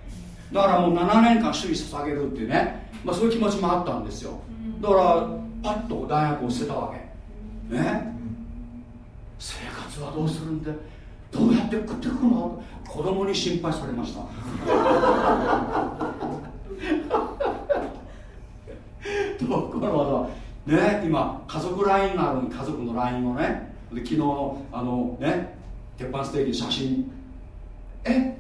だからもう7年間主義捧げるっていうね、まあ、そういう気持ちもあったんですよ。だからパッと大学を捨てたわけ。ね。生活はどうするんでどうやって食っていくの？子供に心配されました。ところがね今家族 LINE がある家族の LINE をねで昨日のあのね鉄板ステーキ写真。え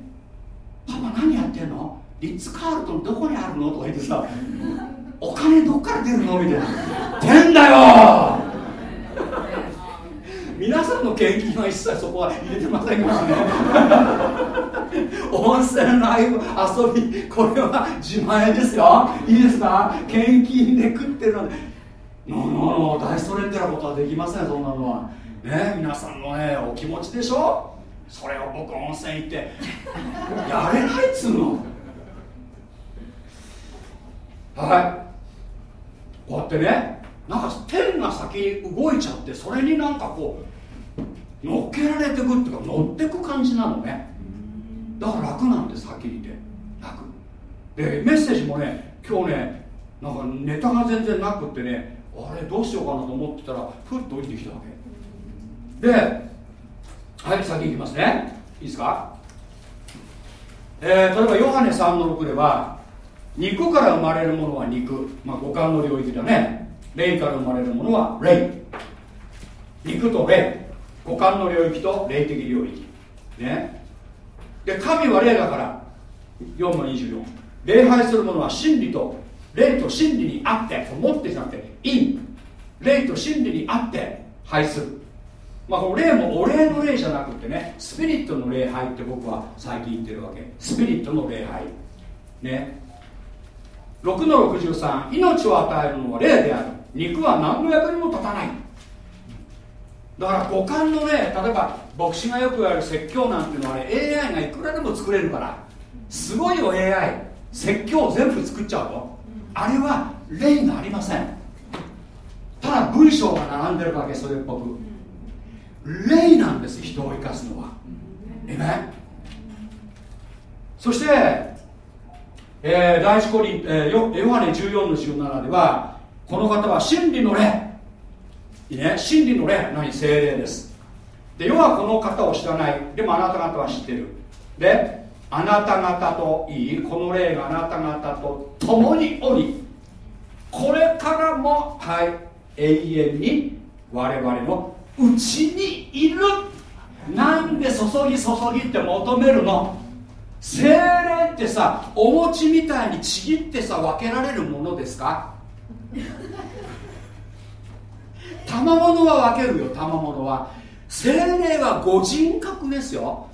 パパ何やってんの？リッツ・カールトンどこにあるの？とか言ってさ お金どっから出るの？みたいな。てんだよ！皆さんの献金は一切そこは入れてませんからね。温泉ライブ遊びこれは自前ですよ。いいですか？献金で食ってるのでノノノ大ストレンテなことはできませんそんなのは。ね皆さんのねお気持ちでしょ？それを僕温泉行って。やれないっつうの。はい。こうやってねなんか天が先に動いちゃってそれになんかこう乗っけられてくっていうか乗ってく感じなのね。だから楽なんですはっきり言って楽。でメッセージもね今日ねなんかネタが全然なくってねあれどうしようかなと思ってたらふっと降りてきたわけ。ではい先行きますね。いいですか？えー、例えばヨハネ3の6では肉から生まれるものは肉、まあ、五感の領域だね。霊から生まれるものは霊。肉と霊。五感の領域と霊的領域。ね。で神は霊だから。4の24礼拝するものは真理と霊と真理にあって持ってじゃなくて陰霊と真理にあって拝する。まあこの霊もお礼の霊じゃなくてねスピリットの礼拝って僕は最近言ってるわけ。スピリットの礼拝。ね。6の63命を与えるのは霊である。肉は何の役にも立たない。だから五感のね例えば牧師がよくやる説教なんていうのはね AI がいくらでも作れるから。すごいよ AI 説教全部作っちゃうとあれは霊がありません。ただ文章が並んでるだけそれっぽく。霊なんです人を生かすのは。えめそして、えー、第一コリン、えー、ヨハネ14の17ではこの方は真理の霊いいね。真理の霊何精霊です。で世はこの方を知らない。でもあなた方は知ってる。であなた方といいこの霊があなた方と共におりこれからもはい永遠に我々のうちにいる。なんで注ぎ注ぎって求めるの？精霊ってさお餅みたいにちぎってさ分けられるものですか？賜物は分けるよ賜物は。精霊はご人格ですよ。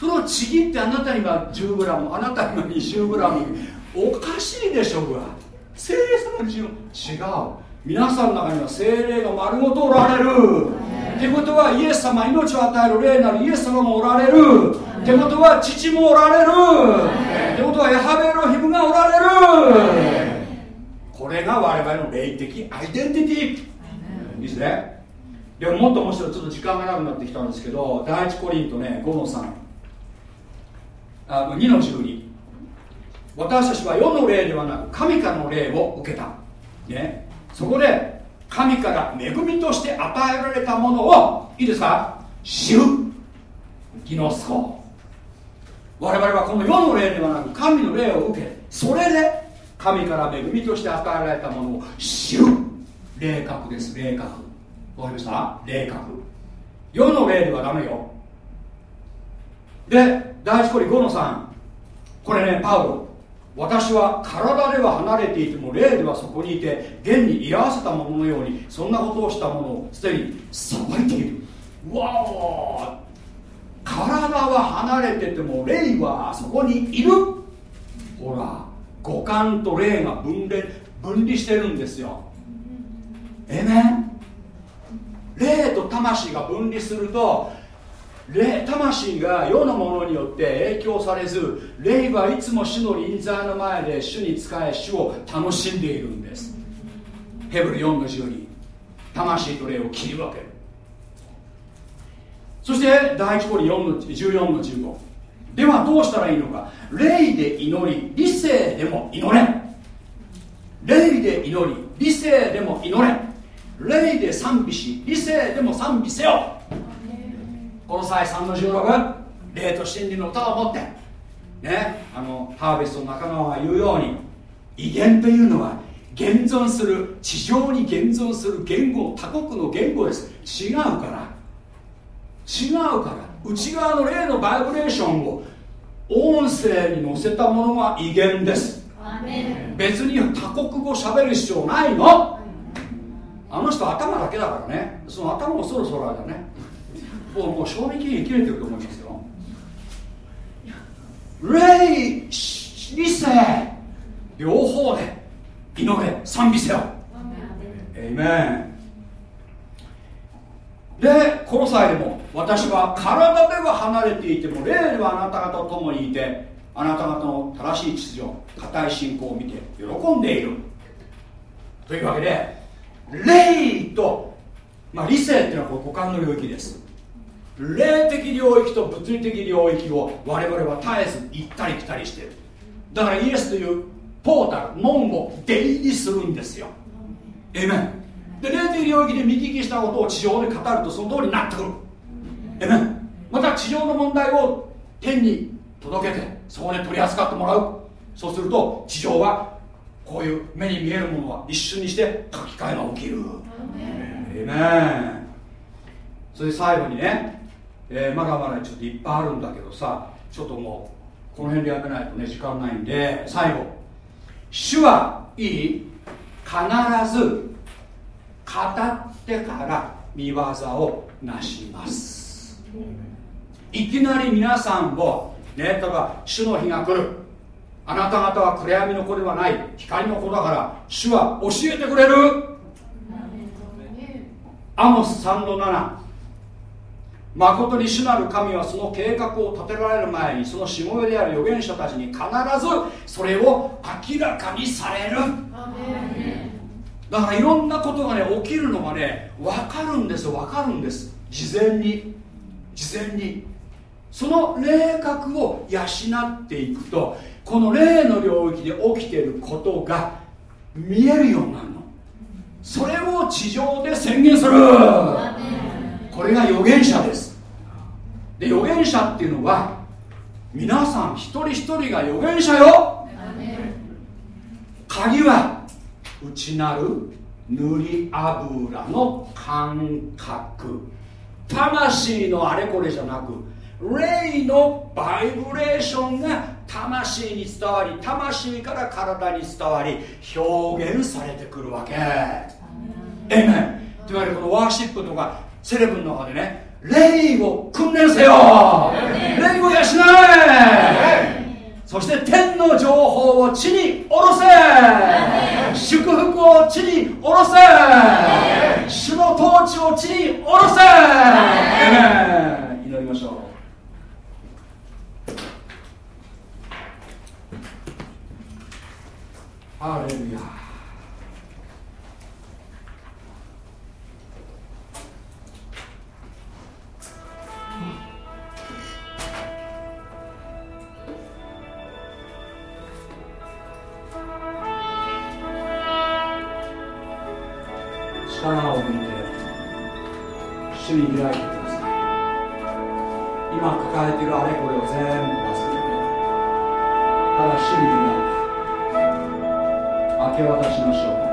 それをちぎってあなたには 10g あなたには 20g おかしいでしょうが。精霊様に違う。皆さんの中には精霊が丸ごとおられる。ってことはイエス様命を与える霊なるイエス様もおられる。ってことは父もおられる。ってことはヤハベロヒムがおられる。これが我々の霊的アイデンティティ。いいですね。でももっと面白いちょっと時間がなくなってきたんですけど第一コリントね5の3あの2の12私たちは世の霊ではなく神からの霊を受けた、ね、そこで神から恵みとして与えられたものをいいですか？知る。ギノスコ。我々はこの世の霊ではなく神の霊を受けそれで神から恵みとして与えられたものを知る。霊覚です。霊覚。わかりました？霊覚。世の霊ではダメよ。で第一コリ5の3これねパウロ。私は体では離れていても霊ではそこにいて現に居合わせたもののようにそんなことをしたものをすでにさばいている。わお体は離れてても霊はそこにいる。ほら五感と霊が分離分離してるんですよ。えね霊と魂が分離すると霊魂が世のものによって影響されず霊はいつも主の臨在の前で主に仕え主を楽しんでいるんです。ヘブル4の12魂と霊を切り分ける。そして第一コリ4の14の15ではどうしたらいいのか。霊で祈り理性でも祈れ霊で祈り理性でも祈れ霊で賛美し理性でも賛美せよ。この際3の16霊と真理の歌を持ってねあのハーベストの仲間が言うように威厳というのは現存する地上に現存する言語他国の言語です。違うから。違うから。内側の霊のバイブレーションを音声に乗せたものが威厳です。別に他国語喋る必要ないの。あの人頭だけだからね。その頭もそろそろあるよねもうもう賞味期限切れてると思いますよ。霊理性両方で祈れ賛美せよ。エイメン。でこの際でも私は体では離れていても霊ではあなた方と共にいてあなた方の正しい秩序固い信仰を見て喜んでいる。というわけで霊と、まあ、理性っていうのはこ股間の領域です霊的領域と物理的領域を我々は絶えず行ったり来たりしてる。だからイエスというポータル門を出入りするんですよ。えめんで霊的領域で見聞きしたことを地上で語るとその通りになってくる。えめんまた地上の問題を天に届けてそこで取り扱ってもらう。そうすると地上はこういう目に見えるものは一瞬にして書き換えが起きる。えめんそれで最後にね、えー、まだまだちょっといっぱいあるんだけどさちょっともうこの辺でやめないとね時間ないんで最後。主はいい必ず語ってから見業をなします。いきなり皆さんをね例えば主の日が来る。あなた方は暗闇の子ではない光の子だから主は教えてくれる。アモス3の7誠に主なる神はその計画を立てられる前にそのしもべである預言者たちに必ずそれを明らかにされる。だからいろんなことがね起きるのがね分かるんです分かるんです。事前に事前に。その霊覚を養っていくとこの霊の領域で起きていることが見えるようになるの。それを地上で宣言する。これが預言者です。で預言者っていうのは皆さん一人一人が預言者よ。鍵は内なる塗り油の感覚。魂のあれこれじゃなく霊のバイブレーションが魂に伝わり魂から体に伝わり表現されてくるわけ。えめんといわゆるこのワーシップとかセレブの中でね霊を訓練せよ。霊を養え。そして天の情報を地に下ろせ。祝福を地に下ろせ。主の統治を地に下ろせ。祈りましょう。ハレルヤに開いてください。今抱えているあれこれを全部忘れて。ただ主に開く。明け渡しましょう。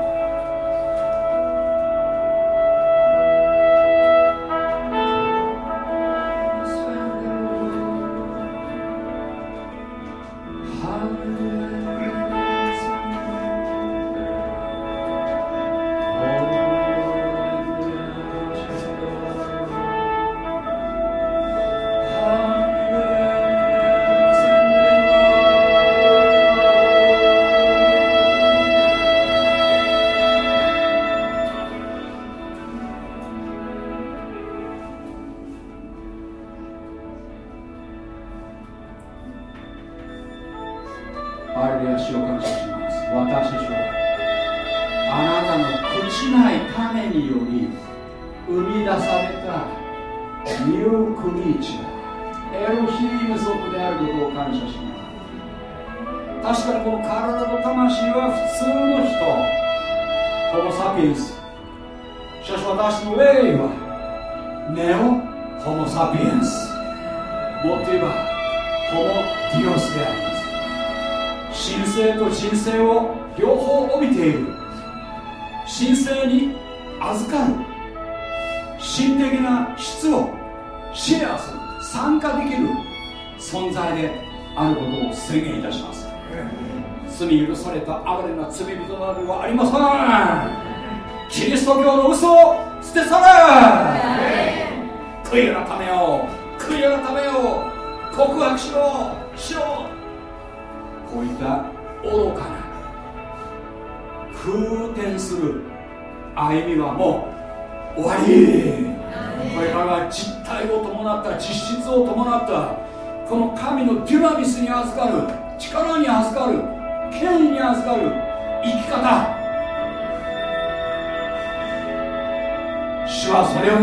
れを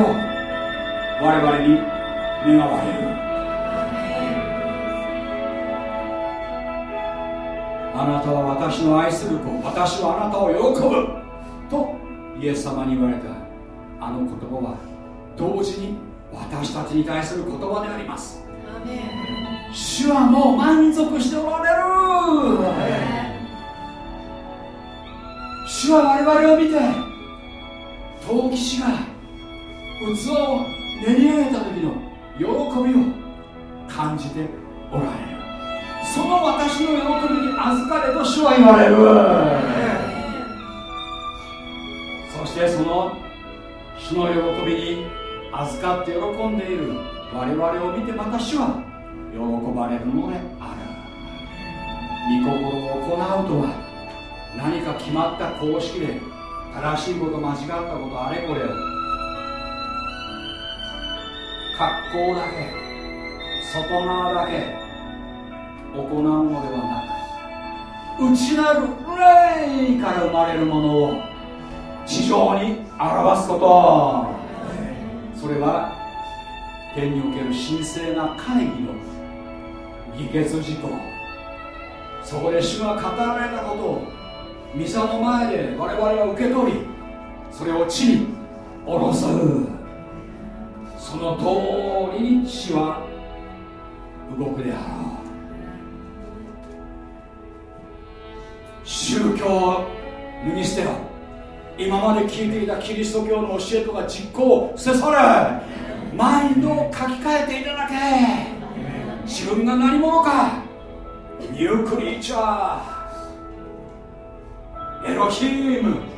我々に願われる。あなたは私の愛する子私はあなたを喜ぶとイエス様に言われたあの言葉は同時に私たちに対する言葉であります。主はもう満足しておられる。主は我々を見て陶器師が器を練り上げた時の喜びを感じておられる。その私の喜びに預かれと主は言われる。そしてその主の喜びに預かって喜んでいる我々を見てまた主は喜ばれるのである。御心を行うとは何か決まった公式で正しいこと間違ったことあれこれ。を格好だけ外側だけ行うのではなく内なる霊から生まれるものを地上に表すこと。それは天における神聖な会議の議決事項。そこで主が語られたことを御座の前で我々は受け取りそれを地に下ろす。その通りに地は動くであろう。宗教を脱ぎ捨てろ。今まで聞いていたキリスト教の教えとか実行捨て去れ。マインドを書き換えていただけ。自分が何者か。ニュークリーチャー。エロヒーム。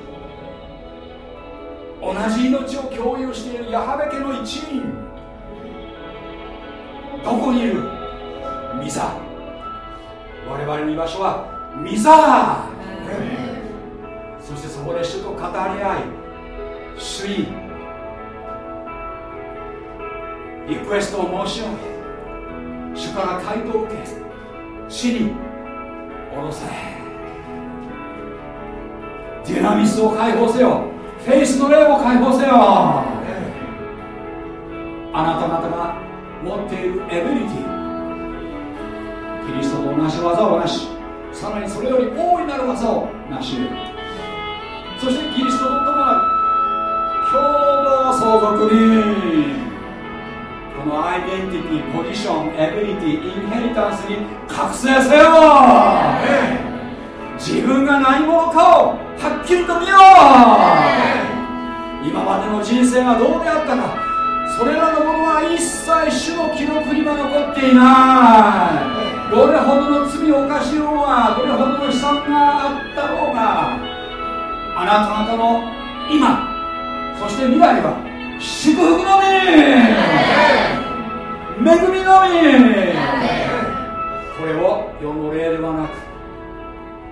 同じ命を共有しているヤハベ家の一員。どこにいる？ミザ我々の居場所はミザそしてそこで主と語り合い主にリクエストを申し上げ主から回答を受け地に下ろせ。ディナミスを解放せよ。フェイスの霊を解放せよ。あなた方が持っているエビリティ。キリストと同じ技をなしさらにそれより大いなる技をなしそしてキリストと共なる共同相続に。このアイデンティティポジションエビリティインヘリタンスに覚醒せよ。自分が何者かをはっきりと見よう。今までの人生がどうであったか。それらのものは一切主の記録には残っていない。どれほどの罪を犯しようがどれほどの悲惨があったろうが。あなた方の今そして未来は祝福のみ。恵みのみ。これを世の霊ではなく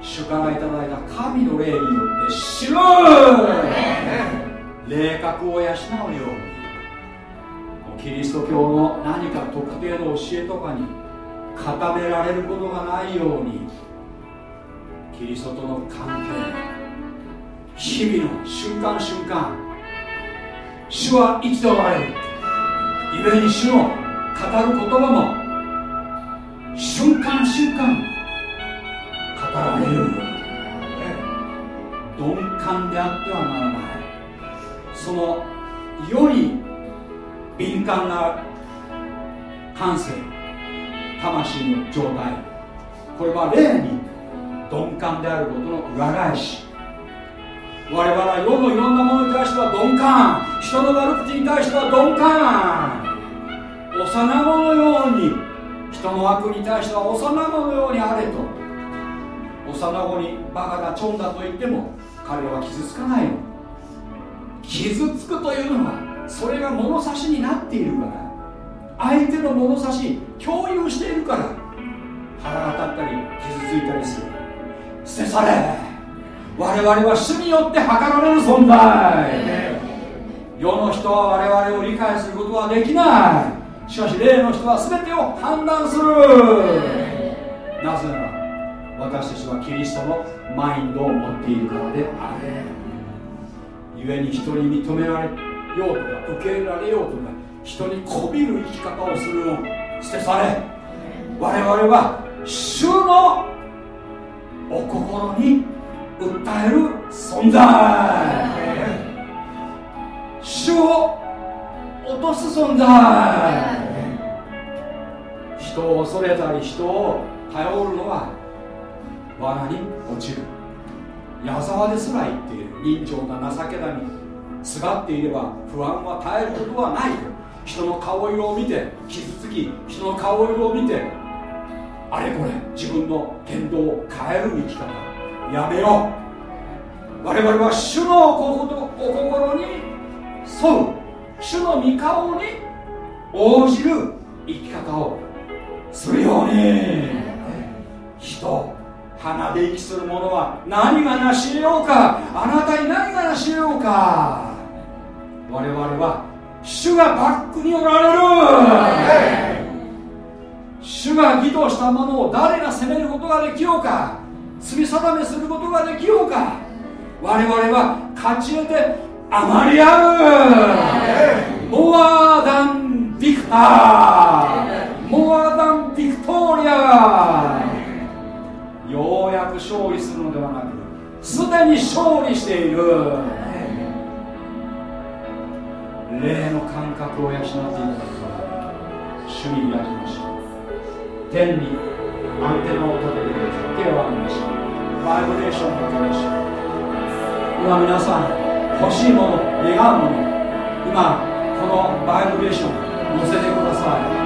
主からいただいた神の霊によって知る霊格を養うようにキリスト教の何か特定の教えとかに固められることがないようにキリストとの関係日々の瞬間瞬間主は生きておられる。故に主の語る言葉も瞬間瞬間られる鈍感であってはならないそのより敏感な感性魂の状態これは霊に鈍感であることの裏返し。我々は世のいろんなものに対しては鈍感。人の悪口に対しては鈍感幼子のように人の悪に対しては幼子のようにあれと。幼子にバカだチョンだと言っても彼らは傷つかない。の傷つくというのはそれが物差しになっているから。相手の物差し共有しているから。腹が立ったり傷ついたりする。捨て去れ。我々は主によって測られる存在。世の人は我々を理解することはできない。しかし霊の人は全てを判断する。なぜなら私たちはキリストのマインドを持っているからである故に人に認められようとか受け入れられようとか人にこびる生き方をするの捨て去れ。我々は主のお心に訴える存在。主を落とす存在。人を恐れたり人を頼るのは罠に落ちる。矢沢ですら言っている。人情が情けなに。すがっていれば不安は絶えることはない。人の顔色を見て傷つき人の顔色を見て。あれこれ自分の言動を変える生き方。やめよう。我々は主のお心に沿う主の御顔に応じる生き方をするように。人鼻で息する者は何が成しようか？あなたに何が成しようか？我々は主がバックにおられる。主が義としたものを誰が責めることができようか？罪定めすることができようか？我々は勝ち得て余りある。モアダンビクター。モアダンビクトリアようやく勝利するのではなくすでに勝利している。霊の感覚を養っていただくから主に開きましょう天にアンテナを立てて手を挙げましょうバイブレーションを受けましょう今皆さん欲しいもの願うもの今このバイブレーション載せてください。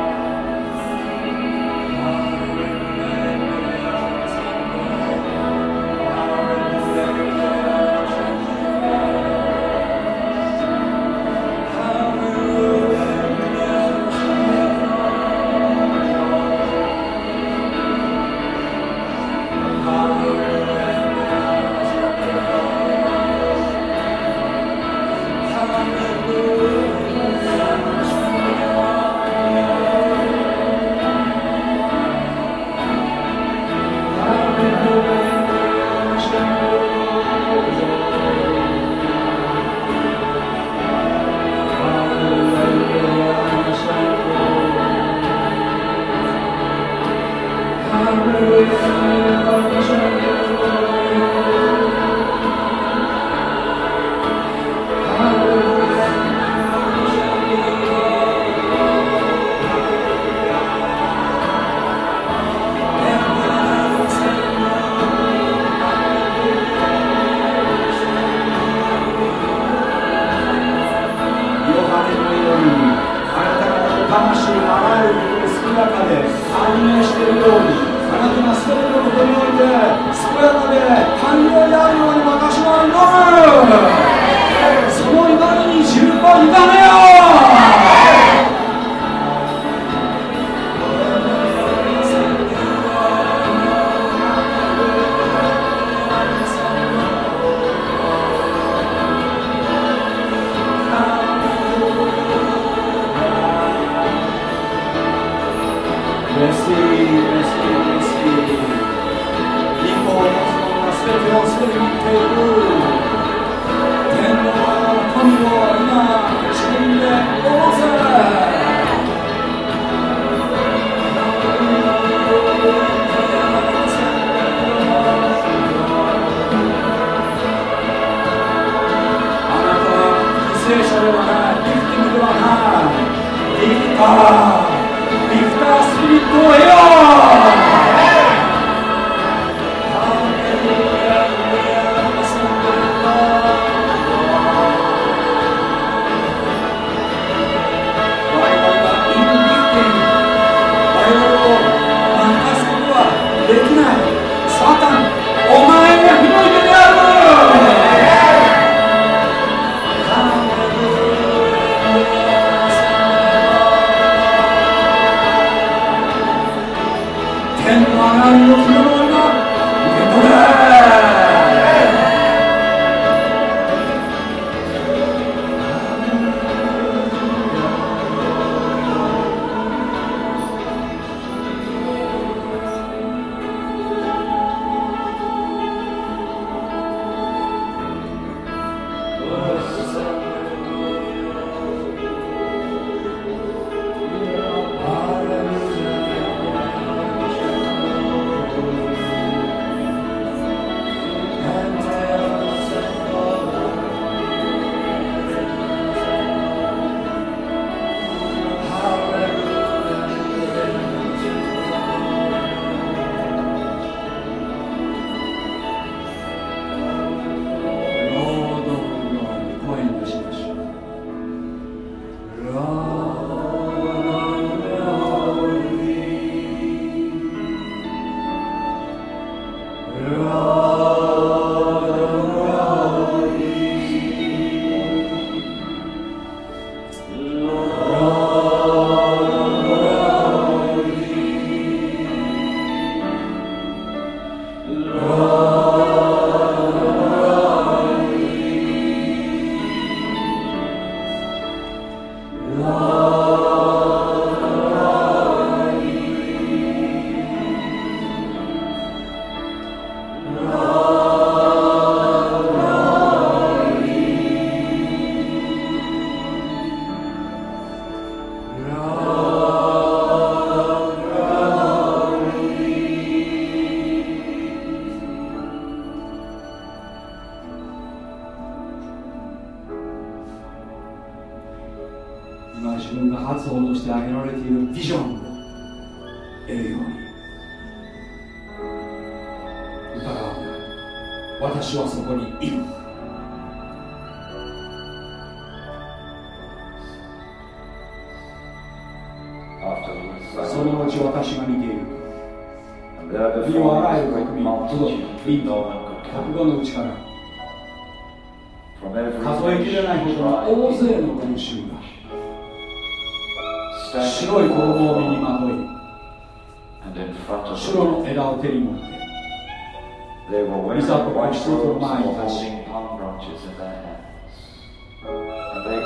大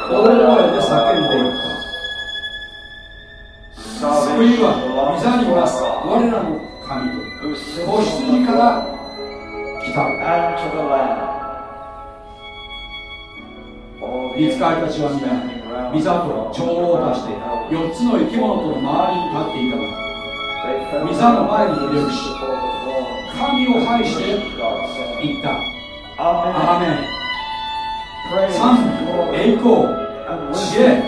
声で叫んでいった救いは御座にいます。我らの神と子羊から来た見つかりたちは皆御座と長老を出して4つの生き物との周りに立っていたが御座の前にひれ伏し神を拝して言ったアーメン賛栄光知恵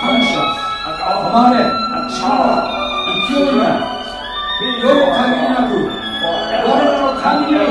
感謝誉れ力勢い。が世の限りなく我らの神にある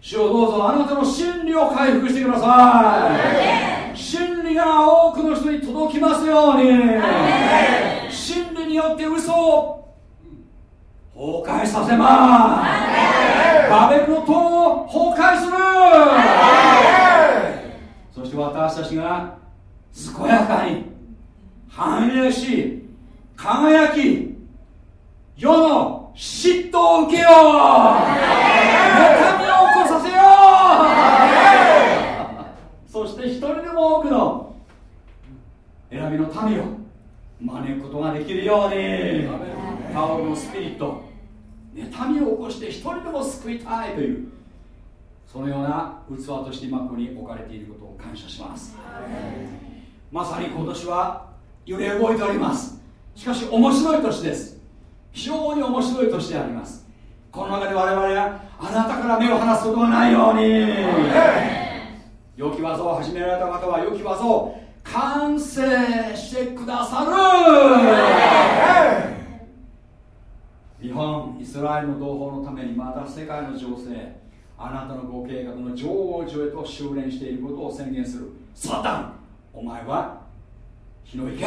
主をどうぞあなたの真理を回復してください。真理が多くの人に届きますように。真理によって嘘を崩壊させます。バベルの塔を崩壊する。そして私たちが健やかに繁栄し輝き世の嫉妬を受けよう。妬みを起こさせよう。そして一人でも多くの選びの民を招くことができるように。タオルのスピリット。妬みを起こして一人でも救いたいというそのような器として今ここに置かれていることを感謝します。まさに今年は揺れ動いております。しかし面白い年です。非常に面白い年であります。この中で我々はあなたから目を離すことがないように。良き技を始められた方は良き技を完成してくださる。日本イスラエルの同胞のためにまた世界の情勢あなたのご計画の成就へと修練していることを宣言する。サタンお前は日の池。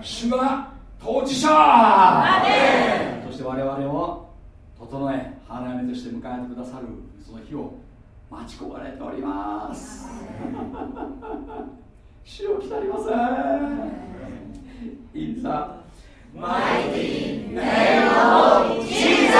主が当事者！そして我々を整え花嫁として迎えてくださるその日を待ち焦がれております。主を来たりません。In the mighty name of Jesus!